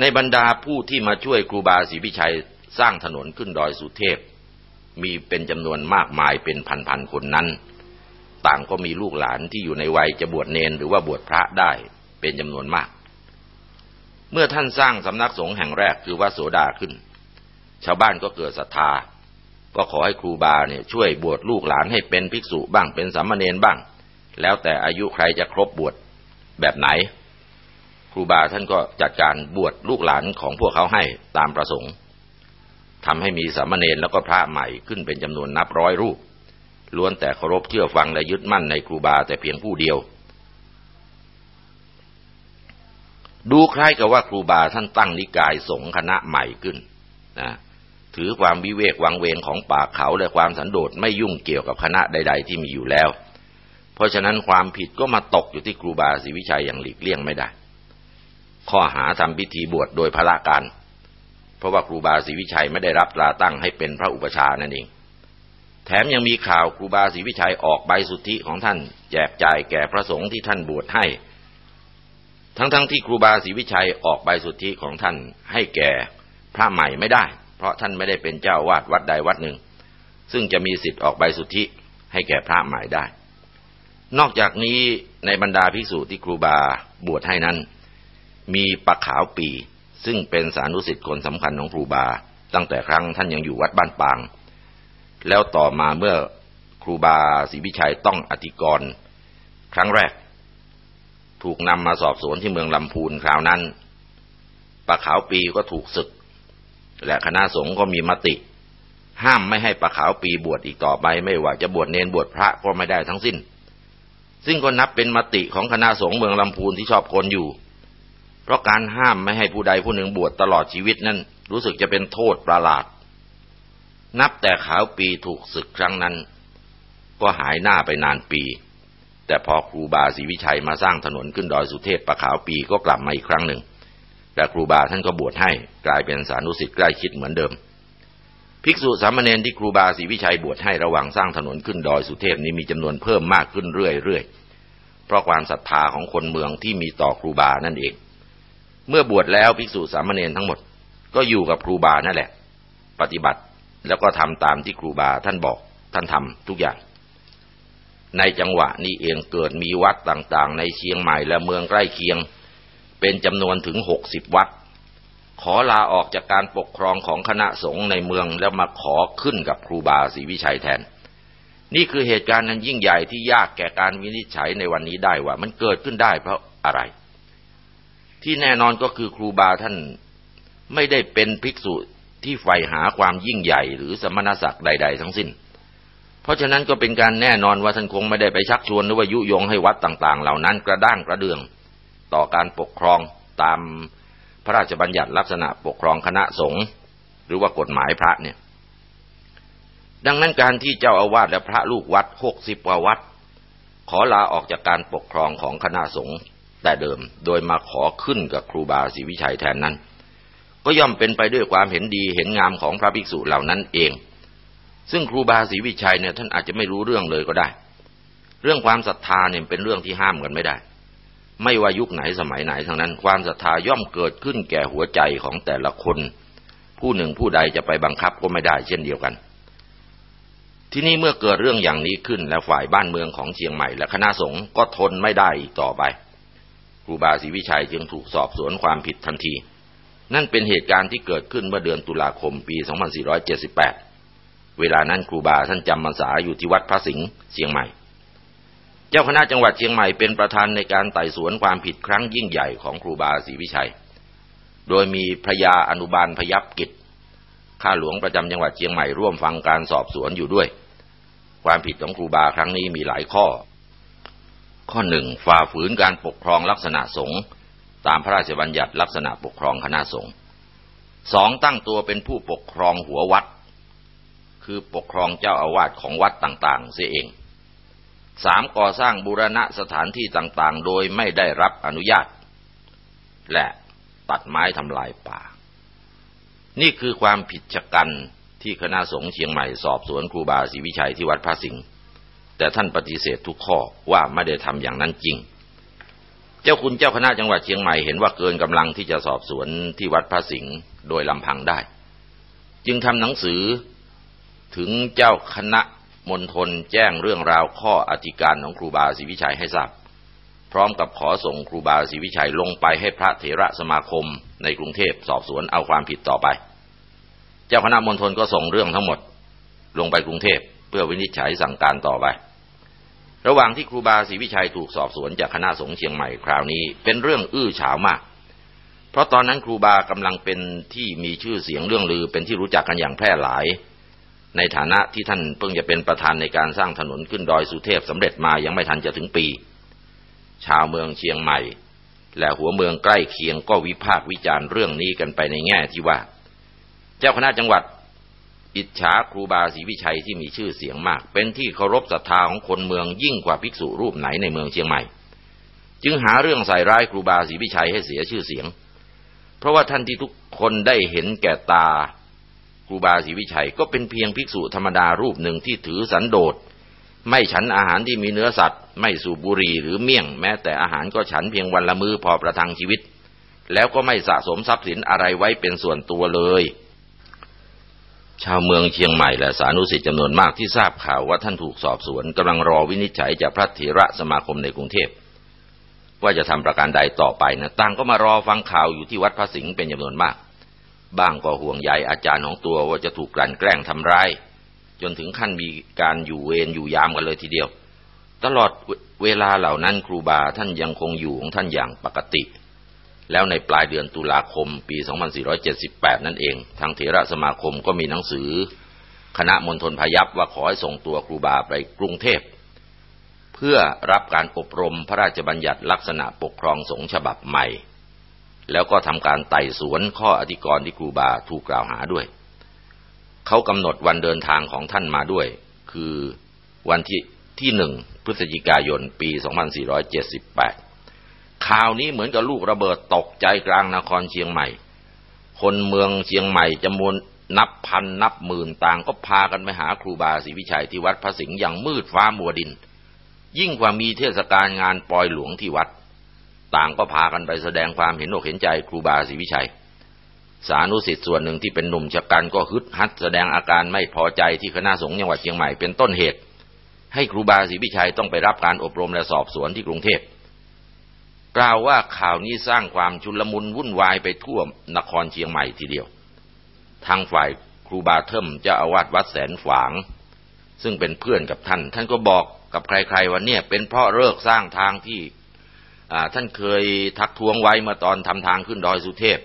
ในบรรดาผู้ที่มาช่วยครูบาศรีวิชัยสร้างถนนขึ้นดอยสุเทพ มีเป็นจำนวนมากมายเป็นพันๆคนนั้น ต่างก็มีลูกหลานที่อยู่ในวัยจะบวชเนนหรือว่าบวชพระได้เป็นจำนวนมาก เมื่อท่านสร้างสำนักสงฆ์แห่งแรกคือวัดโสดาขึ้น ชาวบ้านก็เกิดศรัทธา ก็ขอให้ครูบาเนี่ยช่วยบวชลูกหลานให้เป็นภิกษุบ้างเป็นสามเณรบ้าง แล้วแต่อายุใครจะครบบวชแบบไหน ครูบาท่านก็จัดการบวชลูกหลานของพวกเขาให้ตามประสงค์ทำให้มีสามเณรแล้วก็พระใหม่ขึ้นเป็นจำนวนนับร้อยรูป ล้วนแต่เคารพเชื่อฟังและยึดมั่นในครูบาแต่เพียงผู้เดียว ดูคล้ายกับว่าครูบาท่านตั้งนิกายสงฆ์คณะใหม่ขึ้นนะถือความวิเวกวังเวงของป่าเขาและความสันโดษไม่ยุ่งเกี่ยวกับคณะใด ๆ ที่มีอยู่แล้ว เพราะฉะนั้นความผิดก็มาตกอยู่ที่ครูบาศรีวิชัยอย่างหลีกเลี่ยงไม่ได้ ข้อหาทำพิธีบวชโดยพระการ เพราะว่าครูบาศรีวิชัยไม่ได้รับตราตั้งให้เป็นพระอุปชานั่นเอง แถมยังมีข่าวครูบาศรีวิชัยออกใบสุทธิของท่าน แจกจ่ายแก่พระสงฆ์ที่ท่านบวชให้ ทั้งๆทที่ครูบาศรีวิชัยออกใบสุทธิของท่านให้แก่พระใหม่ไม่ได้ เพราะท่านไม่ได้เป็นเจ้าวาดวัดใดวัดหนึ่ง ซึ่งจะมีสิทธิ์ออกใบสุทธิให้แก่พระใหม่ได้ นอกจากนี้ในบรรดาภิกษุที่ครูบาบวชให้นั้น มีปะขาวปี ซึ่งเป็นสานุสิทธิ์คนสำคัญของครูบา ตั้งแต่ครั้งท่านยังอยู่วัดบ้านปาง แล้วต่อมาเมื่อครูบาศรีวิชัยต้องอธิกรณ์ครั้งแรก ถูกนำมาสอบสวนที่เมืองลำพูนคราวนั้นปะขาวปีก็ถูกศึก และคณะสงฆ์ก็มีมติ ห้ามไม่ให้ปะขาวปีบวชอีกต่อไป ไม่ว่าจะบวชเนนบวชพระก็ไม่ได้ทั้งสิ้น ซึ่งก็นับเป็นมติของคณะสงฆ์เมืองลำพูนที่ชอบคนอยู่ เพราะการห้ามไม่ให้ผู้ใดผู้หนึ่งบวชตลอดชีวิตนั้น รู้สึกจะเป็นโทษประหลาด นับแต่ขาวปีถูกศึกครั้งนั้น ก็หายหน้าไปนานปี แต่พอครูบาศรีวิชัยมาสร้างถนนขึ้นดอยสุเทพประขาวปีก็กลับมาอีกครั้งหนึ่งแต่ครูบาท่านก็บวชให้กลายเป็นสานุสิทธิ์ใกล้ชิดเหมือนเดิม ภิกษุสามเณรที่ครูบาศรีวิชัยบวชให้ระหว่างสร้างถนนขึ้นดอยสุเทพนี้มีจำนวนเพิ่มมากขึ้นเรื่อยๆเพราะความศรัทธาของคนเมืองที่มีต่อครูบานั่นเอง เมื่อบวชแล้วภิกษุสามเณรทั้งหมด ก็อยู่กับครูบานั่นแหละ ปฏิบัติแล้วก็ทำตามที่ครูบาท่านบอกท่านทำทุกอย่าง ในจังหวะนี้เองเกิดมีวัดต่างๆ ในเชียงใหม่และเมืองใกล้เคียง เป็นจำนวนถึงหกสิบวัด ขอลาออกจากการปกครองของคณะสงฆ์ในเมืองแล้วมาขอขึ้นกับครูบาศรีวิชัยแทน นี่คือเหตุการณ์นั้นยิ่งใหญ่ที่ยากแก่การวินิจฉัยในวันนี้ได้ว่า มันเกิดขึ้นได้เพราะอะไร ที่แน่นอนก็คือครูบาท่านไม่ได้เป็นภิกษุที่ใฝ่หาความยิ่งใหญ่หรือสมณศักดิ์ใด ๆ ทั้งสิ้น เพราะฉะนั้นก็เป็นการแน่นอนว่าท่านคงไม่ได้ไปชักชวนหรือว่ายุยงให้วัดต่าง ๆ เหล่านั้นกระด้างกระเดือง ต่อการปกครองตามพระราชบัญญัติลักษณะปกครองคณะสงฆ์หรือว่ากฎหมายพระเนี่ย ดังนั้นการที่เจ้าอาวาสและพระลูกวัดหกสิบกว่าวัด ขอลาออกจากการปกครองของคณะสงฆ์ แต่เดิม โดยมาขอขึ้นกับครูบาศรีวิชัยแทนนั้น ก็ย่อมเป็นไปด้วยความเห็นดีเห็นงามของพระภิกษุเหล่านั้นเอง ซึ่งครูบาศรีวิชัยเนี่ยท่านอาจจะไม่รู้เรื่องเลยก็ได้ เรื่องความศรัทธาเนี่ยเป็นเรื่องที่ห้ามกันไม่ได้ ไม่ว่ายุคไหนสมัยไหนทั้งนั้น ความศรัทธาย่อมเกิดขึ้นแก่หัวใจของแต่ละคน ผู้หนึ่งผู้ใดจะไปบังคับก็ไม่ได้เช่นเดียวกันที่นี่เมื่อเกิดเรื่องอย่างนี้ขึ้นแล้วฝ่ายบ้านเมืองของเชียงใหม่และคณะสงฆ์ก็ทนไม่ได้อีกต่อไป ครูบาศรีวิชัยจึงถูกสอบสวนความผิดทันที นั่นเป็นเหตุการณ์ที่เกิดขึ้นเมื่อเดือนตุลาคมปี 2478 เวลานั้นครูบาท่านจำพรรษาอยู่ที่วัดพระสิงห์เชียงใหม่ เจ้าคณะจังหวัดเชียงใหม่เป็นประธานในการไต่สวนความผิดครั้งยิ่งใหญ่ของครูบาศรีวิชัย โดยมีพระยาอนุบาลพยับกิจข้าหลวงประจำจังหวัดเชียงใหม่ร่วมฟังการสอบสวนอยู่ด้วย ความผิดของครูบาครั้งนี้มีหลายข้อ ข้อหนึ่งฝ่าฝืนการปกครองลักษณะสงฆ์ตามพระราชบัญญัติลักษณะปกครองคณะสงฆ์สองตั้งตัวเป็นผู้ปกครองหัววัด คือปกครองเจ้าอาวาสของวัดต่างๆ เสียเองสามก่อสร้างบูรณะสถานที่ต่างๆ โดยไม่ได้รับอนุญาต และตัดไม้ทำลายป่า นี่คือความผิดชะกันที่คณะสงฆ์เชียงใหม่สอบสวนครูบาศรีวิชัยที่วัดพระสิงห์ แต่ท่านปฏิเสธทุกข้อว่าไม่ได้ทำอย่างนั้นจริง เจ้าคุณเจ้าคณะจังหวัดเชียงใหม่เห็นว่าเกินกำลังที่จะสอบสวนที่วัดพระสิงห์โดยลำพังได้ จึงทำหนังสือถึงเจ้าคณะมณฑลแจ้งเรื่องราวข้ออธิการของครูบาศรีวิชัยให้ทราบ พร้อมกับขอส่งครูบาศรีวิชัยลงไปให้พระเถระสมาคมในกรุงเทพสอบสวนเอาความผิดต่อไปจจ้าคณะมณฑลก็ส่งเรื่องทั้งหมด ลงไปกรุงเทพ พื่อวินิจฉัยสั่งการต่อไป ระหว่างที่ครูบาศรีวิชัยถูกสอบสวนจากคณะสงฆ์เชียงใหม่คราวนี้ เป็นเรื่องอื้อฉาวมาก เพราะตอนนั้นครูบากำลังเป็นที่มีชื่อเสียงเรื่องลือเป็นที่รู้จักกันอย่างแพร่หลาย ในฐานะที่ท่านเพิ่งจะเป็นประธานในการสร้างถนนขึ้นดอยสุเทพสำเร็จมายังไม่ทันจะถึงปี ชาวเมืองเชียงใหม่ และหัวเมืองใกล้เคียงก็วิพากษ์วิจารณ์เรื่องนี้กันไปในแง่ที่ว่า เจ้าคณะจังหวัด อิจฉาครูบาศรีวิชัยที่มีชื่อเสียงมาก เป็นที่เคารพศรัทธาของคนเมืองยิ่งกว่าภิกษุรูปไหนในเมืองเชียงใหม่ จึงหาเรื่องใส่ร้ายครูบาศรีวิชัยให้เสียชื่อเสียง เพราะว่าท่านที่ทุกคนได้เห็นแก่ตาครูบาศรีวิชัยก็เป็นเพียงภิกษุธรรมดารูปหนึ่งที่ถือสันโดษไม่ฉันอาหารที่มีเนื้อสัตว์ ไม่สูบบุหรี่หรือเมี่ยงแม้แต่อาหารก็ฉันเพียงวันละมือพอประทังชีวิต แล้วก็ไม่สะสมทรัพย์สินอะไรไว้เป็นส่วนตัวเลย ชาวเมืองเชียงใหม่และสานุสิตจำนวนมากที่ทราบข่าวว่าท่านถูกสอบสวนกำลังรอวินิจฉัยจากพระเถระสมาคมในกรุงเทพว่าจะทำประการใดต่อไปนะต่างก็มารอฟังข่าวอยู่ที่วัดพระสิงห์เป็นจำนวนมาก บ้างก็ห่วงใยอาจารย์ของตัวว่าจะถูกกลั่นแกล้งทำร้ายจนถึงขั้นมีการอยู่เวรอยู่ยามกันเลยทีเดียว ตลอดเวลาเหล่านั้นครูบาท่านยังคงอยู่ของท่านอย่างปกติ แล้วในปลายเดือนตุลาคมปี 2478 นั่นเอง ทางเถระสมาคมก็มีหนังสือ คณะมณฑลพยัพว่าขอให้ส่งตัวครูบาไปกรุงเทพ เพื่อรับการอบรมพระราชบัญญัติลักษณะปกครองสงฆ์ฉบับใหม่ แล้วก็ทำการไต่สวนข้ออธิกรณ์ที่ครูบาถูกกล่าวหาด้วย เขากำหนดวันเดินทางของท่านมาด้วย คือวันที่ที่หนึ่งพฤศจิกายนปี 2478 ข่าวนี้เหมือนกับลูกระเบิดตกใจกลางนครเชียงใหม่ คนเมืองเชียงใหม่จำนวนนับพันนับหมื่นต่างก็พากันไปหาครูบาศรีวิชัยที่วัดพระสิงห์อย่างมืดฟ้ามัวดิน ยิ่งกว่ามีเทศกาลงานปล่อยหลวงที่วัด ต่างก็พากันไปแสดงความเห็นอกเห็นใจครูบาศรีวิชัย สานุสิทธิ์ส่วนหนึ่งที่เป็นหนุ่มชะกันก็ฮึดฮัดแสดงอาการไม่พอใจที่คณะสงฆ์จังหวัดเชียงใหม่เป็นต้นเหตุ ให้ครูบาศรีวิชัยต้องไปรับการอบรมและสอบสวนที่กรุงเทพ กล่าวว่าข่าวนี้สร้างความชุลมุนวุ่นวายไปทั่วนครเชียงใหม่ทีเดียว ทางฝ่ายครูบาเทิมเจ้าอาวาสวัดแสนฝาง ซึ่งเป็นเพื่อนกับท่าน ท่านก็บอกกับใครๆว่าเนี่ยเป็นเพราะเลิกสร้างทางที่ท่านเคยทักท้วงไว้เมื่อตอนทำทางขึ้นดอยสุเทพ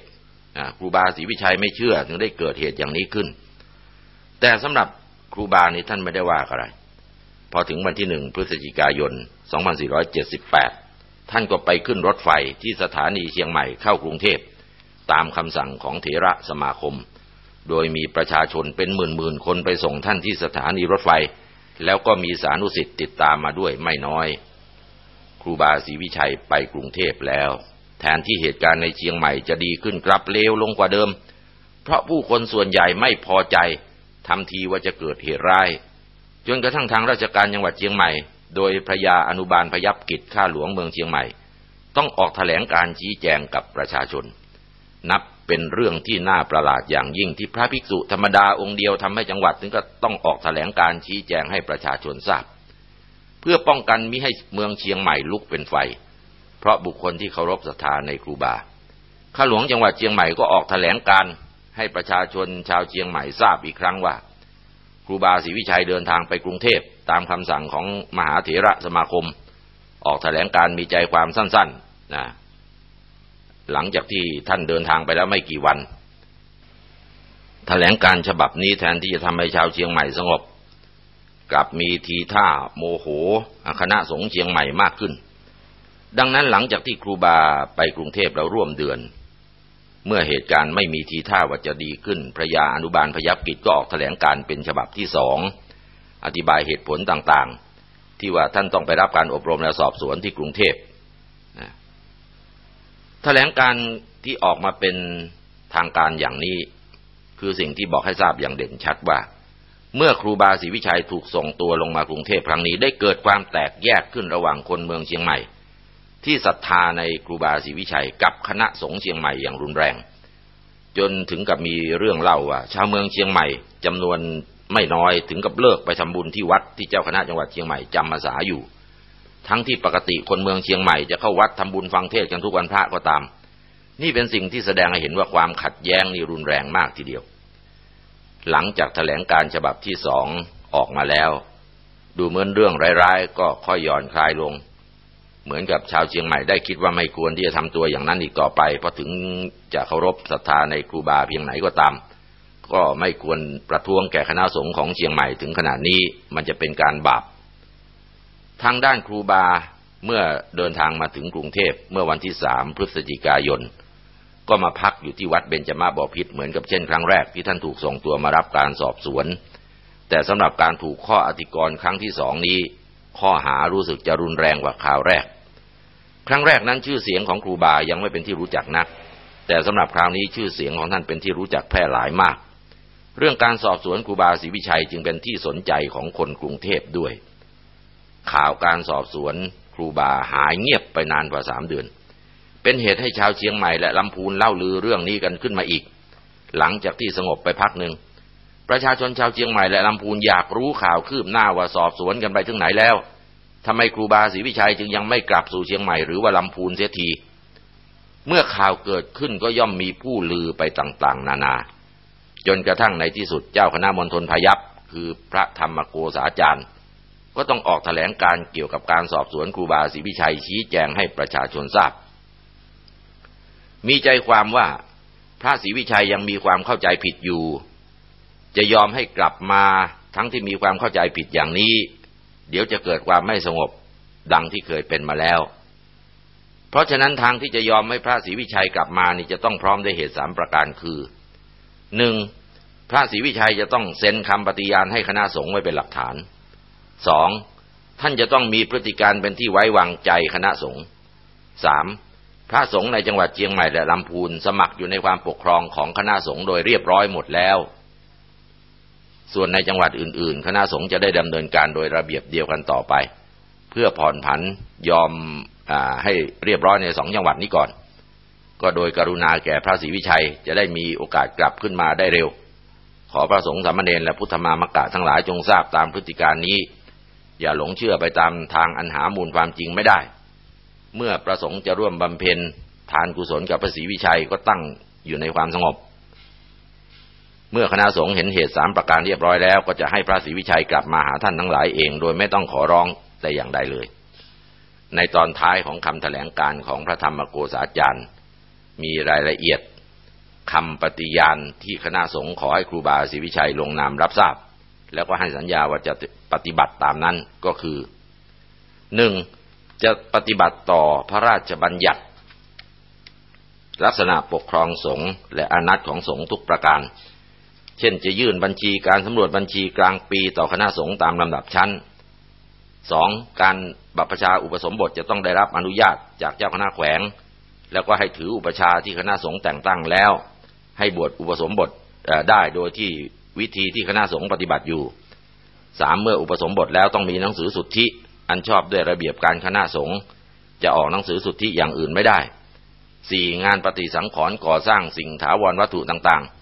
ครูบาศรีวิชัยไม่เชื่อ ถึงได้เกิดเหตุอย่างนี้ขึ้น แต่สำหรับครูบานี่ท่านไม่ได้ว่าอะไร พอถึงวันที่หนึ่งพฤศจิกายน 2478 ท่านก็ไปขึ้นรถไฟที่สถานีเชียงใหม่เข้ากรุงเทพ ตามคำสั่งของเถระสมาคม โดยมีประชาชนเป็นหมื่นๆคนไปส่งท่านที่สถานีรถไฟ แล้วก็มีสานุสิทธิ์ติดตามมาด้วยไม่น้อย ครูบาศรีวิชัยไปกรุงเทพแล้ว แทนที่เหตุการณ์ในเชียงใหม่จะดีขึ้นกลับเลวลงกว่าเดิม เพราะผู้คนส่วนใหญ่ไม่พอใจทำทีว่าจะเกิดเหตุร้าย จนกระทั่งทางราชการจังหวัดเชียงใหม่ โดยพระยาอนุบาลพยับกิจข้าหลวงเมืองเชียงใหม่ ต้องออกแถลงการชี้แจงกับประชาชน นับเป็นเรื่องที่น่าประหลาดอย่างยิ่งที่พระภิกษุธรรมดาองค์เดียวทำให้จังหวัดถึงก็ต้องออกแถลงการชี้แจงให้ประชาชนทราบ เพื่อป้องกันมิให้เมืองเชียงใหม่ลุกเป็นไฟ เพราะบุคคลที่เคารพศรัทธาในครูบาข้าหลวงจังหวัดเชียงใหม่ก็ออกแถลงการให้ประชาชนชาวเชียงใหม่ทราบอีกครั้งว่า รูบาศรีวิชัยเดินทางไปกรุงเทพตามคำสั่งของมหาเถระสมาคม ออกแถลงการมีใจความสั้นๆนะหลังจากที่ท่านเดินทางไปแล้วไม่กี่วันแถลงการฉบับนี้แทนที่จะทำให้ชาวเชียงใหม่สงบ กลับมีทีท่าโมโหคณะสงฆ์เชียงใหม่มากขึ้น ดังนั้นหลังจากที่ครูบาไปกรุงเทพแล้วร่วมเดือน เมื่อเหตุการณ์ไม่มีทีท่าว่าจะดีขึ้น พระยาอนุบาลพยับกิจก็ออกแถลงการเป็นฉบับที่สอง อธิบายเหตุผลต่างๆ ที่ว่าท่านต้องไปรับการอบรมและสอบสวนที่กรุงเทพแถลงการที่ออกมาเป็นทางการอย่างนี้ คือสิ่งที่บอกให้ทราบอย่างเด่นชัดว่า เมื่อครูบาศรีวิชัยถูกส่งตัวลงมากรุงเทพครั้งนี้ได้เกิดความแตกแยกขึ้นระหว่างคนเมืองเชียงใหม่ ที่ศรัทธาในครูบาศรีวิชัยกับคณะสงฆ์เชียงใหม่อย่างรุนแรง จนถึงกับมีเรื่องเล่าว่าชาวเมืองเชียงใหม่จำนวนไม่น้อยถึงกับเลิกไปทำบุญที่วัดที่เจ้าคณะจังหวัดเชียงใหม่จำมาสาอยู่ ทั้งที่ปกติคนเมืองเชียงใหม่จะเข้าวัดทำบุญฟังเทศกันทุกวันพระก็ตาม นี่เป็นสิ่งที่แสดงให้เห็นว่าความขัดแย้งนี่รุนแรงมากทีเดียว หลังจากแถลงการฉบับที่สองออกมาแล้ว ดูเหมือนเรื่องร้ายๆ ก็ค่อยย่อนคลายลง เหมือนกับชาวเชียงใหม่ได้คิดว่าไม่ควรที่จะทำตัวอย่างนั้นอีกต่อไป เพราะถึงจะเคารพศรัทธาในครูบาเพียงไหนก็ตาม ก็ไม่ควรประท้วงแก่คณะสงฆ์ของเชียงใหม่ถึงขนาดนี้มันจะเป็นการบาปทางด้านครูบาเมื่อเดินทางมาถึงกรุงเทพเมื่อวันที่สามพฤศจิกายน ก็มาพักอยู่ที่วัดเบญจมาบพิษเหมือนกับเช่นครั้งแรกที่ท่านถูกส่งตัวมารับการสอบสวน แต่สำหรับการถูกข้ออธิกรณ์ครั้งที่สองนี้ ข้อหารู้สึกจะรุนแรงกว่าคราวแรก ครั้งแรกนั้นชื่อเสียงของครูบายังไม่เป็นที่รู้จักนัก แต่สำหรับคราวนี้ชื่อเสียงของท่านเป็นที่รู้จักแพร่หลายมาก เรื่องการสอบสวนครูบาศรีวิชัยจึงเป็นที่สนใจของคนกรุงเทพด้วย ข่าวการสอบสวนครูบาหายเงียบไปนานกว่าสามเดือน เป็นเหตุให้ชาวเชียงใหม่และลำพูนเล่าลือเรื่องนี้กันขึ้นมาอีก หลังจากที่สงบไปพักหนึ่งประชาชนชาวเชียงใหม่และลำพูนอยากรู้ข่าวคืบหน้าว่าสอบสวนกันไปถึงไหนแล้ว ทำไมครูบาศรีวิชัยจึงยังไม่กลับสู่เชียงใหม่หรือว่าลำพูนเสียที เมื่อข่าวเกิดขึ้นก็ย่อมมีผู้ลือไปต่างๆ นานา จนกระทั่งในที่สุดเจ้าคณะมณฑลพยัพคือพระธรรมโกษาจารย์ ก็ต้องออกแถลงการเกี่ยวกับการสอบสวนครูบาศรีพิชัยชี้แจงให้ประชาชนทราบ มีใจความว่าพระศรีวิชัยยังมีความเข้าใจผิดอยู่ จะยอมให้กลับมาทั้งที่มีความเข้าใจผิดอย่างนี้ เดี๋ยวจะเกิดความไม่สงบดังที่เคยเป็นมาแล้ว เพราะฉะนั้นทางที่จะยอมให้พระศรีวิชัยกลับมานี่จะต้องพร้อมด้วยเหตุสามประการคือหนึ่งพระศรีวิชัยจะต้องเซ็นคำปฏิญาณให้คณะสงฆ์ไว้เป็นหลักฐานสองท่านจะต้องมีพฤติการเป็นที่ไว้วางใจคณะสงฆ์สามพระสงฆ์ในจังหวัดเชียงใหม่และลำพูนสมัครอยู่ในความปกครองของคณะสงฆ์โดยเรียบร้อยหมดแล้ว ส่วนในจังหวัดอื่น ๆ คณะสงฆ์จะได้ดำเนินการโดยระเบียบเดียวกันต่อไป เพื่อผ่อนผันยอมอให้เรียบร้อยในสองจังหวัดนี้ก่อน ก็โดยกรุณาแก่พระศรีวิชัยจะได้มีโอกาสกลับขึ้นมาได้เร็ว ขอพระสงฆ์สามเณรและพุทธมามกะทั้งหลายจงทราบตามพฤติการนี้ อย่าหลงเชื่อไปตามทางอันหามูลความจริงไม่ได้ เมื่อประสงค์จะร่วมบำเพ็ญทานกุศลกับพระศรีวิชัยก็ตั้งอยู่ในความสงบ เมื่อคณะสงฆ์เห็นเหตุสามประการเรียบร้อยแล้วก็จะให้พระศรีวิชัยกลับมาหาท่านทั้งหลายเอง โดยไม่ต้องขอร้องแต่อย่างใดเลย ในตอนท้ายของคำแถลงการของพระธรรมโกษาจารย์ มีรายละเอียดคำปฏิญาณที่คณะสงฆ์ขอให้ครูบาศรีวิชัยลงนามรับทราบ แล้วก็ให้สัญญาว่าจะปฏิบัติตามนั้นก็คือหนึ่งจะปฏิบัติต่อพระราชบัญญัติ ลักษณะปกครองสงฆ์และอนัตของสงฆ์ทุกประการ เช่นจะยื่นบัญชีการสำรวจบัญชีกลางปีต่อคณะสงฆ์ตามลำดับชั้นสองการบัพประชาอุปสมบทจะต้องได้รับอนุญาตจากเจ้าคณะแขวง แล้วก็ให้ถืออุปชาที่คณะสงฆ์แต่งตั้งแล้ว ให้บวชอุปสมบทได้โดยที่วิธีที่คณะสงฆ์ปฏิบัติอยู่สามเมื่ออุปสมบทแล้วต้องมีหนังสือสุทธิอันชอบด้วยระเบียบการคณะสงฆ์จะออกหนังสือสุทธิอย่างอื่นไม่ได้สี่งานปฏิสังขรณ์ก่อสร้างสิ่งถาวรวัตถุต่างๆ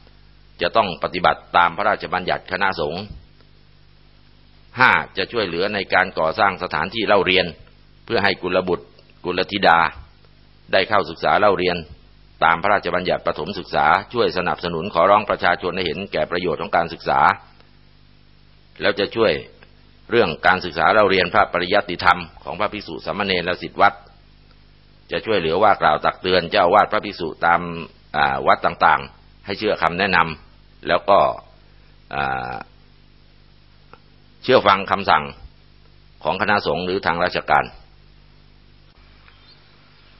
จะต้องปฏิบัติตามพระราชบัญญัติคณะสงฆ์ห้าจะช่วยเหลือในการก่อสร้างสถานที่เล่าเรียน เพื่อให้กุลบุตร กุลธิดา ได้เข้าศึกษาเล่าเรียน ตามพระราชบัญญัติประถมศึกษา ช่วยสนับสนุนขอร้องประชาชนให้เห็นแก่ประโยชน์ของการศึกษา แล้วจะช่วยเรื่องการศึกษาเราเรียนพระปริยัติธรรมของพระภิกษุสามเณรและสิทธวัดจะช่วยเหลือว่ากล่าวตักเตือนเจ้าวาดพระภิกษุตามวัดต่างๆ ให้เชื่อคำแนะนำ แล้วก็เชื่อฟังคำสั่งของคณะสงฆ์หรือทางราชการ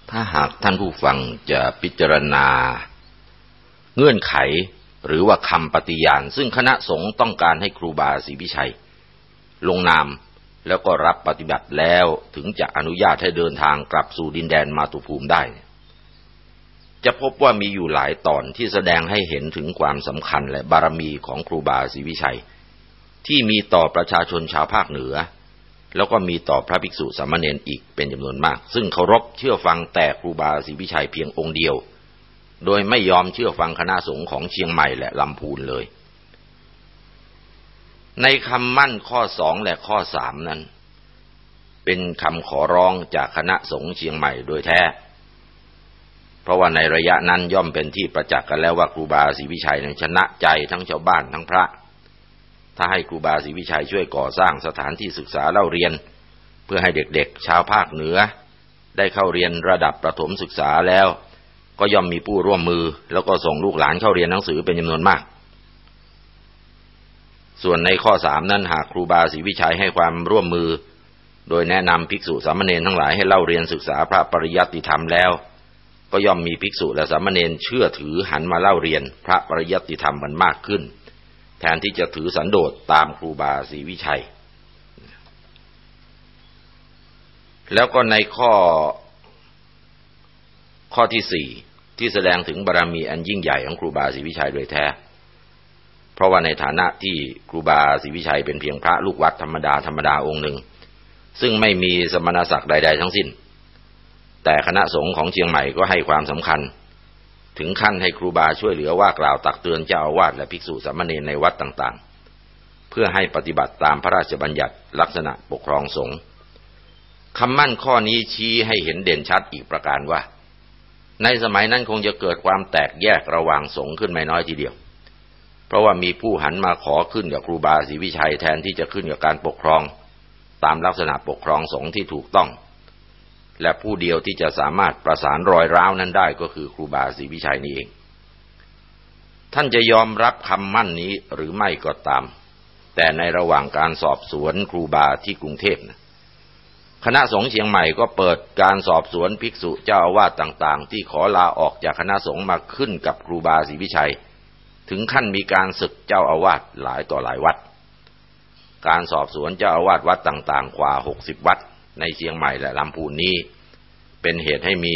ถ้าหากท่านผู้ฟังจะพิจารณา เงื่อนไขหรือว่าคำปฏิญาณ ซึ่งคณะสงฆ์ต้องการให้ครูบาศรีพิชัย ลงนามแล้วก็รับปฏิบัติแล้วถึงจะอนุญาตให้เดินทางกลับสู่ดินแดนมาตุภูมิได้ จะพบว่ามีอยู่หลายตอนที่แสดงให้เห็นถึงความสำคัญและบารมีของครูบาศรีวิชัย ที่มีต่อประชาชนชาวภาคเหนือ แล้วก็มีต่อพระภิกษุสามเณรอีกเป็นจำนวนมาก ซึ่งเคารพเชื่อฟังแต่ครูบาศรีวิชัยเพียงองค์เดียว โดยไม่ยอมเชื่อฟังคณะสงฆ์ของเชียงใหม่และลำพูนเลย ในคำมั่นข้อสองและข้อสามนั้น เป็นคำขอร้องจากคณะสงฆ์เชียงใหม่โดยแท้ เพราะว่าในระยะนั้นย่อมเป็นที่ประจักษ์กันแล้วว่าครูบาศรีวิชัยชนะใจทั้งชาวบ้านทั้งพระ ถ้าให้ครูบาศรีวิชัยช่วยก่อสร้างสถานที่ศึกษาเล่าเรียน เพื่อให้เด็กๆ ชาวภาคเหนือ ได้เข้าเรียนระดับประถมศึกษาแล้ว ก็ย่อมมีผู้ร่วมมือ แล้วก็ส่งลูกหลานเข้าเรียนหนังสือเป็นจำนวนมาก ส่วนในข้อสามนั้นหากครูบาศรีวิชัยให้ความร่วมมือ โดยแนะนำภิกษุสามเณรทั้งหลายให้เล่าเรียนศึกษาพระปริยัติธรรมแล้ว ก็ย่อมมีภิกษุและสามเณรเชื่อถือหันมาเล่าเรียนพระปริยัติธรรมมันมากขึ้น แทนที่จะถือสันโดษตามครูบาศรีวิชัย แล้วก็ในข้อข้อที่สี่ที่แสดงถึงบารรมีอันยิ่งใหญ่ของครูบาศรีวิชัยโดยแท้ เพราะว่าในฐานะที่ครูบาศรีวิชัยเป็นเพียงพระลูกวัดธรรมดาธรรมดาองค์หนึ่ง ซึ่งไม่มีสมณศักดิ์ใด ๆ ทั้งสิ้น แต่คณะสงฆ์ของเชียงใหม่ก็ให้ความสำคัญ ถึงขั้นให้ครูบาช่วยเหลือว่ากล่าวตักเตือนเจ้าอาวาสและภิกษุสามเณรในวัดต่างๆ เพื่อให้ปฏิบัติตามพระราชบัญญัติลักษณะปกครองสงฆ์คำมั่นข้อนี้ชี้ให้เห็นเด่นชัดอีกประการว่า ในสมัยนั้นคงจะเกิดความแตกแยกระหว่างสงฆ์ขึ้นไม่น้อยทีเดียว เพราะว่ามีผู้หันมาขอขึ้นกับครูบาศรีวิชัยแทนที่จะขึ้นกับการปกครอง ตามลักษณะปกครองสงฆ์ที่ถูกต้อง และผู้เดียวที่จะสามารถประสานรอยร้าวนั้นได้ก็คือครูบาศรีวิชัยนี่เอง ท่านจะยอมรับคำมั่นนี้หรือไม่ก็ตาม แต่ในระหว่างการสอบสวนครูบาที่กรุงเทพนะคณะสงฆ์เชียงใหม่ก็เปิดการสอบสวนภิกษุเจ้าอาวาสต่างๆ ที่ขอลาออกจากคณะสงฆ์มาขึ้นกับครูบาศรีวิชัย ถึงขั้นมีการศึกเจ้าอาวาสหลายต่อหลายวัด การสอบสวนเจ้าอาวาสวัดต่างๆกว่าหกสิบวัด ในเชียงใหม่และลำพูนนี้ เป็นเหตุให้มี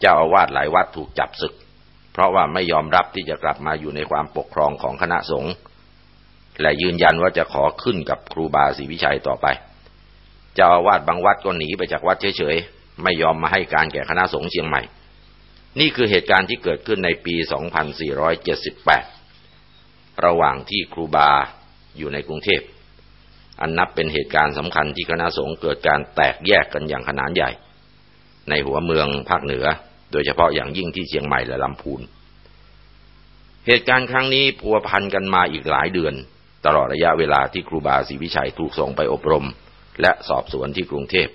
เจ้าอาวาสหลายวัดถูกจับศึก เพราะว่าไม่ยอมรับที่จะกลับมาอยู่ในความปกครองของคณะสงฆ์และยืนยันว่าจะขอขึ้นกับครูบาศรีวิชัยต่อไป เจ้าอาวาสบางวัดก็หนีไปจากวัดเฉยๆ ไม่ยอมมาให้การแก่คณะสงฆ์เชียงใหม่ นี่คือเหตุการณ์ที่เกิดขึ้นในปี 2478 ระหว่างที่ครูบาอยู่ในกรุงเทพ อันนับเป็นเหตุการณ์สำคัญที่คณะสงฆ์เกิดการแตกแยกกันอย่างขนาดใหญ่ ในหัวเมืองภาคเหนือ โดยเฉพาะอย่างยิ่งที่เชียงใหม่และลำพูน เหตุการณ์ครั้งนี้พัวพันกันมาอีกหลายเดือน ตลอดระยะเวลาที่ครูบาศรีวิชัยถูกส่งไปอบรม และสอบสวนที่กรุงเทพ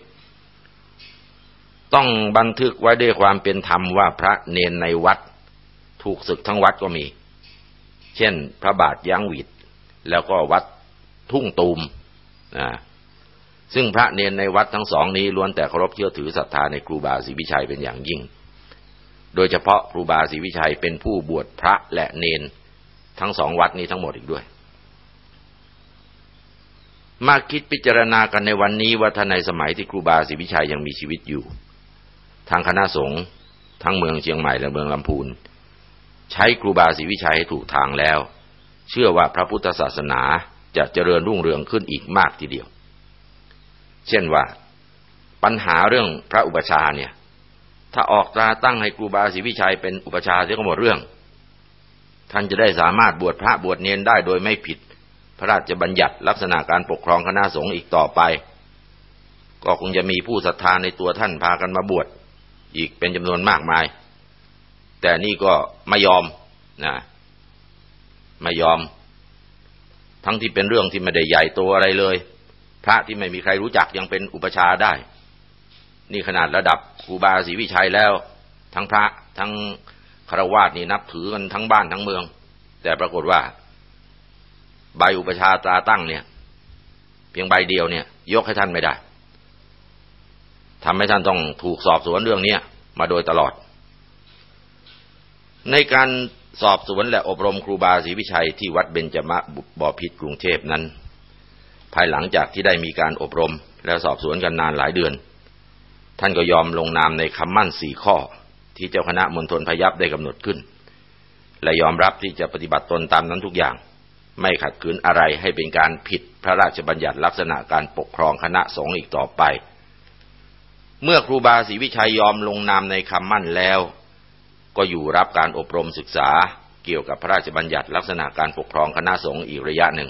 ต้องบันทึกไว้ด้วยความเป็นธรรมว่าพระเนนในวัด ถูกศึกทั้งวัดก็มี เช่น พระบาทยังหวิดแล้วก็วัดทุ่งตูม นะซึ่งพระเนนในวัดทั้งสองนี้ล้วนแต่เคารพเชื่อถือศรัทธาในครูบาศรีวิชัยเป็นอย่างยิ่ง โดยเฉพาะครูบาศรีวิชัยเป็นผู้บวชพระและเนนทั้งสองวัดนี้ทั้งหมดอีกด้วย มาคิดพิจารณากันในวันนี้ว่าท่านในสมัยที่ครูบาศรีวิชัยยังมีชีวิตอยู่ ทางคณะสงฆ์ทั้งเมืองเชียงใหม่และเมืองลำพูน ใช้ครูบาศรีวิชัยให้ถูกทางแล้ว เชื่อว่าพระพุทธศาสนา จะเจริญรุ่งเรืองขึ้นอีกมากทีเดียว เช่นว่าปัญหาเรื่องพระอุปชาเนี่ย ถ้าออกตราตั้งให้ครูบาศรีวิชัยเป็นอุปชาเสียก็หมดเรื่อง ท่านจะได้สามารถบวชพระบวชเนนได้โดยไม่ผิด พระราชบัญญัติลักษณะการปกครองคณะสงฆ์อีกต่อไป ก็คงจะมีผู้ศรัทธาในตัวท่านพากันมาบวชอีกเป็นจำนวนมากมาย แต่นี่ก็ไม่ยอมนะไม่ยอม ทั้งที่เป็นเรื่องที่ไม่ได้ใหญ่โตอะไรเลย พระที่ไม่มีใครรู้จักยังเป็นอุปชาได้ นี่ขนาดระดับครูบาศรีวิชัยแล้ว ทั้งพระทั้งคารวาสนี่นับถือกันทั้งบ้านทั้งเมือง แต่ปรากฏว่า ใบอุปชาตราตั้งเนี่ย เพียงใบเดียวเนี่ย ยกให้ท่านไม่ได้ทำให้ท่านต้องถูกสอบสวนเรื่องนี้มาโดยตลอด ในการ สอบสวนและอบรมครูบาศรีวิชัยที่วัดเบญจมะบ่อพิษกรุงเทพนั้น ภายหลังจากที่ได้มีการอบรมและสอบสวนกันนานหลายเดือน ท่านก็ยอมลงนามในคำมั่นสี่ข้อ ที่เจ้าคณะมณฑลพยัพได้กำหนดขึ้น และยอมรับที่จะปฏิบัติตนตามนั้นทุกอย่าง ไม่ขัดขืนอะไรให้เป็นการผิดพระราชบัญญัติลักษณะการปกครองคณะสงฆ์อีกต่อไป เมื่อครูบาศรีวิชัยยอมลงนามในคำมั่นแล้ว ก็อยู่รับการอบรมศึกษาเกี่ยวกับพระราชบัญญัติลักษณะการปกครองคณะสงฆ์อีกระยะหนึ่ง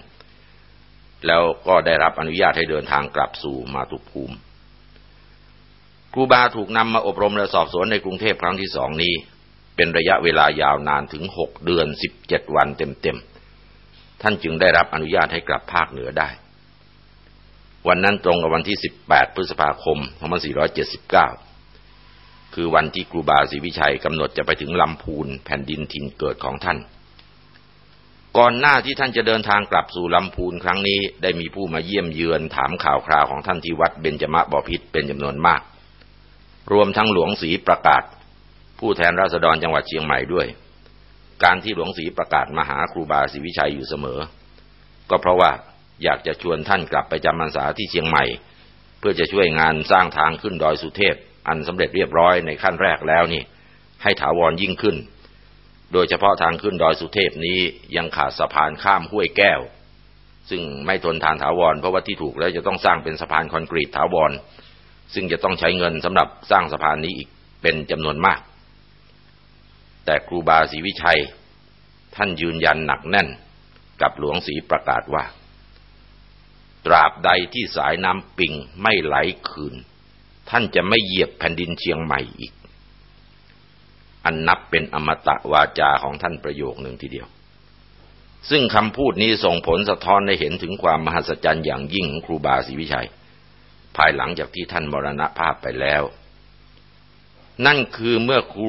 แล้วก็ได้รับอนุญาตให้เดินทางกลับสู่มาตุภูมิ ครูบาถูกนำมาอบรมและสอบสวนในกรุงเทพครั้งที่สองนี้ เป็นระยะเวลายาวนานถึงหกเดือนสิบเจ็ดวันเต็มๆ ท่านจึงได้รับอนุญาตให้กลับภาคเหนือได้ วันนั้นตรงกับวันที่ 18 พฤษภาคม 2479 คือวันที่ครูบาศรีวิชัยกำหนดจะไปถึงลำพูนแผ่นดินถิ่นเกิดของท่าน ก่อนหน้าที่ท่านจะเดินทางกลับสู่ลำพูนครั้งนี้ได้มีผู้มาเยี่ยมเยือนถามข่าวคราวของท่านที่วัดเบญจมะบพิษเป็นจำนวนมาก รวมทั้งหลวงศรีประกาศ ผู้แทนราษฎรจังหวัดเชียงใหม่ด้วย การที่หลวงศรีประกาศมาหาครูบาศรีวิชัยอยู่เสมอ ก็เพราะว่าอยากจะชวนท่านกลับไปจำพรรษาที่เชียงใหม่ เพื่อจะช่วยงานสร้างทางขึ้นดอยสุเทพ อันสำเร็จเรียบร้อยในขั้นแรกแล้วนี่ ให้ถาวรยิ่งขึ้น โดยเฉพาะทางขึ้นดอยสุเทพนี้ยังขาดสะพานข้ามห้วยแก้ว ซึ่งไม่ทนทานถาวร เพราะว่าที่ถูกแล้วจะต้องสร้างเป็นสะพานคอนกรีตถาวร ซึ่งจะต้องใช้เงินสำหรับสร้างสะพานนี้อีกเป็นจำนวนมาก แต่ครูบาศรีวิชัย ท่านยืนยันหนักแน่นกับหลวงศรีประกาศว่า ตราบใดที่สายน้ำปิงไม่ไหลคืน ท่านจะไม่เหยียบแผ่นดินเชียงใหม่อีก อันนับเป็นอมตะวาจาของท่านประโยคหนึ่งทีเดียว ซึ่งคำพูดนี้ส่งผลสะท้อนให้เห็นถึงความมหัศจรรย์อย่างยิ่งของครูบาศรีวิชัย ภายหลังจากที่ท่านมรณภาพไปแล้ว นั่นคือเมื่อครู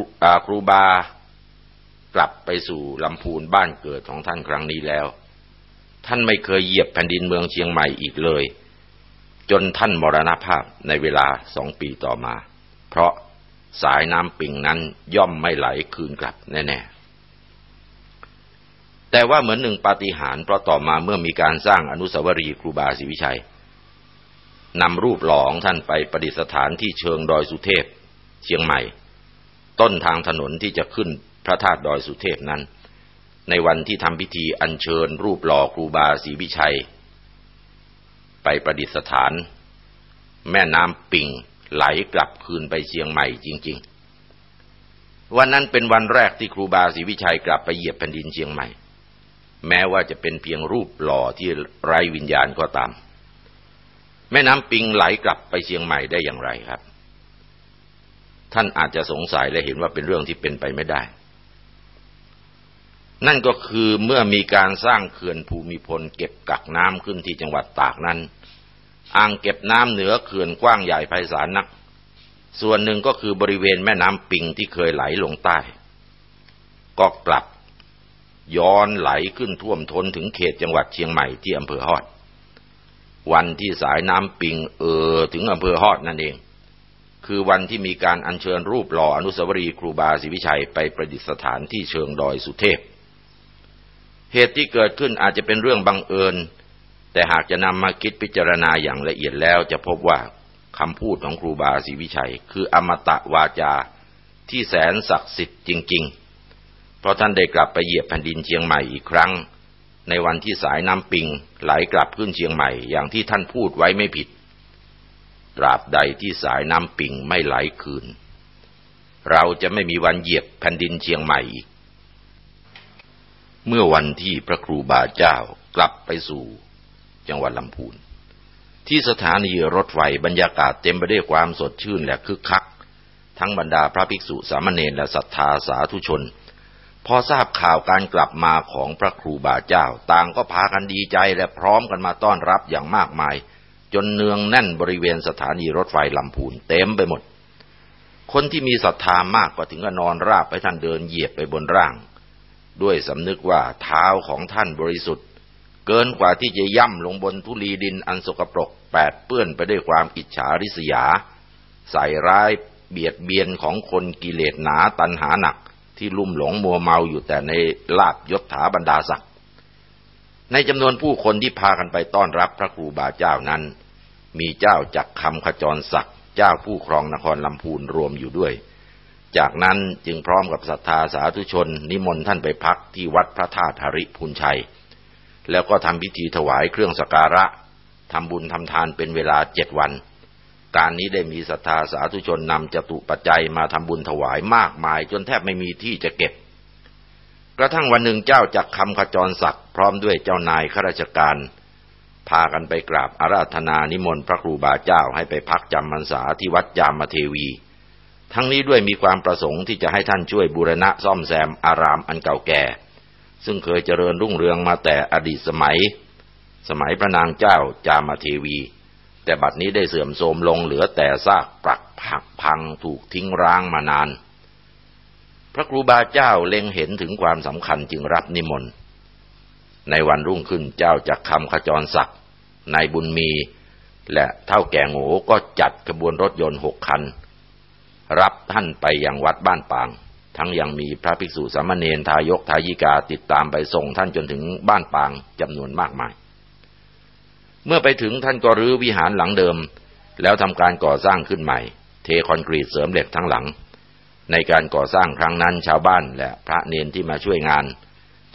ครูบากลับไปสู่ลำพูนบ้านเกิดของท่านครั้งนี้แล้ว ท่านไม่เคยเหยียบแผ่นดินเมืองเชียงใหม่อีกเลย จนท่านมรณภาพในเวลาสองปีต่อมา เพราะสายน้ำปิงนั้นย่อมไม่ไหลคืนกลับแน่ๆ แต่ว่าเหมือนหนึ่งปาฏิหาริย์เพราะต่อมาเมื่อมีการสร้างอนุสาวรีย์ครูบาศรีวิชัยนำรูปหล่อของท่านไปประดิษฐานที่เชิงดอยสุเทพ เชียงใหม่ ต้นทางถนนที่จะขึ้นพระธาตุดอยสุเทพนั้น ในวันที่ทำพิธีอัญเชิญรูปหล่อครูบาศรีวิชัย ไปประดิษฐาน แม่น้ำปิ่งไหลกลับคืนไปเชียงใหม่จริง ๆ วันนั้นเป็นวันแรกที่ครูบาศรีวิชัยกลับไปเหยียบแผ่นดินเชียงใหม่ แม้ว่าจะเป็นเพียงรูปหล่อที่ไร้วิญญาณก็ตาม แม่น้ำปิงไหลกลับไปเชียงใหม่ได้อย่างไรครับ ท่านอาจจะสงสัยและเห็นว่าเป็นเรื่องที่เป็นไปไม่ได้ นั่นก็คือเมื่อมีการสร้างเขื่อนภูมิพล เก็บกักน้ำขึ้นที่จังหวัดตากนั้น อ่างเก็บน้ำเหนือเขื่อนกว้างใหญ่ไพศาลนัก ส่วนหนึ่งก็คือบริเวณแม่น้ำปิงที่เคยไหลลงใต้ก็กลับย้อนไหลขึ้นท่วมท้นถึงเขตจังหวัดเชียงใหม่ที่อำเภอฮอด วันที่สายน้ำปิงเออถึงอำเภอฮอดนั่นเอง คือวันที่มีการอัญเชิญรูปหล่ออนุสาวรีย์ครูบาศรีวิชัยไปประดิษฐานที่เชิงดอยสุเทพ เหตุที่เกิดขึ้นอาจจะเป็นเรื่องบังเอิญ แต่หากจะนำมาคิดพิจารณาอย่างละเอียดแล้วจะพบว่าคำพูดของครูบาศรีวิชัย คืออมตะวาจาที่แสนศักดิ์สิทธิ์จริง ๆ เพราะท่านได้กลับไปเหยียบแผ่นดินเชียงใหม่อีกครั้ง ในวันที่สายน้ำปิงไหลกลับขึ้นเชียงใหม่อย่างที่ท่านพูดไว้ไม่ผิด ตราบใดที่สายน้ำปิงไม่ไหลคืน เราจะไม่มีวันเหยียบแผ่นดินเชียงใหม่อีก เมื่อวันที่พระครูบาเจ้ากลับไปสู่จังหวัดลำพูน ที่สถานีรถไฟบรรยากาศเต็มไปด้วยความสดชื่นและคึกคัก ทั้งบรรดาพระภิกษุสามเณรและศรัทธาสาธุชน พอทราบข่าวการกลับมาของพระครูบาเจ้า ต่างก็พากันดีใจและพร้อมกันมาต้อนรับอย่างมากมาย จนเนืองแน่นบริเวณสถานีรถไฟลำพูนเต็มไปหมด คนที่มีศรัทธามากก็ถึงกับนอนราบไปท่านเดินเหยียบไปบนร่าง ด้วยสำนึกว่าเท้าของท่านบริสุทธิ์ เกินกว่าที่จะย่ำลงบนทุลีดินอันสกปรกแปดเปื้อนไปด้วยความอิจฉาริษยา ใส่ร้ายเบียดเบียนของคนกิเลสหนาตันหาหนักที่ลุ่มหลงมัวเมาอยู่แต่ในลาบยศถาบรรดาศักดิ์ในจำนวนผู้คนที่พากันไปต้อนรับพระครูบาเจ้านั้น มีเจ้าจักคำขจรศักดิ์เจ้าผู้ครองนครลำพูนรวมอยู่ด้วย จากนั้นจึงพร้อมกับศรัทธาสาธุชน นิมนต์ท่านไปพักที่วัดพระธาตุหริพุนชัย แล้วก็ทำพิธีถวายเครื่องสักการะทำบุญทำทานเป็นเวลาเจ็ดวัน การนี้ได้มีศรัทธาสาธุชนนำจตุปัจจัยมาทำบุญถวายมากมาย จนแทบไม่มีที่จะเก็บ กระทั่งวันหนึ่งเจ้าจักคำขจรศักดิ์พร้อมด้วยเจ้านายข้าราชการ พากันไปกราบอาราธนานิมนต์พระครูบาเจ้าให้ไปพักจำพรรษาที่วัดยามเทวี ทั้งนี้ด้วยมีความประสงค์ที่จะให้ท่านช่วยบูรณะซ่อมแซมอารามอันเก่าแก่ ซึ่งเคยเจริญรุ่งเรืองมาแต่อดีตสมัย สมัยพระนางเจ้าจามเทวี แต่บัดนี้ได้เสื่อมโทรมลงเหลือแต่ซากปรักผักพังถูกทิ้งร้างมานาน พระครูบาเจ้าเล็งเห็นถึงความสำคัญจึงรับนิมนต์ ในวันรุ่งขึ้นเจ้าจักคำขจรศักดิ์นายบุญมี และเท่าแก่โง่ก็จัดขบวนรถยนต์หกคัน รับท่านไปยังวัดบ้านปาง ทั้งยังมีพระภิกษุสามเณรทายกทายิกาติดตามไปส่งท่านจนถึงบ้านปางจำนวนมากมาย เมื่อไปถึงท่านก็รื้อวิหารหลังเดิม แล้วทำการก่อสร้างขึ้นใหม่ เทคอนกรีตเสริมเหล็กทั้งหลัง ในการก่อสร้างครั้งนั้นชาวบ้านและพระเนนที่มาช่วยงาน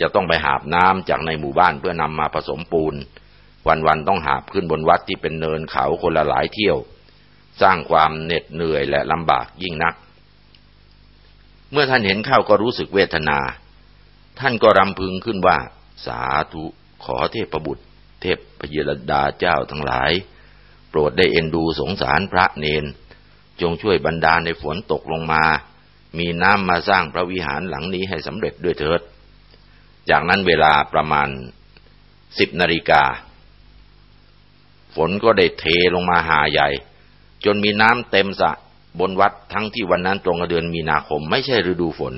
จะต้องไปหาบน้ำจากในหมู่บ้านเพื่อนำมาผสมปูน วันๆต้องหาบขึ้นบนวัดที่เป็นเนินเขาคนละหลายเที่ยว สร้างความเหน็ดเหนื่อยและลำบากยิ่งนัก เมื่อท่านเห็นเข้าก็รู้สึกเวทนา ท่านก็รำพึงขึ้นว่า สาธุขอเทพบุตร เทพพยรดาเจ้าทั้งหลาย โปรดได้เอ็นดูสงสารพระเนน จงช่วยบรรดาในฝนตกลงมา มีน้ำมาสร้างพระวิหารหลังนี้ให้สำเร็จด้วยเถิด จากนั้นเวลาประมาณสิบนาฬิกา ฝนก็ได้เทลงมาหาใหญ่ จนมีน้ำเต็มสะบนวัดทั้งที่วันนั้นตรงเดือนมีนาคมไม่ใช่ฤดูฝน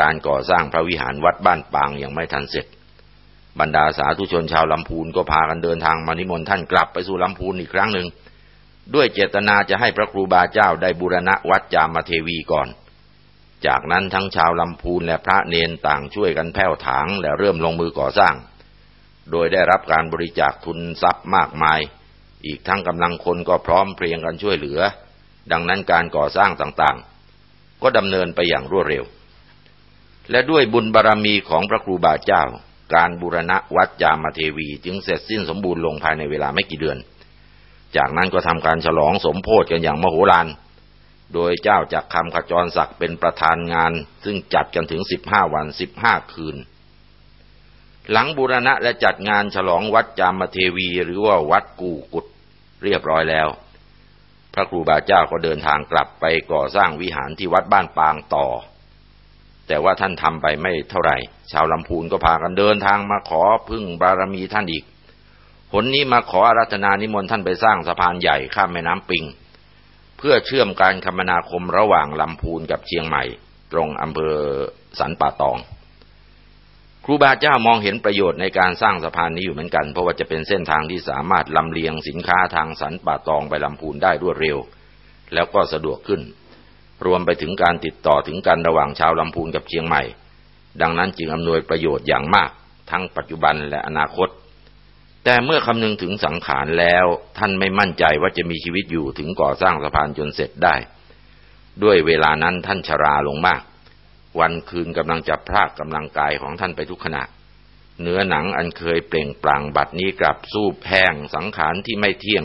การก่อสร้างพระวิหารวัดบ้านปางยังไม่ทันเสร็จ บรรดาสาธุชนชาวลำพูนก็พากันเดินทางมานิมนต์ท่านกลับไปสู่ลำพูนอีกครั้งหนึ่ง ด้วยเจตนาจะให้พระครูบาเจ้าได้บูรณะวัดจามเทวีก่อน จากนั้นทั้งชาวลำพูนและพระเนนต่างช่วยกันแผ่วถางและเริ่มลงมือก่อสร้าง โดยได้รับการบริจาคทุนทรัพย์มากมาย อีกทั้งกำลังคนก็พร้อมเพรียงกันช่วยเหลือ ดังนั้นการก่อสร้างต่างๆ ก็ดำเนินไปอย่างรวดเร็ว และด้วยบุญบารรมีของพระครูบาเจ้า การบูรณะวัดจามาเทวีจึงเสร็จสิ้นสมบูรณ์ลงภายในเวลาไม่กี่เดือน จากนั้นก็ทำการฉลองสมโพธิกันอย่างมโหฬารโดยเจ้าจากคำขจรศักดิ์เป็นประธานงาน ซึ่งจัดกันถึงสิบห้าวันสิบห้าคืน หลังบูรณะและจัดงานฉลองวัดจามเทวีหรือว่าวัดกูกุดเรียบร้อยแล้ว พระครูบาเจ้าก็เดินทางกลับไปก่อสร้างวิหารที่วัดบ้านปางต่อ แต่ว่าท่านทำไปไม่เท่าไหร่ ชาวลำพูนก็พากันเดินทางมาขอพึ่งบารมีท่านอีกผลนี้มาขออารัธนานิมนต์ท่านไปสร้างสะพานใหญ่ข้ามแม่น้ำปิง เพื่อเชื่อมการคมนาคมระหว่างลำพูนกับเชียงใหม่ ตรงอำเภอสันป่าตอง ครูบาเจ้ามองเห็นประโยชน์ในการสร้างสะพานนี้อยู่เหมือนกัน เพราะว่าจะเป็นเส้นทางที่สามารถลำเลียงสินค้าทางสันป่าตองไปลำพูนได้รวดเร็ว แล้วก็สะดวกขึ้น รวมไปถึงการติดต่อถึงกันระหว่างชาวลำพูนกับเชียงใหม่ ดังนั้นจึงอำนวยประโยชน์อย่างมาก ทั้งปัจจุบันและอนาคต แต่เมื่อคำนึงถึงสังขารแล้วท่านไม่มั่นใจว่าจะมีชีวิตอยู่ถึงก่อสร้างสะพานจนเสร็จได้ ด้วยเวลานั้นท่านชราลงมาก วันคืนกำลังจะพรากกำลังกายของท่านไปทุกขณะ เนื้อหนังอันเคยเปล่งปลั่งบัดนี้กลับสู้แพงสังขารที่ไม่เที่ยง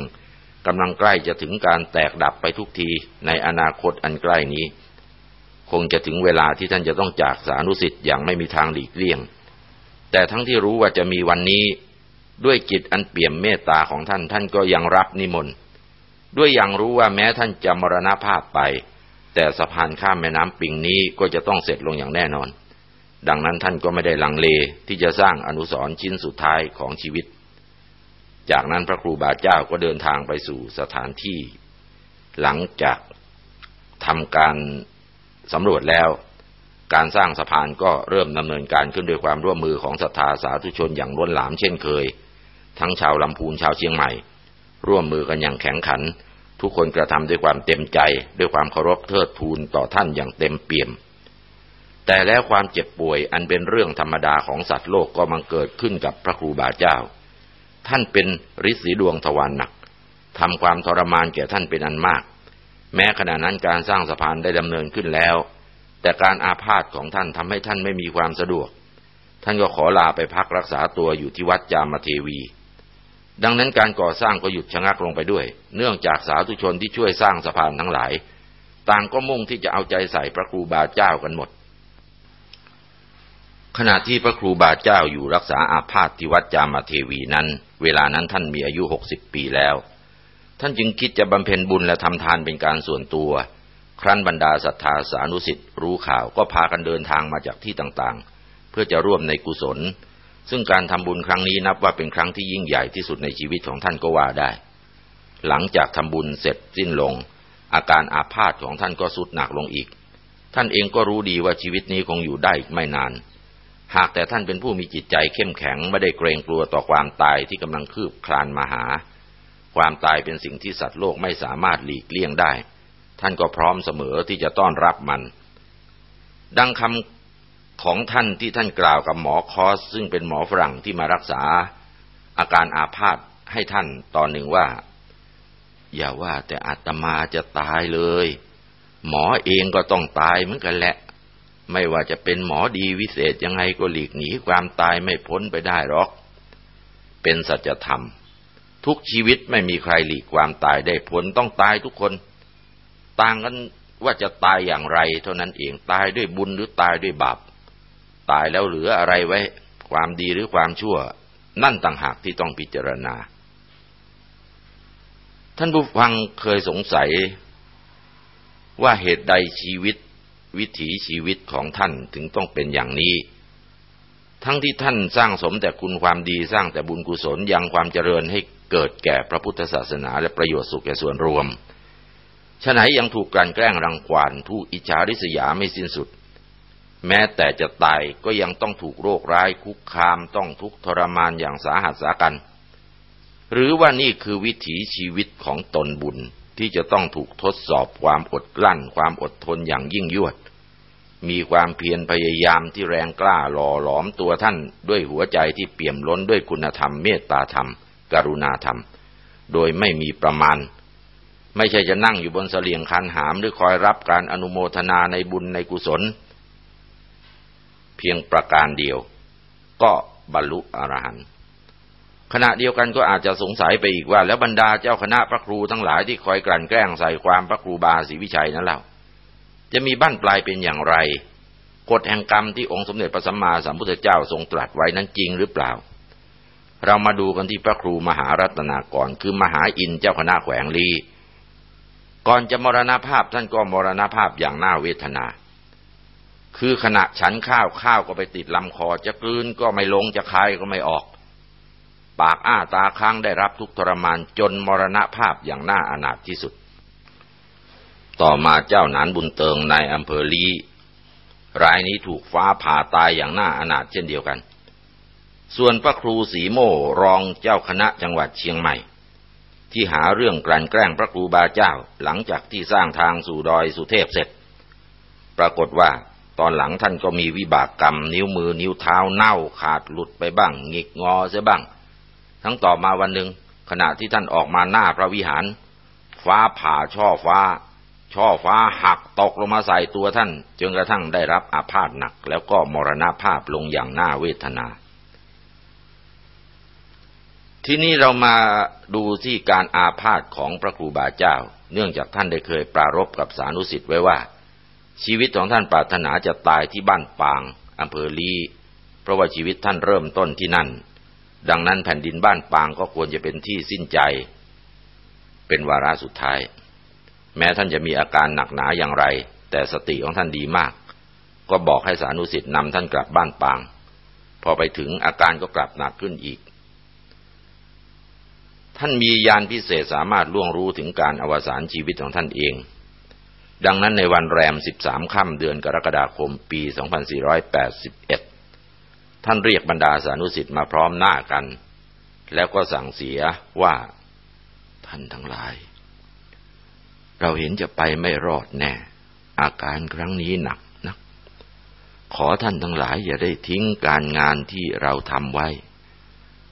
กำลังใกล้จะถึงการแตกดับไปทุกทีในอนาคตอันใกล้นี้ คงจะถึงเวลาที่ท่านจะต้องจากสานุสิทธิ์อย่างไม่มีทางหลีกเลี่ยง แต่ทั้งที่รู้ว่าจะมีวันนี้ด้วยจิตอันเปี่ยมเมตตาของท่านท่านก็ยังรับนิมนต์ด้วยอย่างรู้ว่าแม้ท่านจะมรณภาพไป แต่สะพานข้ามแม่น้ำปิงนี้ก็จะต้องเสร็จลงอย่างแน่นอน ดังนั้นท่านก็ไม่ได้ลังเลที่จะสร้างอนุสรณ์ชิ้นสุดท้ายของชีวิต จากนั้นพระครูบาเจ้าก็เดินทางไปสู่สถานที่ หลังจากทำการสำรวจแล้ว การสร้างสะพานก็เริ่มดำเนินการขึ้นด้วยความร่วมมือของศรัทธาสาธุชนอย่างล้นหลามเช่นเคย ทั้งชาวลำพูนชาวเชียงใหม่ ร่วมมือกันอย่างแข็งขัน ทุกคนกระทำด้วยความเต็มใจ ด้วยความเคารพเทิดทูนต่อท่านอย่างเต็มเปี่ยม แต่แล้วความเจ็บป่วยอันเป็นเรื่องธรรมดาของสัตว์โลกก็มังเกิดขึ้นกับพระครูบาเจ้า ท่านเป็นฤทธิ์สีดวงทวารหนักทำความทรมานแก่ท่านเป็นอันมาก แม้ขณะนั้นการสร้างสะพานได้ดำเนินขึ้นแล้ว แต่การอาพาธของท่านทำให้ท่านไม่มีความสะดวก ท่านก็ขอลาไปพักรักษาตัวอยู่ที่วัดจามเทวี ดังนั้นการก่อสร้างก็หยุดชะงักลงไปด้วย เนื่องจากสาธุชนที่ช่วยสร้างสะพานทั้งหลาย ต่างก็มุ่งที่จะเอาใจใส่พระครูบาเจ้ากันหมด ขณะที่พระครูบาเจ้าอยู่รักษาอาพาธที่วัดจามาเทวีนั้น เวลานั้นท่านมีอายุหกสิบปีแล้ว ท่านจึงคิดจะบำเพ็ญบุญและทำทานเป็นการส่วนตัว ครั้นบรรดาศรัทธาสานุสิทธิ์รู้ข่าวก็พากันเดินทางมาจากที่ต่างๆ เพื่อจะร่วมในกุศล ซึ่งการทำบุญครั้งนี้นับว่าเป็นครั้งที่ยิ่งใหญ่ที่สุดในชีวิตของท่านก็ว่าได้ หลังจากทำบุญเสร็จสิ้นลง อาการอาพาธของท่านก็สุดหนักลงอีก ท่านเองก็รู้ดีว่าชีวิตนี้คงอยู่ได้ไม่นาน หากแต่ท่านเป็นผู้มีจิตใจเข้มแข็งไม่ได้เกรงกลัวต่อความตายที่กำลังคืบคลานมาหา ความตายเป็นสิ่งที่สัตว์โลกไม่สามารถหลีกเลี่ยงได้ ท่านก็พร้อมเสมอที่จะต้อนรับมัน ดังคำ ของท่านที่ท่านกล่าวกับหมอคอส ซึ่งเป็นหมอฝรั่งที่มารักษา อาการอาพาธให้ท่านตอนหนึ่งว่า อย่าว่าแต่อาตมาจะตายเลย หมอเองก็ต้องตายเหมือนกันแหละ ไม่ว่าจะเป็นหมอดีวิเศษยังไงก็หลีกหนีความตายไม่พ้นไปได้หรอก เป็นสัจธรรม ทุกชีวิตไม่มีใครหลีกความตายได้พ้นต้องตายทุกคน ต่างกันว่าจะตายอย่างไร เท่านั้นเองตายด้วยบุญหรือตายด้วยบาป ตายแล้วเหลืออะไรไว้ ความดีหรือความชั่ว นั่นต่างหากที่ต้องพิจารณา ท่านผู้ฟังเคยสงสัย ว่าเหตุใดชีวิต วิถีชีวิตของท่านถึงต้องเป็นอย่างนี้ ทั้งที่ท่านสร้างสมแต่คุณความดีสร้างแต่บุญกุศลยังความเจริญให้เกิดแก่พระพุทธศาสนาและประโยชน์สุขแก่ส่วนรวมฉะนั้นยังถูกการแกล้งรังควานถูกอิจฉาริษยาไม่สิ้นสุด แม้แต่จะตายก็ยังต้องถูกโรคร้ายคุกคามต้องทุกทรมานอย่างสาหัสสากัน หรือว่านี่คือวิถีชีวิตของตนบุญที่จะต้องถูกทดสอบความอดกลั้น ความอดทนอย่างยิ่งยวด มีความเพียรพยายามที่แรงกล้าหล่อหลอมตัวท่านด้วยหัวใจที่เปี่ยมล้นด้วยคุณธรรมเมตตาธรรม กรุณาธรรม โดยไม่มีประมาณ ไม่ใช่จะนั่งอยู่บนเสลียงคันหามหรือคอยรับการอนุโมทนาในบุญในกุศล พียงประการเดียว ก็บรรลุอรหันต์ขณะเดียวกันก็อาจจะสงสัยไปอีกว่า แล้วบรรดาเจ้าคณะพระครูทั้งหลายที่คอยกลั่นแกล้งใส่ความพระครูบาศรีวิชัยนั้นเล่าจะมีบ้านปลายเป็นอย่างไรกฎแห่งกรรมที่องค์สมเด็จพระสัมมาสัมพุทธเจ้าทรงตรัสไว้นั้นจริงหรือเปล่า เรามาดูกันที่พระครูมหารัตนากรคือมหาอินเจ้าคณะแขวงลีก่อนจะมรณภาพท่านก็มรณภาพอย่างน่าเวทนา คือขณะฉันข้าวข้าวก็ไปติดลำคอ จะกลืนก็ไม่ลงจะคายก็ไม่ออก ปากอ้าตาค้างได้รับทุกทรมานจนมรณภาพอย่างน่าอนาถที่สุด ต่อมาเจ้าหนานบุญเติงในอำเภอลีรายนี้ถูกฟ้าผ่าตายอย่างน่าอนาถเช่นเดียวกัน ส่วนพระครูสีโมรองเจ้าคณะจังหวัดเชียงใหม่ ที่หาเรื่องกลั่นแกล้งพระครูบาเจ้าหลังจากที่สร้างทางสู่ดอยสุเทพเสร็จ ปรากฏว่า ตอนหลังท่านก็มีวิบากกรรม นิ้วมือนิ้วเท้าเน่าขาดหลุดไปบ้างหงิกงอเสียบ้าง ทั้งต่อมาวันหนึ่งขณะที่ท่านออกมาหน้าพระวิหาร ฟ้าผ่าช่อฟ้า ช่อฟ้าหักตกลงมาใส่ตัวท่าน จนกระทั่งได้รับอาพาธหนัก แล้วก็มรณภาพลงอย่างน่าเวทนา ที่นี้เรามาดูที่การอาพาธของพระครูบาเจ้า เนื่องจากท่านได้เคยปรารบกับสานุสิทธิ์ไว้ว่า ชีวิตของท่านปรารถนาจะตายที่บ้านปางอำเภอลีเพราะว่าชีวิตท่านเริ่มต้นที่นั่น ดังนั้นแผ่นดินบ้านปางก็ควรจะเป็นที่สิ้นใจ เป็นวาระสุดท้าย แม้ท่านจะมีอาการหนักหนาอย่างไร แต่สติของท่านดีมาก ก็บอกให้สานุสิทธิ์นำท่านกลับบ้านปาง พอไปถึงอาการก็กลับหนักขึ้นอีก ท่านมียานพิเศษสามารถล่วงรู้ถึงการอวสานชีวิตของท่านเอง ดังนั้นในวันแรม 13 ค่ำเดือนกรกฎาคมปี 2481 ท่านเรียกบรรดาสานุสิทธิ์มาพร้อมหน้ากัน แล้วก็สั่งเสียว่าท่านทั้งหลาย เราเห็นจะไปไม่รอดแน่ อาการครั้งนี้หนักนัก ขอท่านทั้งหลายอย่าได้ทิ้งการงานที่เราทำไว้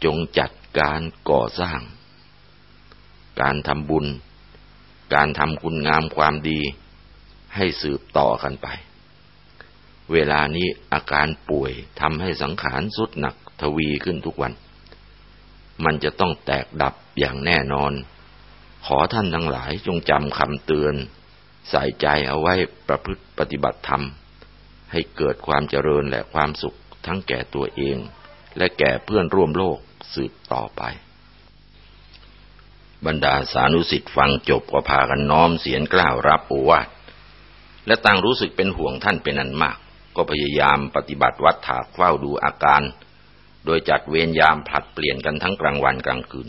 จงจัดการก่อสร้าง การทำบุญการทำคุณงามความดี ให้สืบต่อกันไป เวลานี้อาการป่วยทำให้สังขารสุดหนักทวีขึ้นทุกวัน มันจะต้องแตกดับอย่างแน่นอน ขอท่านทั้งหลายจงจำคำเตือน ใส่ใจเอาไว้ประพฤติปฏิบัติธรรม ให้เกิดความเจริญและความสุขทั้งแก่ตัวเอง และแก่เพื่อนร่วมโลกสืบต่อไปบรรดาสานุสิทธิ์ฟังจบก็พากันน้อมเสียงกล้าวรับโอวาท และต่างรู้สึกเป็นห่วงท่านเป็นอันมาก ก็พยายามปฏิบัติวัดถากเฝ้าดูอาการ โดยจัดเวรยามผลัดเปลี่ยนกันทั้งกลางวันกลางคืน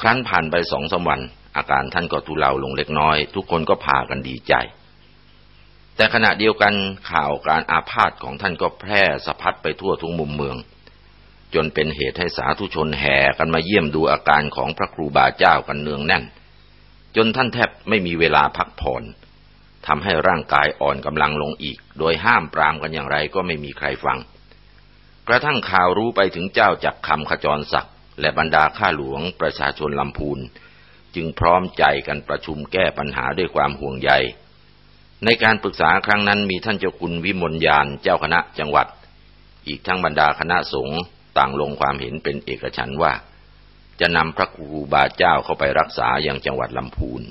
ครั้นผ่านไปสองสาวัน อาการท่านก็ทุเลาลงเล็กน้อย ทุกคนก็พากันดีใจ แต่ขณะเดียวกันข่าวการอาพาธของท่านก็แพร่สะพัดไปทั่วทุกมุมเมือง จนเป็นเหตุให้สาธุชนแห่กันมาเยี่ยมดูอาการของพระครูบาเจ้ากันเนืองแน่น จนท่านแทบไม่มีเวลาพักผ่อน ทำให้ร่างกายอ่อนกำลังลงอีก โดยห้ามปรามกันอย่างไรก็ไม่มีใครฟัง กระทั่งข่าวรู้ไปถึงเจ้าจักคำขจรศักดิ์และบรรดาข้าหลวงประชาชนลำพูน จึงพร้อมใจกันประชุมแก้ปัญหาด้วยความห่วงใย ในการปรึกษาครั้งนั้นมีท่านเจ้าคุณวิมลยานเจ้าคณะจังหวัด อีกทั้งบรรดาคณะสงฆ์ต่างลงความเห็นเป็นเอกฉันว่า จะนำพระครูบาเจ้าเข้าไปรักษาอย่างจังหวัดลำพูน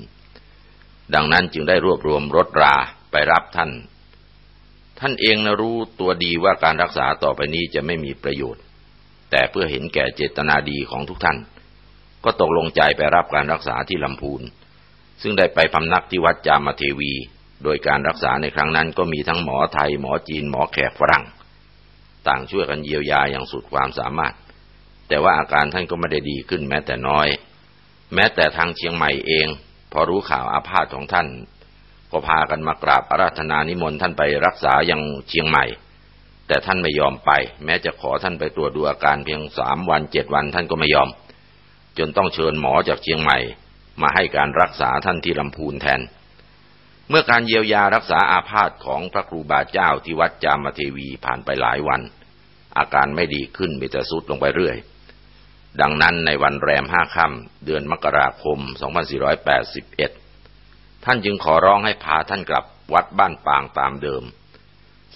ดังนั้นจึงได้รวบรวมรถราไปรับท่าน ท่านเองนะรู้ตัวดีว่าการรักษาต่อไปนี้จะไม่มีประโยชน์ แต่เพื่อเห็นแก่เจตนาดีของทุกท่าน ก็ตกลงใจไปรับการรักษาที่ลำพูน ซึ่งได้ไปพำนักที่วัดจามเทวี โดยการรักษาในครั้งนั้นก็มีทั้งหมอไทยหมอจีนหมอแขกฝรั่ง ต่างช่วยกันเยียวยาอย่างสุดความสามารถ แต่ว่าอาการท่านก็ไม่ได้ดีขึ้นแม้แต่น้อย แม้แต่ทางเชียงใหม่เอง พอรู้ข่าวอาพาธของท่าน ก็พากันมากราบอาราธนานิมนต์ท่านไปรักษายังเชียงใหม่ แต่ท่านไม่ยอมไป แม้จะขอท่านไปตรวจดูอาการเพียงสามวันเจ็ดวันท่านก็ไม่ยอม จนต้องเชิญหมอจากเชียงใหม่ มาให้การรักษาท่านที่ลำพูนแทน เมื่อการเยียวยารักษาอาพาธของพระครูบาเจ้าที่วัดจามเทวีผ่านไปหลายวัน อาการไม่ดีขึ้นมีแต่สุดลงไปเรื่อย ดังนั้นในวันแรมห้าค่ำเดือนมกราคม 2481 ท่านจึงขอร้องให้พาท่านกลับวัดบ้านปางตามเดิม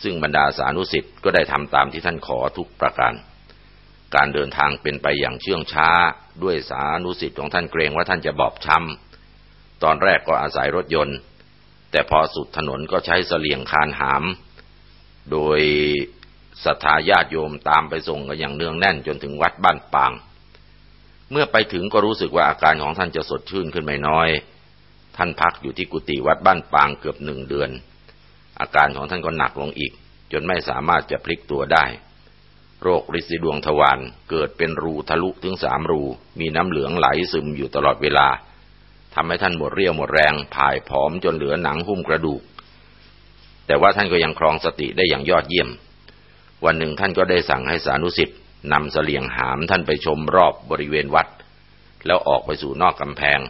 ซึ่งบรรดาสานุสิทธ์ก็ได้ทำตามที่ท่านขอทุกประการ การเดินทางเป็นไปอย่างเชื่องช้า ด้วยสานุสิทธิ์ของท่านเกรงว่าท่านจะบอบช้ำ ตอนแรกก็อาศัยรถยนต์ แต่พอสุดถนนก็ใช้เสลียงคานหาม โดยศรัทธาญาติโยมตามไปส่งกันอย่างเนืองแน่นจนถึงวัดบ้านปาง เมื่อไปถึงก็รู้สึกว่าอาการของท่านจะสดชื่นขึ้นไม่น้อย ท่านพักอยู่ที่กุฏิวัดบ้านปางเกือบหนึ่งเดือน อาการของท่านก็หนักลงอีก จนไม่สามารถจะพลิกตัวได้ โรคริซิดวงทวารเกิดเป็นรูทะลุถึงสามรู มีน้ำเหลืองไหลซึมอยู่ตลอดเวลาทำให้ท่านหมดเรี่ยวหมดแรงผายผอมจนเหลือหนังหุ้มกระดูก แต่ว่าท่านก็ยังครองสติได้อย่างยอดเยี่ยม วันหนึ่งท่านก็ได้สั่งให้สานุสิทธิ์ นำเสลียงหามท่านไปชมรอบบริเวณวัด แล้วออกไปสู่นอกกำแพง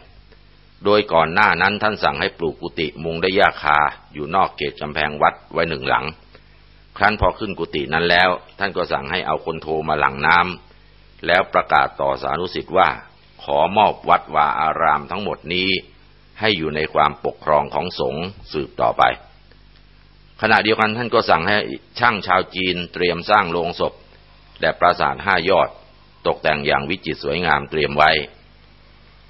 โดยก่อนหน้านั้นท่านสั่งให้ปลูกกุฏิมุงได้ยาคาอยู่นอกเขตกำแพงวัดไว้หนึ่งหลัง ครั้นพอขึ้นกุฏินั้นแล้ว ท่านก็สั่งให้เอาคนโทมาหลังน้ำแล้วประกาศต่อสานุสิทธิ์ว่า ขอมอบวัดวาอารามทั้งหมดนี้ ให้อยู่ในความปกครองของสงฆ์สืบต่อไปขณะเดียวกันท่านก็สั่งให้ช่างชาวจีนเตรียมสร้างโลงศพ และปราสาทห้ายอด ตกแต่งอย่างวิจิตรสวยงามเตรียมไว้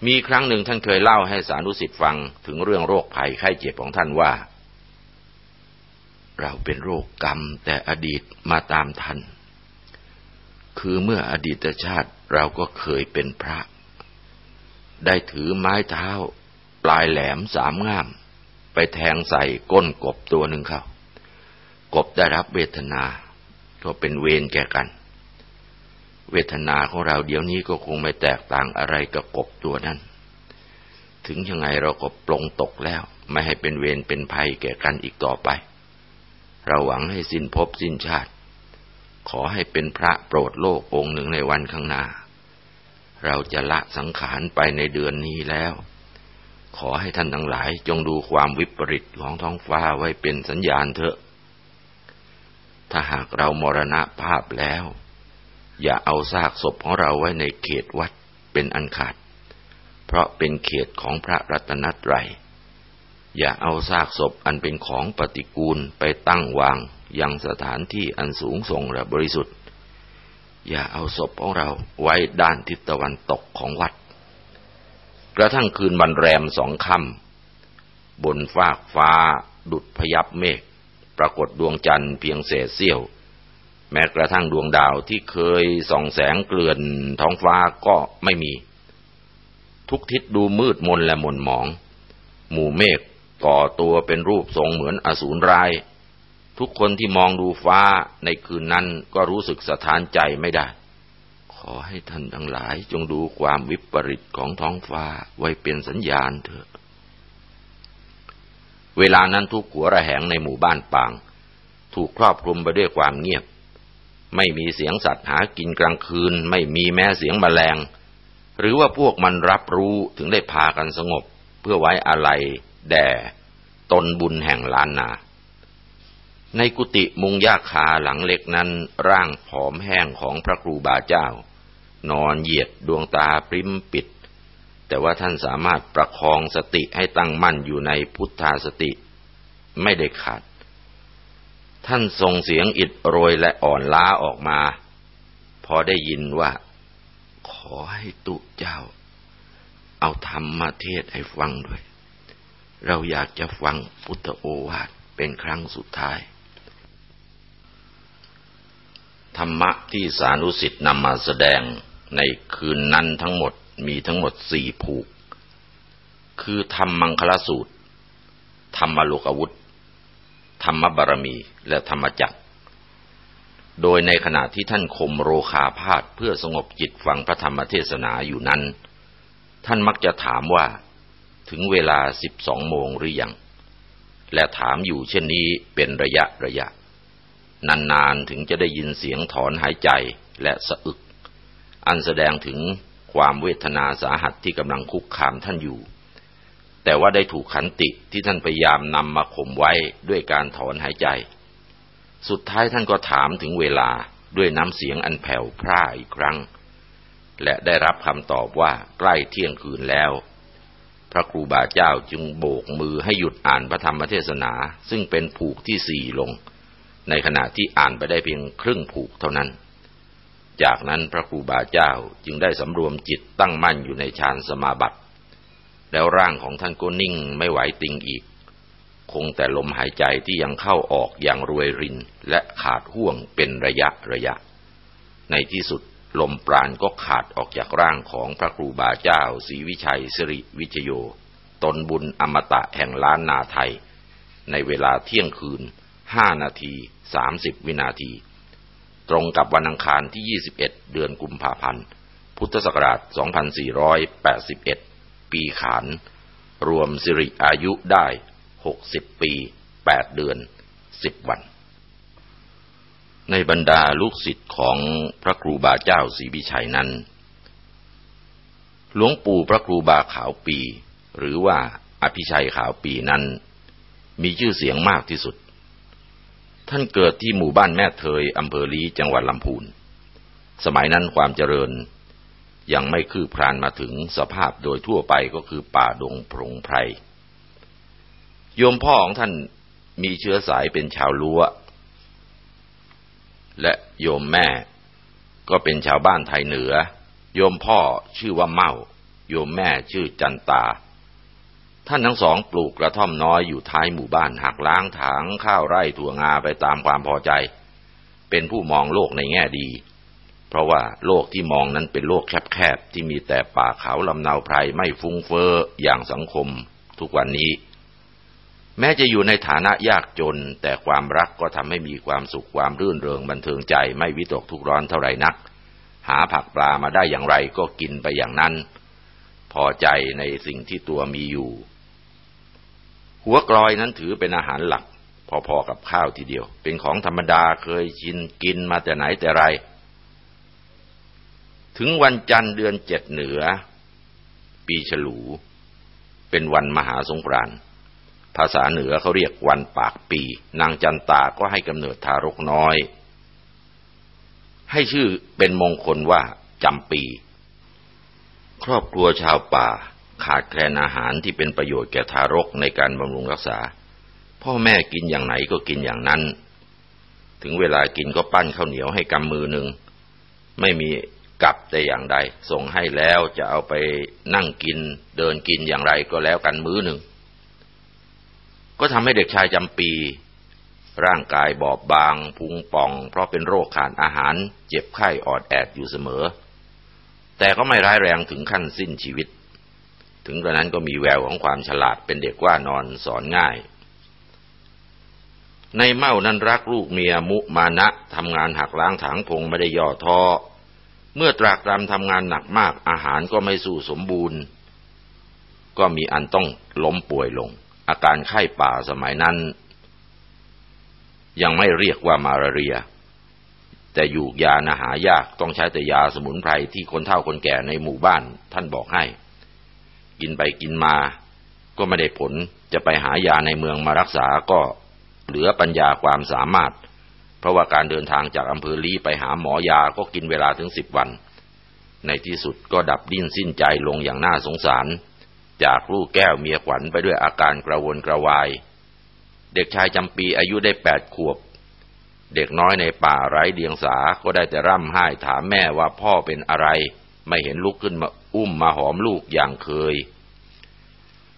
มีครั้งหนึ่งท่านเคยเล่าให้สานุสิทธิ์ฟังถึงเรื่องโรคภัยไข้เจ็บของท่านว่า เราเป็นโรคกรรมแต่อดีตมาตามทัน คือเมื่ออดีตชาติเราก็เคยเป็นพระ ได้ถือไม้เท้าปลายแหลมสามง่าม ไปแทงใส่ก้นกบตัวหนึ่งเขากบได้รับเวทนาก็เป็นเวรแก่กัน เวทนาของเราเดี๋ยวนี้ก็คงไม่แตกต่างอะไรกับกบตัวนั้น ถึงยังไงเราก็ปลงตกแล้ว ไม่ให้เป็นเวรเป็นภัยแก่กันอีกต่อไป เราหวังให้สิ้นภพสิ้นชาติ ขอให้เป็นพระโปรดโลกองค์หนึ่งในวันข้างหน้า เราจะละสังขารไปในเดือนนี้แล้ว ขอให้ท่านทั้งหลายจงดูความวิปริตของท้องฟ้าไว้เป็นสัญญาณเถอะ ถ้าหากเรามรณะภาพแล้ว อย่าเอาซากศพของเราไว้ในเขตวัดเป็นอันขาด เพราะเป็นเขตของพระรัตนตรัย อย่าเอาซากศพอันเป็นของปฏิกูลไปตั้งวางยังสถานที่อันสูงส่งและบริสุทธิ์ อย่าเอาศพของเราไว้ด้านทิศตะวันตกของวัด กระทั่งคืนวันแรมสองค่ำบนฟากฟ้า ดุดพยับเมฆปรากฏดวงจันทร์เพียงเศษเสี้ยว แม้กระทั่งดวงดาวที่เคยส่องแสงเกลื่อนท้องฟ้าก็ไม่มี ทุกทิศดูมืดมนและหม่นหมอง หมู่เมฆก่อตัวเป็นรูปทรงเหมือนอสูรร้าย ทุกคนที่มองดูฟ้าในคืนนั้นก็รู้สึกสะท้านใจไม่ได้ ขอให้ท่านทั้งหลายจงดูความวิปริตของท้องฟ้าไว้เป็นสัญญาณเถอะ เวลานั้นทุกหัวระแหงในหมู่บ้านปาง ถูกครอบคลุมไปด้วยความเงียบ ไม่มีเสียงสัตว์หากินกลางคืน ไม่มีแม้เสียงแมลง หรือว่าพวกมันรับรู้ถึงได้พากันสงบ เพื่อไว้อะไรแด่ตนบุญแห่งล้านนา ในกุฏิมุงยาคาหลังเล็กนั้นร่างผอมแห้งของพระครูบาเจ้า นอนเหยียดดวงตาปริมปิด แต่ว่าท่านสามารถประคองสติให้ตั้งมั่นอยู่ในพุทธาสติ ไม่ได้ขาด ท่านส่งเสียงอิดโรยและอ่อนล้าออกมา พอได้ยินว่า ขอให้ตุเจ้า เอาธรรมมาเทศให้ฟังด้วย เราอยากจะฟังพุทธโอวาทเป็นครั้งสุดท้าย ธรรมะที่สานุสิทธิ์นำมาแสดงในคืนนั้นทั้งหมดมีทั้งหมดสี่ผูก คือธรรมมังคลสูตร ธรรมโลกวุธ ธรรมบารมีและธรรมจักร โดยในขณะที่ท่านคมโรคาพาดเพื่อสงบจิตฟังพระธรรมเทศนาอยู่นั้น ท่านมักจะถามว่า ถึงเวลาสิบสองโมงหรือยัง และถามอยู่เช่นนี้เป็นระยะระยะ นานๆถึงจะได้ยินเสียงถอนหายใจและสะอึก อันแสดงถึงความเวทนาสาหัสที่กำลังคุกคามท่านอยู่ แต่ว่าได้ถูกขันติที่ท่านพยายามนำมาข่มไว้ด้วยการถอนหายใจ สุดท้ายท่านก็ถามถึงเวลาด้วยน้ำเสียงอันแผ่วพร่าอีกครั้ง และได้รับคำตอบว่าใกล้เที่ยงคืนแล้ว พระครูบาเจ้าจึงโบกมือให้หยุดอ่านพระธรรมเทศนา ซึ่งเป็นผูกที่สี่ลง ในขณะที่อ่านไปได้เพียงครึ่งผูกเท่านั้น จากนั้นพระครูบาเจ้าจึงได้สำรวมจิตตั้งมั่นอยู่ในฌานสมาบัติ แล้วร่างของท่านก็นิ่งไม่ไหวติงอีก คงแต่ลมหายใจที่ยังเข้าออกอย่างรวยรินและขาดห่วงเป็นระยะระยะ ในที่สุดลมปราณก็ขาดออกจากร่างของพระครูบาเจ้าศรีวิชัยสิริวิชโย ตนบุญอมตะแห่งล้านนาไทย ในเวลาเที่ยงคืนห้านาทีสามสิบวินาที ตรงกับวันอังคารที่ 21 เดือนกุมภาพันธ์ พุทธศักราช 2481 ปีขาน รวมสิริอายุได้60ปี8เดือน10วัน ในบรรดาลูกศิษย์ของพระครูบาเจ้าศรีวิชัยนั้น หลวงปู่พระครูบาขาวปี หรือว่าอภิชัยขาวปีนั้น มีชื่อเสียงมากที่สุด ท่านเกิดที่หมู่บ้านแม่เทยอำเภอลีจังหวัดลำพูน สมัยนั้นความเจริญ ยังไม่คืบคลานมาถึงสภาพโดยทั่วไปก็คือป่าดงพรงไพรโยมพ่อของท่านมีเชื้อสายเป็นชาวลัวและโยมแม่ก็เป็นชาวบ้านไทยเหนือ โยมพ่อชื่อว่าเมาโยมแม่ชื่อจันตา ท่านทั้งสองปลูกกระท่อมน้อยอยู่ท้ายหมู่บ้านหักล้างถางข้าวไร่ถั่วงาไปตามความพอใจ เป็นผู้มองโลกในแง่ดี เพราะว่าโลกที่มองนั้นเป็นโลกแคบๆที่มีแต่ป่าเขาลำนาวไพรไม่ฟุ้งเฟอ้ออย่างสังคมทุกวันนี้ แม้จะอยู่ในฐานะยากจน แต่ความรักก็ทำให้มีความสุขความรื่นเริงบันเทิงใจไม่วิตกทุกร้อนเท่าไรนัก หาผักปลามาได้อย่างไรก็กินไปอย่างนั้น พอใจในสิ่งที่ตัวมีอยู่ หัวกลอยนั้นถือเป็นอาหารหลัก พอๆกับข้าวทีเดียว เป็นของธรรมดาเคยชินกินมาแต่ไหนแต่ไร ถึงวันจันทร์เดือนเจ็ดเหนือ ปีฉลู เป็นวันมหาสงกรานต์ภาษาเหนือเขาเรียกวันปากปี นางจันตาก็ให้กำเนิดทารกน้อย ให้ชื่อเป็นมงคลว่าจำปี ครอบครัวชาวป่าขาดแคลนอาหารที่เป็นประโยชน์แก่ทารกในการบำรุงรักษา พ่อแม่กินอย่างไหนก็กินอย่างนั้น ถึงเวลากินก็ปั้นข้าวเหนียวให้กำมือหนึ่ง ไม่มี กลับแต่อย่างใด ส่งให้แล้วจะเอาไปนั่งกินเดินกินอย่างไรก็แล้วกันมื้อหนึ่ง ก็ทำให้เด็กชายจำปี ร่างกายบอบบางพุงป่อง เพราะเป็นโรคขาดอาหาร เจ็บไข้ออดแอดอยู่เสมอ แต่ก็ไม่ร้ายแรงถึงขั้นสิ้นชีวิต ถึงกระนั้นก็มีแววของความฉลาดเป็นเด็กว่านอนสอนง่ายในเม่านั้นรักลูกเมียมุมานะทำงานหักล้างถางพงไม่ได้ย่อท้อ เมื่อตรากตรำทำงานหนักมากอาหารก็ไม่สู้สมบูรณ์ ก็มีอันต้องล้มป่วยลง อาการไข้ป่าสมัยนั้น ยังไม่เรียกว่ามาลาเรีย แต่อยู่ยานาหายากต้องใช้แต่ยาสมุนไพรที่คนเฒ่าคนแก่ในหมู่บ้านท่านบอกให้ กินไปกินมา ก็ไม่ได้ผลจะไปหายาในเมืองมารักษาก็เหลือปัญญาความสามารถ ราะว่าการเดินทางจากอำเภอลี้ไปหาหมอยาก็กินเวลาถึงสิบวัน ในที่สุดก็ดับดิ้นสิ้นใจลงอย่างน่าสงสาร จากลูกแก้วเมียขวัญไปด้วยอาการกระวนกระวาย เด็กชายจำปีอายุได้แปดขวบ เด็กน้อยในป่าไร้เดียงสาก็ได้แต่ร่ำไห้ถามแม่ว่าพ่อเป็นอะไร ไม่เห็นลุกขึ้นมาอุ้มมาหอมลูกอย่างเคย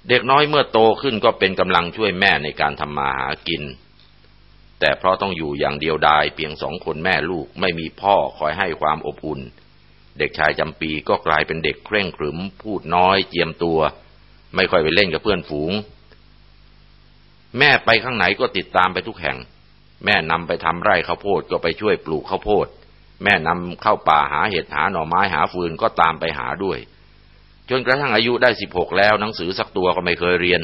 เด็กน้อยเมื่อโตขึ้นก็เป็นกำลังช่วยแม่ในการทำมาหากิน แต่เพราะต้องอยู่อย่างเดียวดายเพียงสองคนแม่ลูกไม่มีพ่อคอยให้ความอบอุ่น เด็กชายจำปีก็กลายเป็นเด็กเคร่งขรึม พูดน้อยเจียมตัว ไม่ค่อยไปเล่นกับเพื่อนฝูง แม่ไปข้างไหนก็ติดตามไปทุกแห่ง แม่นำไปทำไร่ข้าวโพดก็ไปช่วยปลูกข้าวโพด แม่นำเข้าป่าหาเห็ดหาหน่อไม้หาฟืนก็ตามไปหาด้วย จนกระทั่งอายุได้สิบหกแล้วหนังสือสักตัวก็ไม่เคยเรียน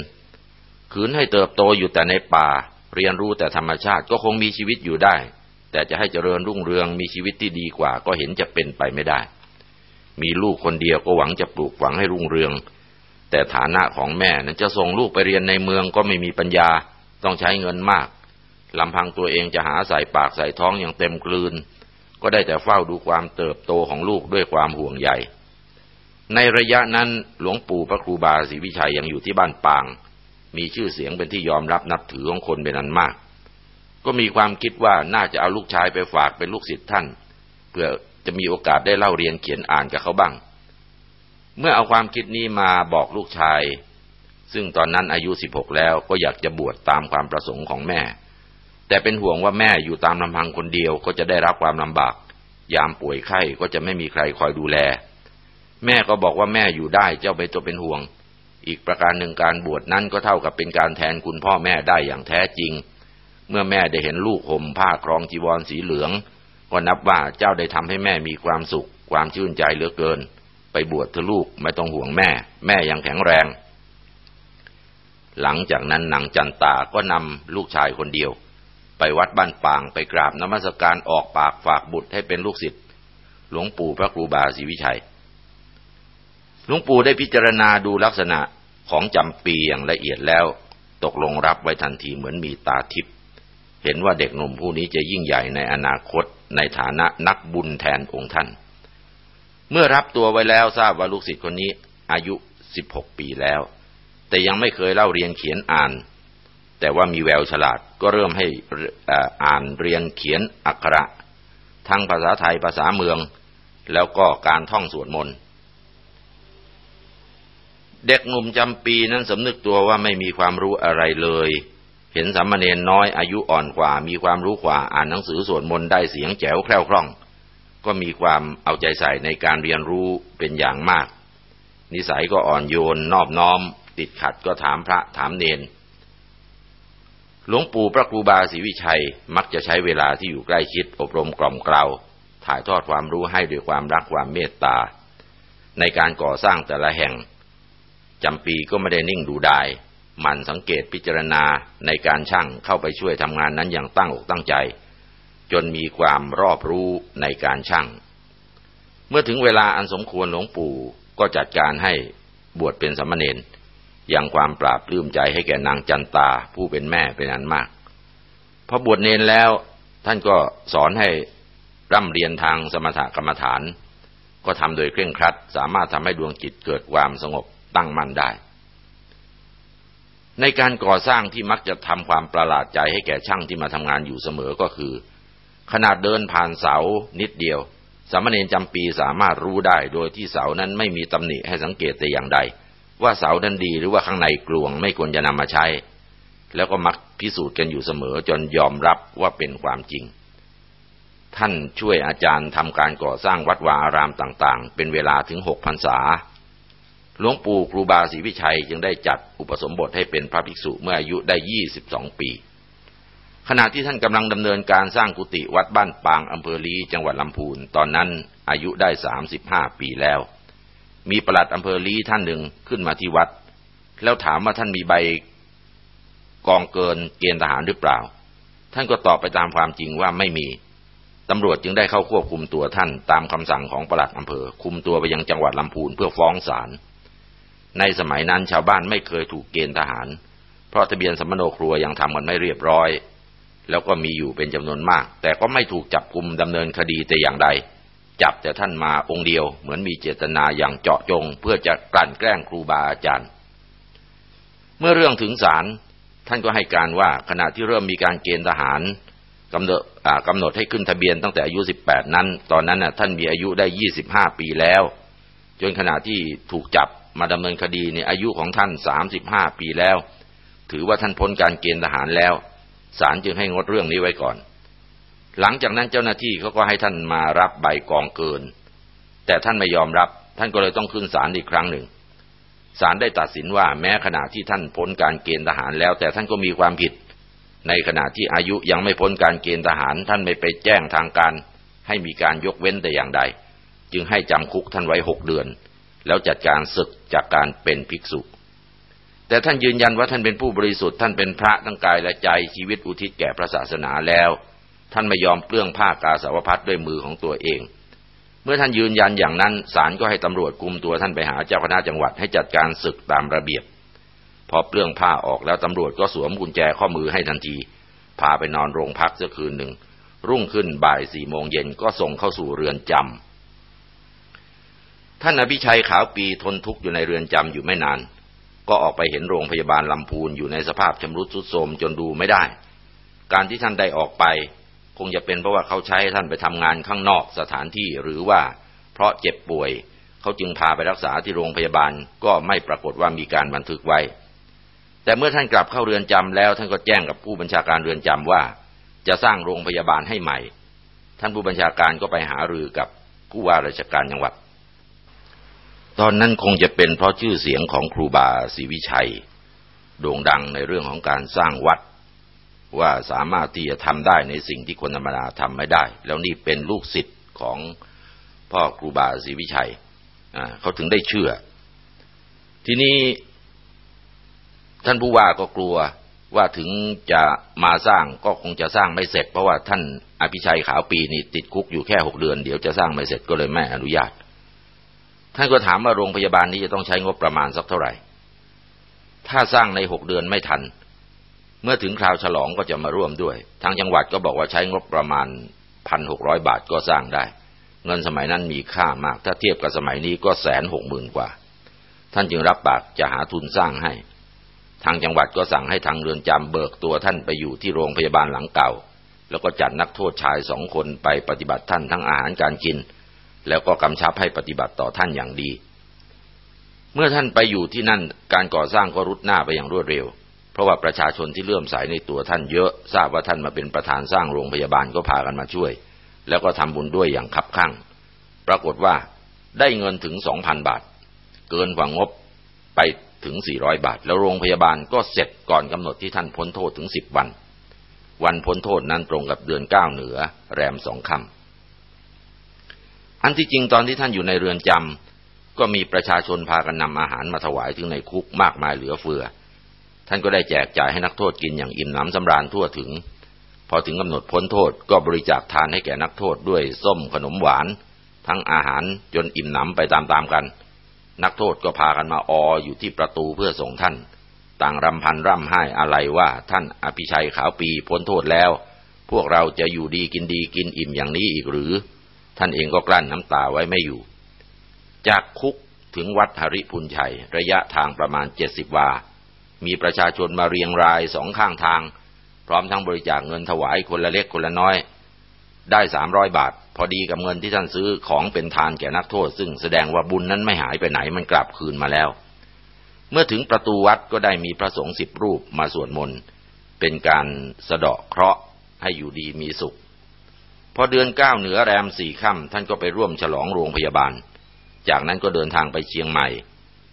ขืนให้เติบโตอยู่แต่ในป่า เรียนรู้แต่ธรรมชาติก็คงมีชีวิตอยู่ได้ แต่จะให้เจริญรุ่งเรืองมีชีวิตที่ดีกว่า ก็เห็นจะเป็นไปไม่ได้ มีลูกคนเดียวก็หวังจะปลูกฝังให้รุ่งเรือง แต่ฐานะของแม่นั้นจะส่งลูกไปเรียนในเมืองก็ไม่มีปัญญาต้องใช้เงินมากลำพังตัวเองจะหาใส่ปากใส่ท้องอย่างเต็มกลืน ก็ได้แต่เฝ้าดูความเติบโตของลูกด้วยความห่วงใยในระยะนั้นหลวงปู่พระครูบาศรีวิชัยยังอยู่ที่บ้านปาง มีชื่อเสียงเป็นที่ยอมรับนับถือของคนเป็นอันมาก ก็มีความคิดว่าน่าจะเอาลูกชายไปฝากเป็นลูกศิษย์ท่าน เพื่อจะมีโอกาสได้เล่าเรียนเขียนอ่านกับเขาบ้าง เมื่อเอาความคิดนี้มาบอกลูกชาย ซึ่งตอนนั้นอายุสิบหกแล้วก็อยากจะบวชตามความประสงค์ของแม่ แต่เป็นห่วงว่าแม่อยู่ตามลำพังคนเดียวก็จะได้รับความลำบาก ยามป่วยไข้ก็จะไม่มีใครคอยดูแล แม่ก็บอกว่าแม่อยู่ได้เจ้าไปตัวเป็นห่วง อีกประการหนึ่งการบวชนั้นก็เท่ากับเป็นการแทนคุณพ่อแม่ได้อย่างแท้จริง เมื่อแม่ได้เห็นลูกห่มผ้าครองจีวรสีเหลือง ก็นับว่าเจ้าได้ทำให้แม่มีความสุข ความชื่นใจเหลือเกิน ไปบวชเถอะลูกไม่ต้องห่วงแม่ แม่ยังแข็งแรง หลังจากนั้นนางจันตาก็นำลูกชายคนเดียว ไปวัดบ้านปางไปกราบนมัสการออกปากฝากบุตรให้เป็นลูกศิษย์หลวงปู่พระครูบาศรีวิชัย หลวงปู่ได้พิจารณาดูลักษณะของจำปีอย่างละเอียดแล้ว ตกลงรับไว้ทันทีเหมือนมีตาทิพย์เห็นว่าเด็กหนุ่มผู้นี้จะยิ่งใหญ่ในอนาคตในฐานะนักบุญแทนองค์ท่าน เมื่อรับตัวไว้แล้วทราบว่าลูกศิษย์คนนี้อายุ 16 ปีแล้ว แต่ยังไม่เคยเล่าเรียนเขียนอ่าน แต่ว่ามีแววฉลาดก็เริ่มให้อ่านเรียนเขียนอักขระ ทั้งภาษาไทยภาษาเมือง แล้วก็การท่องสวดมนต์ เด็กหนุ่มจำปีนั้นสำนึกตัวว่าไม่มีความรู้อะไรเลย เห็นสามเณรน้อยอายุอ่อนกว่า มีความรู้กว่าอ่านหนังสือสวดมนต์ได้เสียงแจ๋วแคล่วคล่อง ก็มีความเอาใจใส่ในการเรียนรู้เป็นอย่างมาก นิสัยก็อ่อนโยนนอบน้อม ติดขัดก็ถามพระถามเนนหลวงปู่พระครูบาศรีวิชัยมักจะใช้เวลาที่อยู่ใกล้ชิดอบรมกล่อมเกลาถ่ายทอดความรู้ให้ด้วยความรักความเมตตา ในการก่อสร้างแต่ละแห่ง จำปีก็ไม่ได้นิ่งดูดายมันสังเกตพิจารณาในการช่างเข้าไปช่วยทำงานนั้นอย่างตั้งอกตั้งใจ จนมีความรอบรู้ในการช่าง เมื่อถึงเวลาอันสมควรหลวงปู่ก็จัดการให้บวชเป็นสมณเณรยังความปราบปลื้มใจให้แก่นางจันตาผู้เป็นแม่เป็นอันมากพอบวชเนรแล้วท่านก็สอนให้ร่ำเรียนทางสมถกรรมฐาน ก็ทำโดยเคร่งครัด สามารถทำให้ดวงจิตเกิดความสงบ ตั้งมั่นได้ ในการก่อสร้างที่มักจะทำความประหลาดใจให้แก่ช่างที่มาทำงานอยู่เสมอก็คือ ขนาดเดินผ่านเสานิดเดียว สามเณรจำปีสามารถรู้ได้ โดยที่เสานั้นไม่มีตำหนิให้สังเกตแต่อย่างใด ว่าเสานั้นดีหรือว่าข้างในกลวงไม่ควรจะนำมาใช้ แล้วก็มักพิสูจน์กันอยู่เสมอจนยอมรับว่าเป็นความจริงท่านช่วยอาจารย์ทำการก่อสร้างวัดวาอารามต่างๆ เป็นเวลาถึงหกพรรษา หลวงปู่ครูบาศรีวิชัยจึงได้จัดอุปสมบทให้เป็นพระภิกษุเมื่ออายุได้ยี่สิบสองปี ขณะที่ท่านกำลังดำเนินการสร้างกุฏิวัดบ้านปางอำเภอลีจังหวัดลำพูน ตอนนั้นอายุได้สามสิบห้าปีแล้ว มีประหลัดอำเภอลีท่านหนึ่งขึ้นมาที่วัด แล้วถามว่าท่านมีใบกองเกินเกณฑ์ทหารหรือเปล่า ท่านก็ตอบไปตามความจริงว่าไม่มีตำรวจจึงได้เข้าควบคุมตัวท่านตามคำสั่งของประหลัดอำเภอ คุมตัวไปยังจังหวัดลำพูนเพื่อฟ้องศาล ในสมัยนั้นชาวบ้านไม่เคยถูกเกณฑ์ทหาร เพราะทะเบียนสมโนครัวยังทำกันไม่เรียบร้อย แล้วก็มีอยู่เป็นจำนวนมาก แต่ก็ไม่ถูกจับกลุ่มดำเนินคดีแต่อย่างใด จับแต่ท่านมาองค์เดียว เหมือนมีเจตนาอย่างเจาะจง เพื่อจะกลั่นแกล้งครูบาอาจารย์ เมื่อเรื่องถึงศาลท่านก็ให้การว่าขณะที่เริ่มมีการเกณฑ์ทหารกำหนดกำหนดให้ขึ้นทะเบียนตั้งแต่อายุ 18 นั้น ตอนนั้นน่ะท่านมีอายุได้ 25 ปีแล้ว จนขณะที่ถูกจับ มาดำเนินคดีในอายุของท่าน35ปีแล้ว ถือว่าท่านพ้นการเกณฑ์ทหารแล้วศาลจึงให้งดเรื่องนี้ไว้ก่อน หลังจากนั้นเจ้าหน้าที่เขาก็ให้ท่านมารับใบกองเกิน แต่ท่านไม่ยอมรับ ท่านก็เลยต้องขึ้นศาลอีกครั้งหนึ่งศาลได้ตัดสินว่าแม้ขณะที่ท่านพ้นการเกณฑ์ทหารแล้ว แต่ท่านก็มีความผิด ในขณะที่อายุยังไม่พ้นการเกณฑ์ทหาร ท่านไม่ไปแจ้งทางการ ให้มีการยกเว้นแต่อย่างใด จึงให้จำคุกท่านไว้หกเดือน แล้วจัดการศึกจากการเป็นภิกษุ แต่ท่านยืนยันว่าท่านเป็นผู้บริสุทธิ์ท่านเป็นพระทั้งกายและใจชีวิตอุทิศแก่พระศาสนาแล้ว ท่านไม่ยอมเปลื้องผ้ากาสาวพัดด้วยมือของตัวเอง เมื่อท่านยืนยันอย่างนั้นศาลก็ให้ตำรวจคุมตัวท่านไปหาเจ้าคณะจังหวัดให้จัดการศึกตามระเบียบ พอเปลื้องผ้าออกแล้วตำรวจก็สวมกุญแจข้อมือให้ทันทีพาไปนอนโรงพักสักคืนหนึ่งรุ่งขึ้นบ่ายสี่โมงเย็นก็ส่งเข้าสู่เรือนจำ ท่านอภิชัยขาวปีทนทุกข์อยู่ในเรือนจำอยู่ไม่นาน ก็ออกไปเห็นโรงพยาบาลลำพูนอยู่ในสภาพชำรุดทรุดโทรมจนดูไม่ได้ การที่ท่านได้ออกไป คงจะเป็นเพราะว่าเขาใช้ท่านไปทำงานข้างนอกสถานที่หรือว่า เพราะเจ็บป่วย เขาจึงพาไปรักษาที่โรงพยาบาลก็ไม่ปรากฏว่ามีการบันทึกไว้ แต่เมื่อท่านกลับเข้าเรือนจำแล้วท่านก็แจ้งกับผู้บัญชาการเรือนจำว่า จะสร้างโรงพยาบาลให้ใหม่ ท่านผู้บัญชาการก็ไปหารือกับผู้ว่าราชการจังหวัด ตอนนั้นคงจะเป็นเพราะชื่อเสียงของครูบาศรีวิชัย โด่งดังในเรื่องของการสร้างวัด ว่าสามารถที่จะทำได้ในสิ่งที่คนธรรมดาทำไม่ได้ แล้วนี่เป็นลูกศิษย์ของพ่อครูบาศรีวิชัยเขาถึงได้เชื่อ ทีนี้ท่านผู้ว่าก็กลัวว่าถึงจะมาสร้างก็คงจะสร้างไม่เสร็จ เพราะว่าท่านอภิชัยขาวปีนี่ติดคุกอยู่แค่หกเดือนเดี๋ยวจะสร้างไม่เสร็จก็เลยไม่อนุญาต ท่านก็ถามว่าโรงพยาบาลนี้จะต้องใช้งบประมาณสักเท่าไหร่ ถ้าสร้างในหกเดือนไม่ทัน เมื่อถึงคราวฉลองก็จะมาร่วมด้วย ทางจังหวัดก็บอกว่าใช้งบประมาณพันหกร้อยบาทก็สร้างได้ เงินสมัยนั้นมีค่ามาก ถ้าเทียบกับสมัยนี้ก็แสนหกหมื่นกว่า ท่านจึงรับปากจะหาทุนสร้างให้ ทางจังหวัดก็สั่งให้ทางเรือนจำเบิกตัวท่านไปอยู่ที่โรงพยาบาลหลังเก่า แล้วก็จัดนักโทษชายสองคนไปปฏิบัติท่านทั้งอาหารการกิน แล้วก็กำชับให้ปฏิบัติต่อท่านอย่างดี เมื่อท่านไปอยู่ที่นั่นการก่อสร้างก็รุดหน้าไปอย่างรวดเร็ว เพราะว่าประชาชนที่เลื่อมใสในตัวท่านเยอะทราบว่าท่านมาเป็นประธานสร้างโรงพยาบาลก็พากันมาช่วย แล้วก็ทำบุญด้วยอย่างคับคั่ง ปรากฏว่าได้เงินถึงสองพันบาท เกินกว่างบไปถึงสี่ร้อยบาท แล้วโรงพยาบาลก็เสร็จก่อนกำหนดที่ท่านพ้นโทษถึงสิบวัน วันพ้นโทษนั้นตรงกับเดือนเก้าเหนือ แรมสองคำ อันที่จริงตอนที่ท่านอยู่ในเรือนจำก็มีประชาชนพากันนำอาหารมาถวายถึงในคุกมากมายเหลือเฟือ ท่านก็ได้แจกจ่ายให้นักโทษกินอย่างอิ่มหนำสำราญทั่วถึง พอถึงกำหนดพ้นโทษก็บริจาคทานให้แก่นักโทษด้วยส้มขนมหวาน ทั้งอาหารจนอิ่มหนำไปตามๆกัน นักโทษก็พากันมาอออยู่ที่ประตูเพื่อส่งท่าน ต่างรำพันร่ำไห้อะไรว่าท่านอภิชัยขาวปีพ้นโทษแล้ว พวกเราจะอยู่ดีกินดีกินอิ่มอย่างนี้อีกหรือ ท่านเองก็กลั้นน้ำตาไว้ไม่อยู่ จากคุกถึงวัดหริพุนชัย ระยะทางประมาณเจ็ดสิบวา มีประชาชนมาเรียงรายสองข้างทาง พร้อมทั้งบริจาคเงินถวายคนละเล็กคนละน้อย ได้สามร้อยบาท พอดีกับเงินที่ท่านซื้อของเป็นทานแก่นักโทษ ซึ่งแสดงว่าบุญนั้นไม่หายไปไหนมันกลับคืนมาแล้ว เมื่อถึงประตูวัดก็ได้มีพระสงฆ์สิบรูปมาสวดมนต์เป็นการสะเดาะเคราะห์ให้อยู่ดีมีสุข พอเดือนเก้าเหนือแรมสี่ค่ำท่านก็ไปร่วมฉลองโรงพยาบาล จากนั้นก็เดินทางไปเชียงใหม่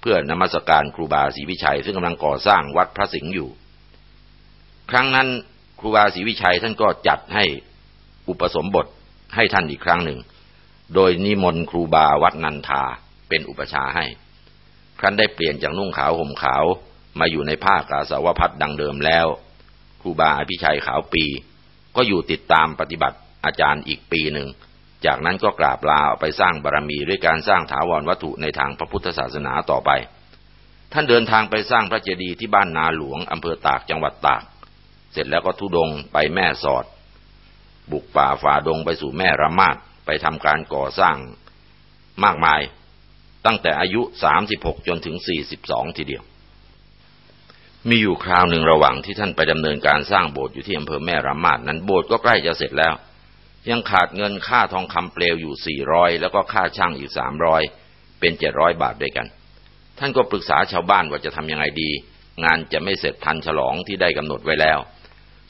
เพื่อนมัสการครูบาศรีวิชัย ซึ่งกำลังก่อสร้างวัดพระสิงห์อยู่ ครั้งนั้นครูบาศรีวิชัยท่านก็จัดให้อุปสมบทให้ท่านอีกครั้งหนึ่ง โดยนิมนต์ครูบาวัดนันทาเป็นอุปชาให้ ครั้นได้เปลี่ยนจากนุ่งขาวห่มขาวมาอยู่ในผ้ากาสาวพัดดังเดิมแล้ว ครูบาอภิชัยขาวปี ก็อยู่ติดตามปฏิบัติ อาจารย์อีกปีหนึ่ง จากนั้นก็กราบลาไปสร้างบารรมีด้วยการสร้างถาวรวัตถุในทางพระพุทธศาสนาต่อไป ท่านเดินทางไปสร้างพระเจดีย์ที่บ้านนาหลวงอำเภอตากจังหวัดตาก เสร็จแล้วก็ทุดงไปแม่สอด บุกป่าฝ่าดงไปสู่แม่ระมาดไปทำการก่อสร้างมากมาย ตั้งแต่อายุ 36 จนถึง 42 ทีเดียวมีอยู่คราวหนึ่งระหว่างที่ท่านไปดำเนินการสร้างโบสถ์อยู่ที่อำเภอแม่รามาดนั้นโบสถ์ก็ใกล้จะเสร็จแล้ว ยังขาดเงินค่าทองคำเปลวอยู่สี่ร้อยแล้วก็ค่าช่างอีกสามร้อยเป็นเจ็ดร้อยบาทด้วยกัน ท่านก็ปรึกษาชาวบ้านว่าจะทำยังไงดี งานจะไม่เสร็จทันฉลองที่ได้กำหนดไว้แล้ว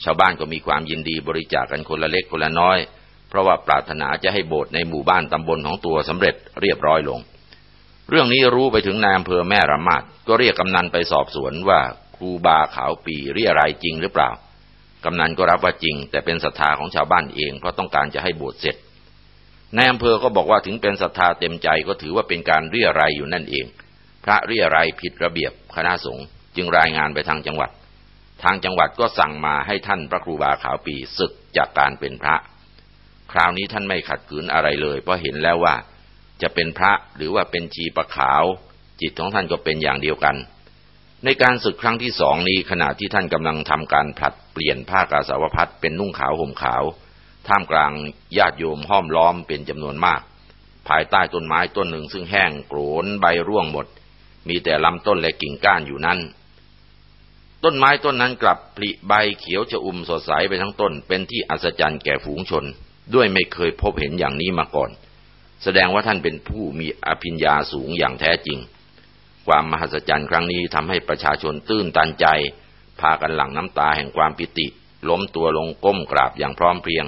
ชาวบ้านก็มีความยินดีบริจาคกกันคนละเล็กคนละน้อย เพราะว่าปรารถนาจะให้โบสถ์ในหมู่บ้านตำบลของตัวสำเร็จเรียบร้อยลง เรื่องนี้รู้ไปถึงนายอำเภอแม่ระมาดก็เรียกกำนันไปสอบสวนว่าครูบาขาวปีเรียรายจริงหรือเปล่า กำนันก็รับว่าจริง แต่เป็นศรัทธาของชาวบ้านเองเพราะต้องการจะให้โบสถ์เสร็จนายอำเภอก็บอกว่าถึงเป็นศรัทธาเต็มใจก็ถือว่าเป็นการเรียรายอยู่นั่นเอง พระเรียรายผิดระเบียบคณะสงฆ์จึงรายงานไปทางจังหวัด ทางจังหวัดก็สั่งมาให้ท่านพระครูบาขาวปีศึกจากการเป็นพระ คราวนี้ท่านไม่ขัดขืนอะไรเลย เพราะเห็นแล้วว่า จะเป็นพระหรือว่าเป็นชีประขาว จิตของท่านก็เป็นอย่างเดียวกัน ในการศึกครั้งที่สองนี้ขณะที่ท่านกำลังทำการผลัด ลี่ยนผ้ากาสาวพัดเป็นนุ่งขาวห่มขาว ท่ามกลางญาติโยมห้อมล้อมเป็นจำนวนมาก ภายใต้ต้นไม้ต้นหนึ่งซึ่งแห้งโกรนใบร่วงหมด มีแต่ลำต้นและกิ่งก้านอยู่นั้น ต้นไม้ต้นนั้นกลับผลิใบเขียวจะอุ่มสดใสไปทั้งต้น เป็นที่อัศจรรย์แก่ฝูงชน ด้วยไม่เคยพบเห็นอย่างนี้มาก่อน แสดงว่าท่านเป็นผู้มีอภิญญาสูงอย่างแท้จริง ความมหัศจรรย์ครั้งนี้ทำให้ประชาชนตื้นตันใจ พากันหลั่งน้ำตาแห่งความปิติ ล้มตัวลงก้มกราบอย่างพร้อมเพรียง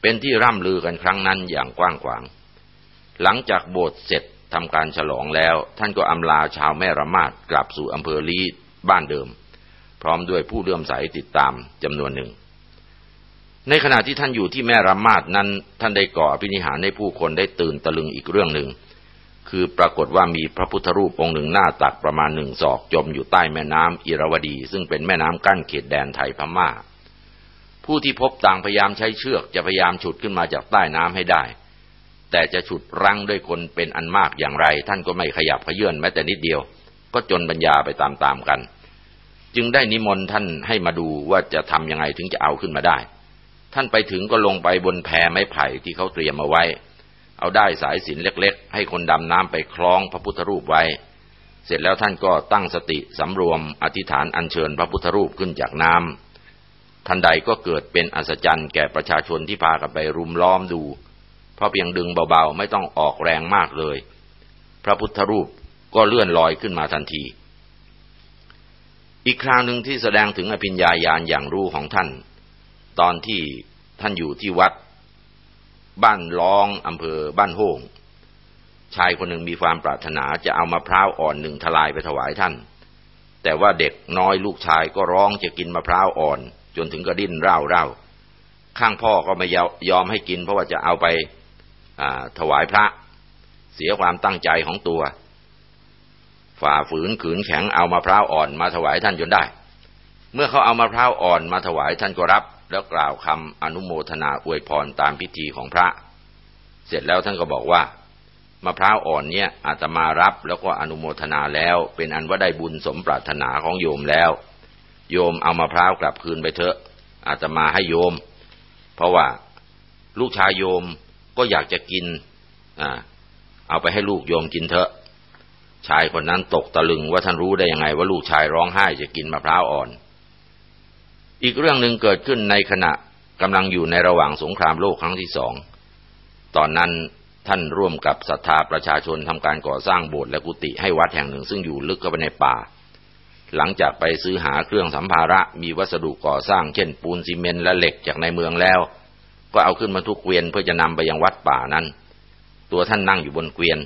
เป็นที่ร่ำลือกันครั้งนั้นอย่างกว้างขวาง หลังจากโบสถ์เสร็จทำการฉลองแล้ว ท่านก็อำลาชาวแม่ระมาดกลับสู่อำเภอลีบ้านเดิม พร้อมด้วยผู้เลื่อมใสติดตามจำนวนหนึ่ง ในขณะที่ท่านอยู่ที่แม่ระมาดนั้น ท่านได้ก่ออภินิหารให้ผู้คนได้ตื่นตะลึงอีกเรื่องหนึ่ง คือปรากฏว่ามีพระพุทธรูปองค์หนึ่งหน้าตักประมาณหนึ่งศอกจมอยู่ใต้แม่น้ำอิรวดี ซึ่งเป็นแม่น้ำกั้นเขตแดนไทยพม่า ผู้ที่พบต่างพยายามใช้เชือกจะพยายามฉุดขึ้นมาจากใต้น้ำให้ได้ แต่จะฉุดรั้งด้วยคนเป็นอันมากอย่างไร ท่านก็ไม่ขยับขยื่นแม้แต่นิดเดียว ก็จนปัญญาไปตามๆกัน จึงได้นิมนต์ท่านให้มาดูว่าจะทำยังไงถึงจะเอาขึ้นมาได้ ท่านไปถึงก็ลงไปบนแพไม้ไผ่ที่เขาเตรียมมาไว้ เอาได้สายสินเล็กๆ ให้คนดำน้ำไปคล้องพระพุทธรูปไว้ เสร็จแล้วท่านก็ตั้งสติสำรวมอธิษฐานอัญเชิญพระพุทธรูปขึ้นจากน้ำทันใดก็เกิดเป็นอัศจรรย์แก่ประชาชนที่พากันไปรุมล้อมดู เพราะเพียงดึงเบาๆ ไม่ต้องออกแรงมากเลย พระพุทธรูปก็เลื่อนลอยขึ้นมาทันที อีกคราวหนึ่งที่แสดงถึงอภิญญาญาณอย่างรู้ของท่าน ตอนที่ท่านอยู่ที่วัด บ้านร้องอำเภอบ้านโฮงชายคนหนึ่งมีความปรารถนาจะเอามะพร้าวอ่อนหนึ่งทลายไปถวายท่าน แต่ว่าเด็กน้อยลูกชายก็ร้องจะกินมะพร้าวอ่อน จนถึงกระดิ้นเร่าเร่าข้างพ่อก็ไม่ยอมให้กิน เพราะว่าจะเอาไปถวายพระ เสียความตั้งใจของตัว ฝ่าฝืนขืนแข็งเอามะพร้าวอ่อนมาถวายท่านจนได้ เมื่อเขาเอามะพร้าวอ่อนมาถวายท่านก็รับ แล้วกล่าวคำอนุโมทนาอวยพรตามพิธีของพระ เสร็จแล้วท่านก็บอกว่ามะพร้าวอ่อนเนี่ยอาตมารับแล้วก็อนุโมทนาแล้ว เป็นอันว่าได้บุญสมปรารถนาของโยมแล้ว โยมเอามะพร้าวกลับคืนไปเถอะ อาตมาให้โยม เพราะว่าลูกชายโยมก็อยากจะกินอ่าเอาไปให้ลูกโยมกินเถอะ ชายคนนั้นตกตะลึงว่าท่านรู้ได้ยังไงว่าลูกชายร้องไห้จะกินมะพร้าวอ่อน อีกเรื่องหนึ่งเกิดขึ้นในขณะกำลังอยู่ในระหว่างสงครามโลกครั้งที่สอง ตอนนั้นท่านร่วมกับศรัทธาประชาชนทำการก่อสร้างโบสถ์และกุฏิให้วัดแห่งหนึ่งซึ่งอยู่ลึกเข้าไปในป่า หลังจากไปซื้อหาเครื่องสัมภาระมีวัสดุก่อสร้างเช่น ปูนซีเมนต์และเหล็กจากในเมืองแล้ว ก็เอาขึ้นมาทุกเกวียนเพื่อจะนำไปยังวัดป่านั้น ตัวท่านนั่งอยู่บนเกวียน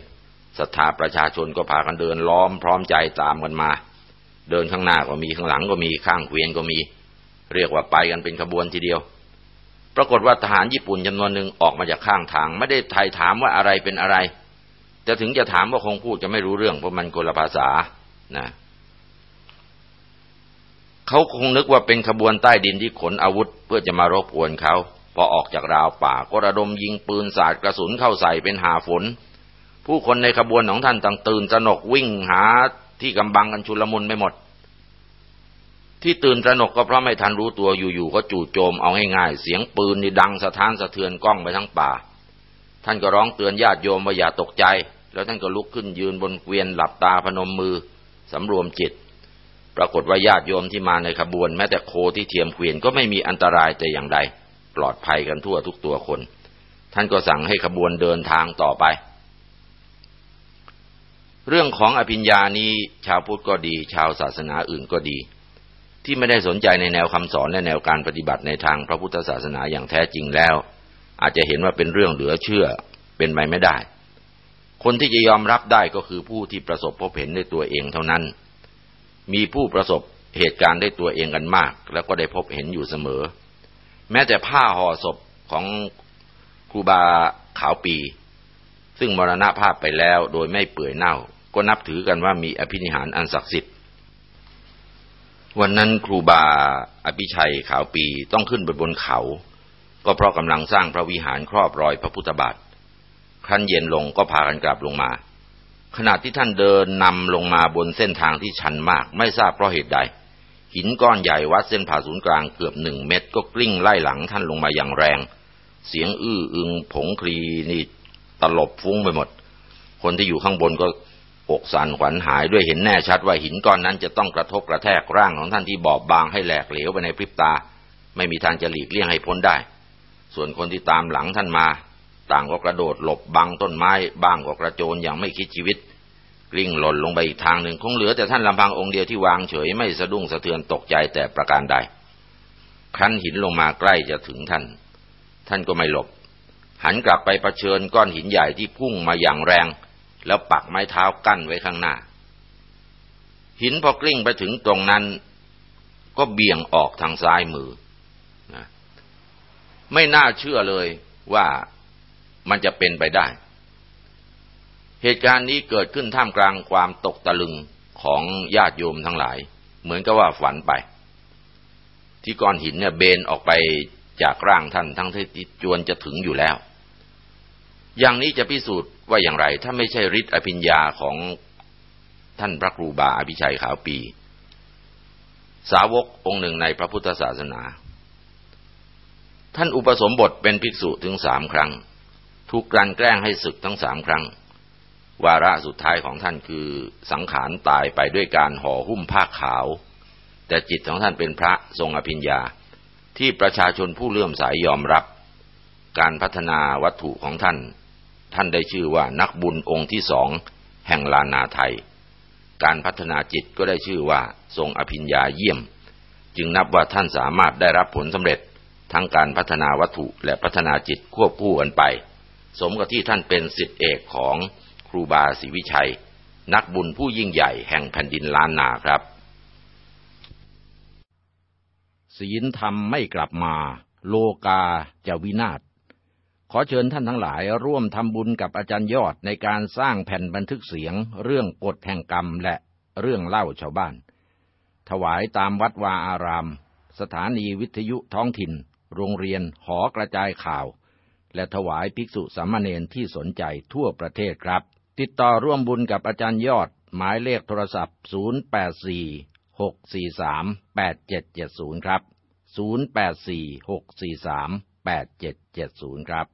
ศรัทธาประชาชนก็พากันเดินล้อมพร้อมใจตามกันมา เดินข้างหน้าก็มีข้างหลังก็มีข้างเกวียนก็มี เรียกว่าไปกันเป็นขบวนทีเดียว ปรากฏว่าทหารญี่ปุ่นจำนวนหนึ่งออกมาจากข้างทาง ไม่ได้ไทยถามว่าอะไรเป็นอะไร แต่ถึงจะถามว่าคงพูดจะไม่รู้เรื่องเพราะมันคนละภาษานะเขาคงนึกว่าเป็นขบวนใต้ดินที่ขนอาวุธ เพื่อจะมารบกวนเขาพอออกจากราวป่าก็ระดมยิงปืนสาดกระสุนเข้าใส่เป็นหาฝน ผู้คนในขบวนของท่านต่างตื่นสนกวิ่งหาที่กำบังกันชุลมุนไม่หมด ที่ตื่นสนกก็เพราะไม่ทันรู้ตัวอยู่ๆก็จู่โจมเอาง่ายๆ เสียงปืนนี่ดังสะท้านสะเทือนกล้องไปทั้งป่า ท่านก็ร้องเตือนญาติโยมว่าอย่าตกใจ แล้วท่านก็ลุกขึ้นยืนบนเกวียนหลับตาพนมมือสำรวมจิต ปรากฏว่าญาติโยมที่มาในขบวน แม้แต่โคที่เทียมเกวียนก็ไม่มีอันตรายแต่อย่างใด ปลอดภัยกันทั่วทุกตัวคน ท่านก็สั่งให้ขบวนเดินทางต่อไปเรื่องของอภิญญานี้ชาวพุทธก็ดี ชาวศาสนาอื่นก็ดี ที่ไม่ได้สนใจในแนวคำสอนและแนวการปฏิบัติในทางพระพุทธศาสนาอย่างแท้จริงแล้ว อาจจะเห็นว่าเป็นเรื่องเหลือเชื่อเป็นไปไม่ได้ คนที่จะยอมรับได้ก็คือผู้ที่ประสบพบเห็นในตัวเองเท่านั้น มีผู้ประสบเหตุการณ์ได้ตัวเองกันมาก แล้วก็ได้พบเห็นอยู่เสมอ แม้แต่ผ้าห่อศพของครูบาขาวปี ซึ่งมรณภาพไปแล้วโดยไม่เปื่อยเน่า ก็นับถือกันว่ามีอภินิหารอันศักดิ์สิทธิ์ วันนั้นครูบาอภิชัยขาวปีต้องขึ้นไปบนเขา ก็เพราะกำลังสร้างพระวิหารครอบรอยพระพุทธบาทครั้นเย็นลงก็พากันกลับลงมา ขณะที่ท่านเดินนำลงมาบนเส้นทางที่ชันมาก ไม่ทราบเพราะเหตุใด หินก้อนใหญ่วัดเส้นผ่าศูนย์กลางเกือบหนึ่งเมตร ก็กลิ้งไล่หลังท่านลงมาอย่างแรง เสียงอื้ออึงผงคลีนี่ตลบฟุ้งไปหมด คนที่อยู่ข้างบนก็ อกสั่นขวัญหายด้วยเห็นแน่ชัดว่าหินก้อนนั้นจะต้องกระทบกระแทกร่างของท่านที่บอบบางให้แหลกเหลวไปในพริบตา ไม่มีทางจะหลีกเลี่ยงให้พ้นได้ ส่วนคนที่ตามหลังท่านมา ต่างก็กระโดดหลบบังต้นไม้บ้างก็กระโจนอย่างไม่คิดชีวิต กลิ้งหล่นลงไปอีกทางหนึ่งคงเหลือแต่ท่านลำพังองค์เดียวที่วางเฉยไม่สะดุ้งสะเทือนตกใจแต่ประการใดครั้นหินลงมาใกล้จะถึงท่าน ท่านก็ไม่หลบ หันกลับไปเผชิญก้อนหินใหญ่ที่พุ่งมาอย่างแรง แล้วปักไม้เท้ากั้นไว้ข้างหน้า หินพอกลิ้งไปถึงตรงนั้น ก็เบี่ยงออกทางซ้ายมือนะไม่น่าเชื่อเลยว่ามันจะเป็นไปได้ เหตุการณ์นี้เกิดขึ้นท่ามกลางความตกตะลึงของญาติโยมทั้งหลาย เหมือนกับว่าฝันไป ที่ก้อนหินเนี่ยเบนออกไปจากร่างท่านทั้งที่จวนจะถึงอยู่แล้ว อย่างนี้จะพิสูจน์ ว่าอย่างไร ถ้าไม่ใช่ฤทธิ์อภิญญาของท่านพระครูบาอภิชัยขาวปี สาวกองค์หนึ่งในพระพุทธศาสนา ท่านอุปสมบทเป็นภิกษุถึงสามครั้ง ถูกกลั่นแกล้งให้ศึกทั้งสามครั้ง วาระสุดท้ายของท่านคือสังขารตายไปด้วยการห่อหุ้มผ้าขาว แต่จิตของท่านเป็นพระทรงอภิญญาที่ประชาชนผู้เลื่อมใสยยอมรับ การพัฒนาวัตถุของท่าน ท่านได้ชื่อว่านักบุญองค์ที่สองแห่งลานาไทย การพัฒนาจิตก็ได้ชื่อว่าทรงอภิญญาเยี่ยม จึงนับว่าท่านสามารถได้รับผลสำเร็จทั้งการพัฒนาวัตถุและพัฒนาจิตควบคู่กันไป สมกับที่ท่านเป็นสิทธิเอกของครูบาศรีวิชัย นักบุญผู้ยิ่งใหญ่แห่งแผ่นดินล้านนาครับ ศีลธรรมไม่กลับมา โลกาจะวินาศ ขอเชิญท่านทั้งหลายร่วมทำบุญกับอาจารย์ยอดในการสร้างแผ่นบันทึกเสียง เรื่องกฎแห่งกรรมและเรื่องเล่าชาวบ้าน ถวายตามวัดวาอาราม สถานีวิทยุท้องถิ่น โรงเรียนหอกระจายข่าว และถวายภิกษุสามเณรที่สนใจทั่วประเทศครับ ติดต่อร่วมบุญกับอาจารย์ยอด หมายเลขโทรศัพท์ 0846438770 ครับ 0846438770 ครับ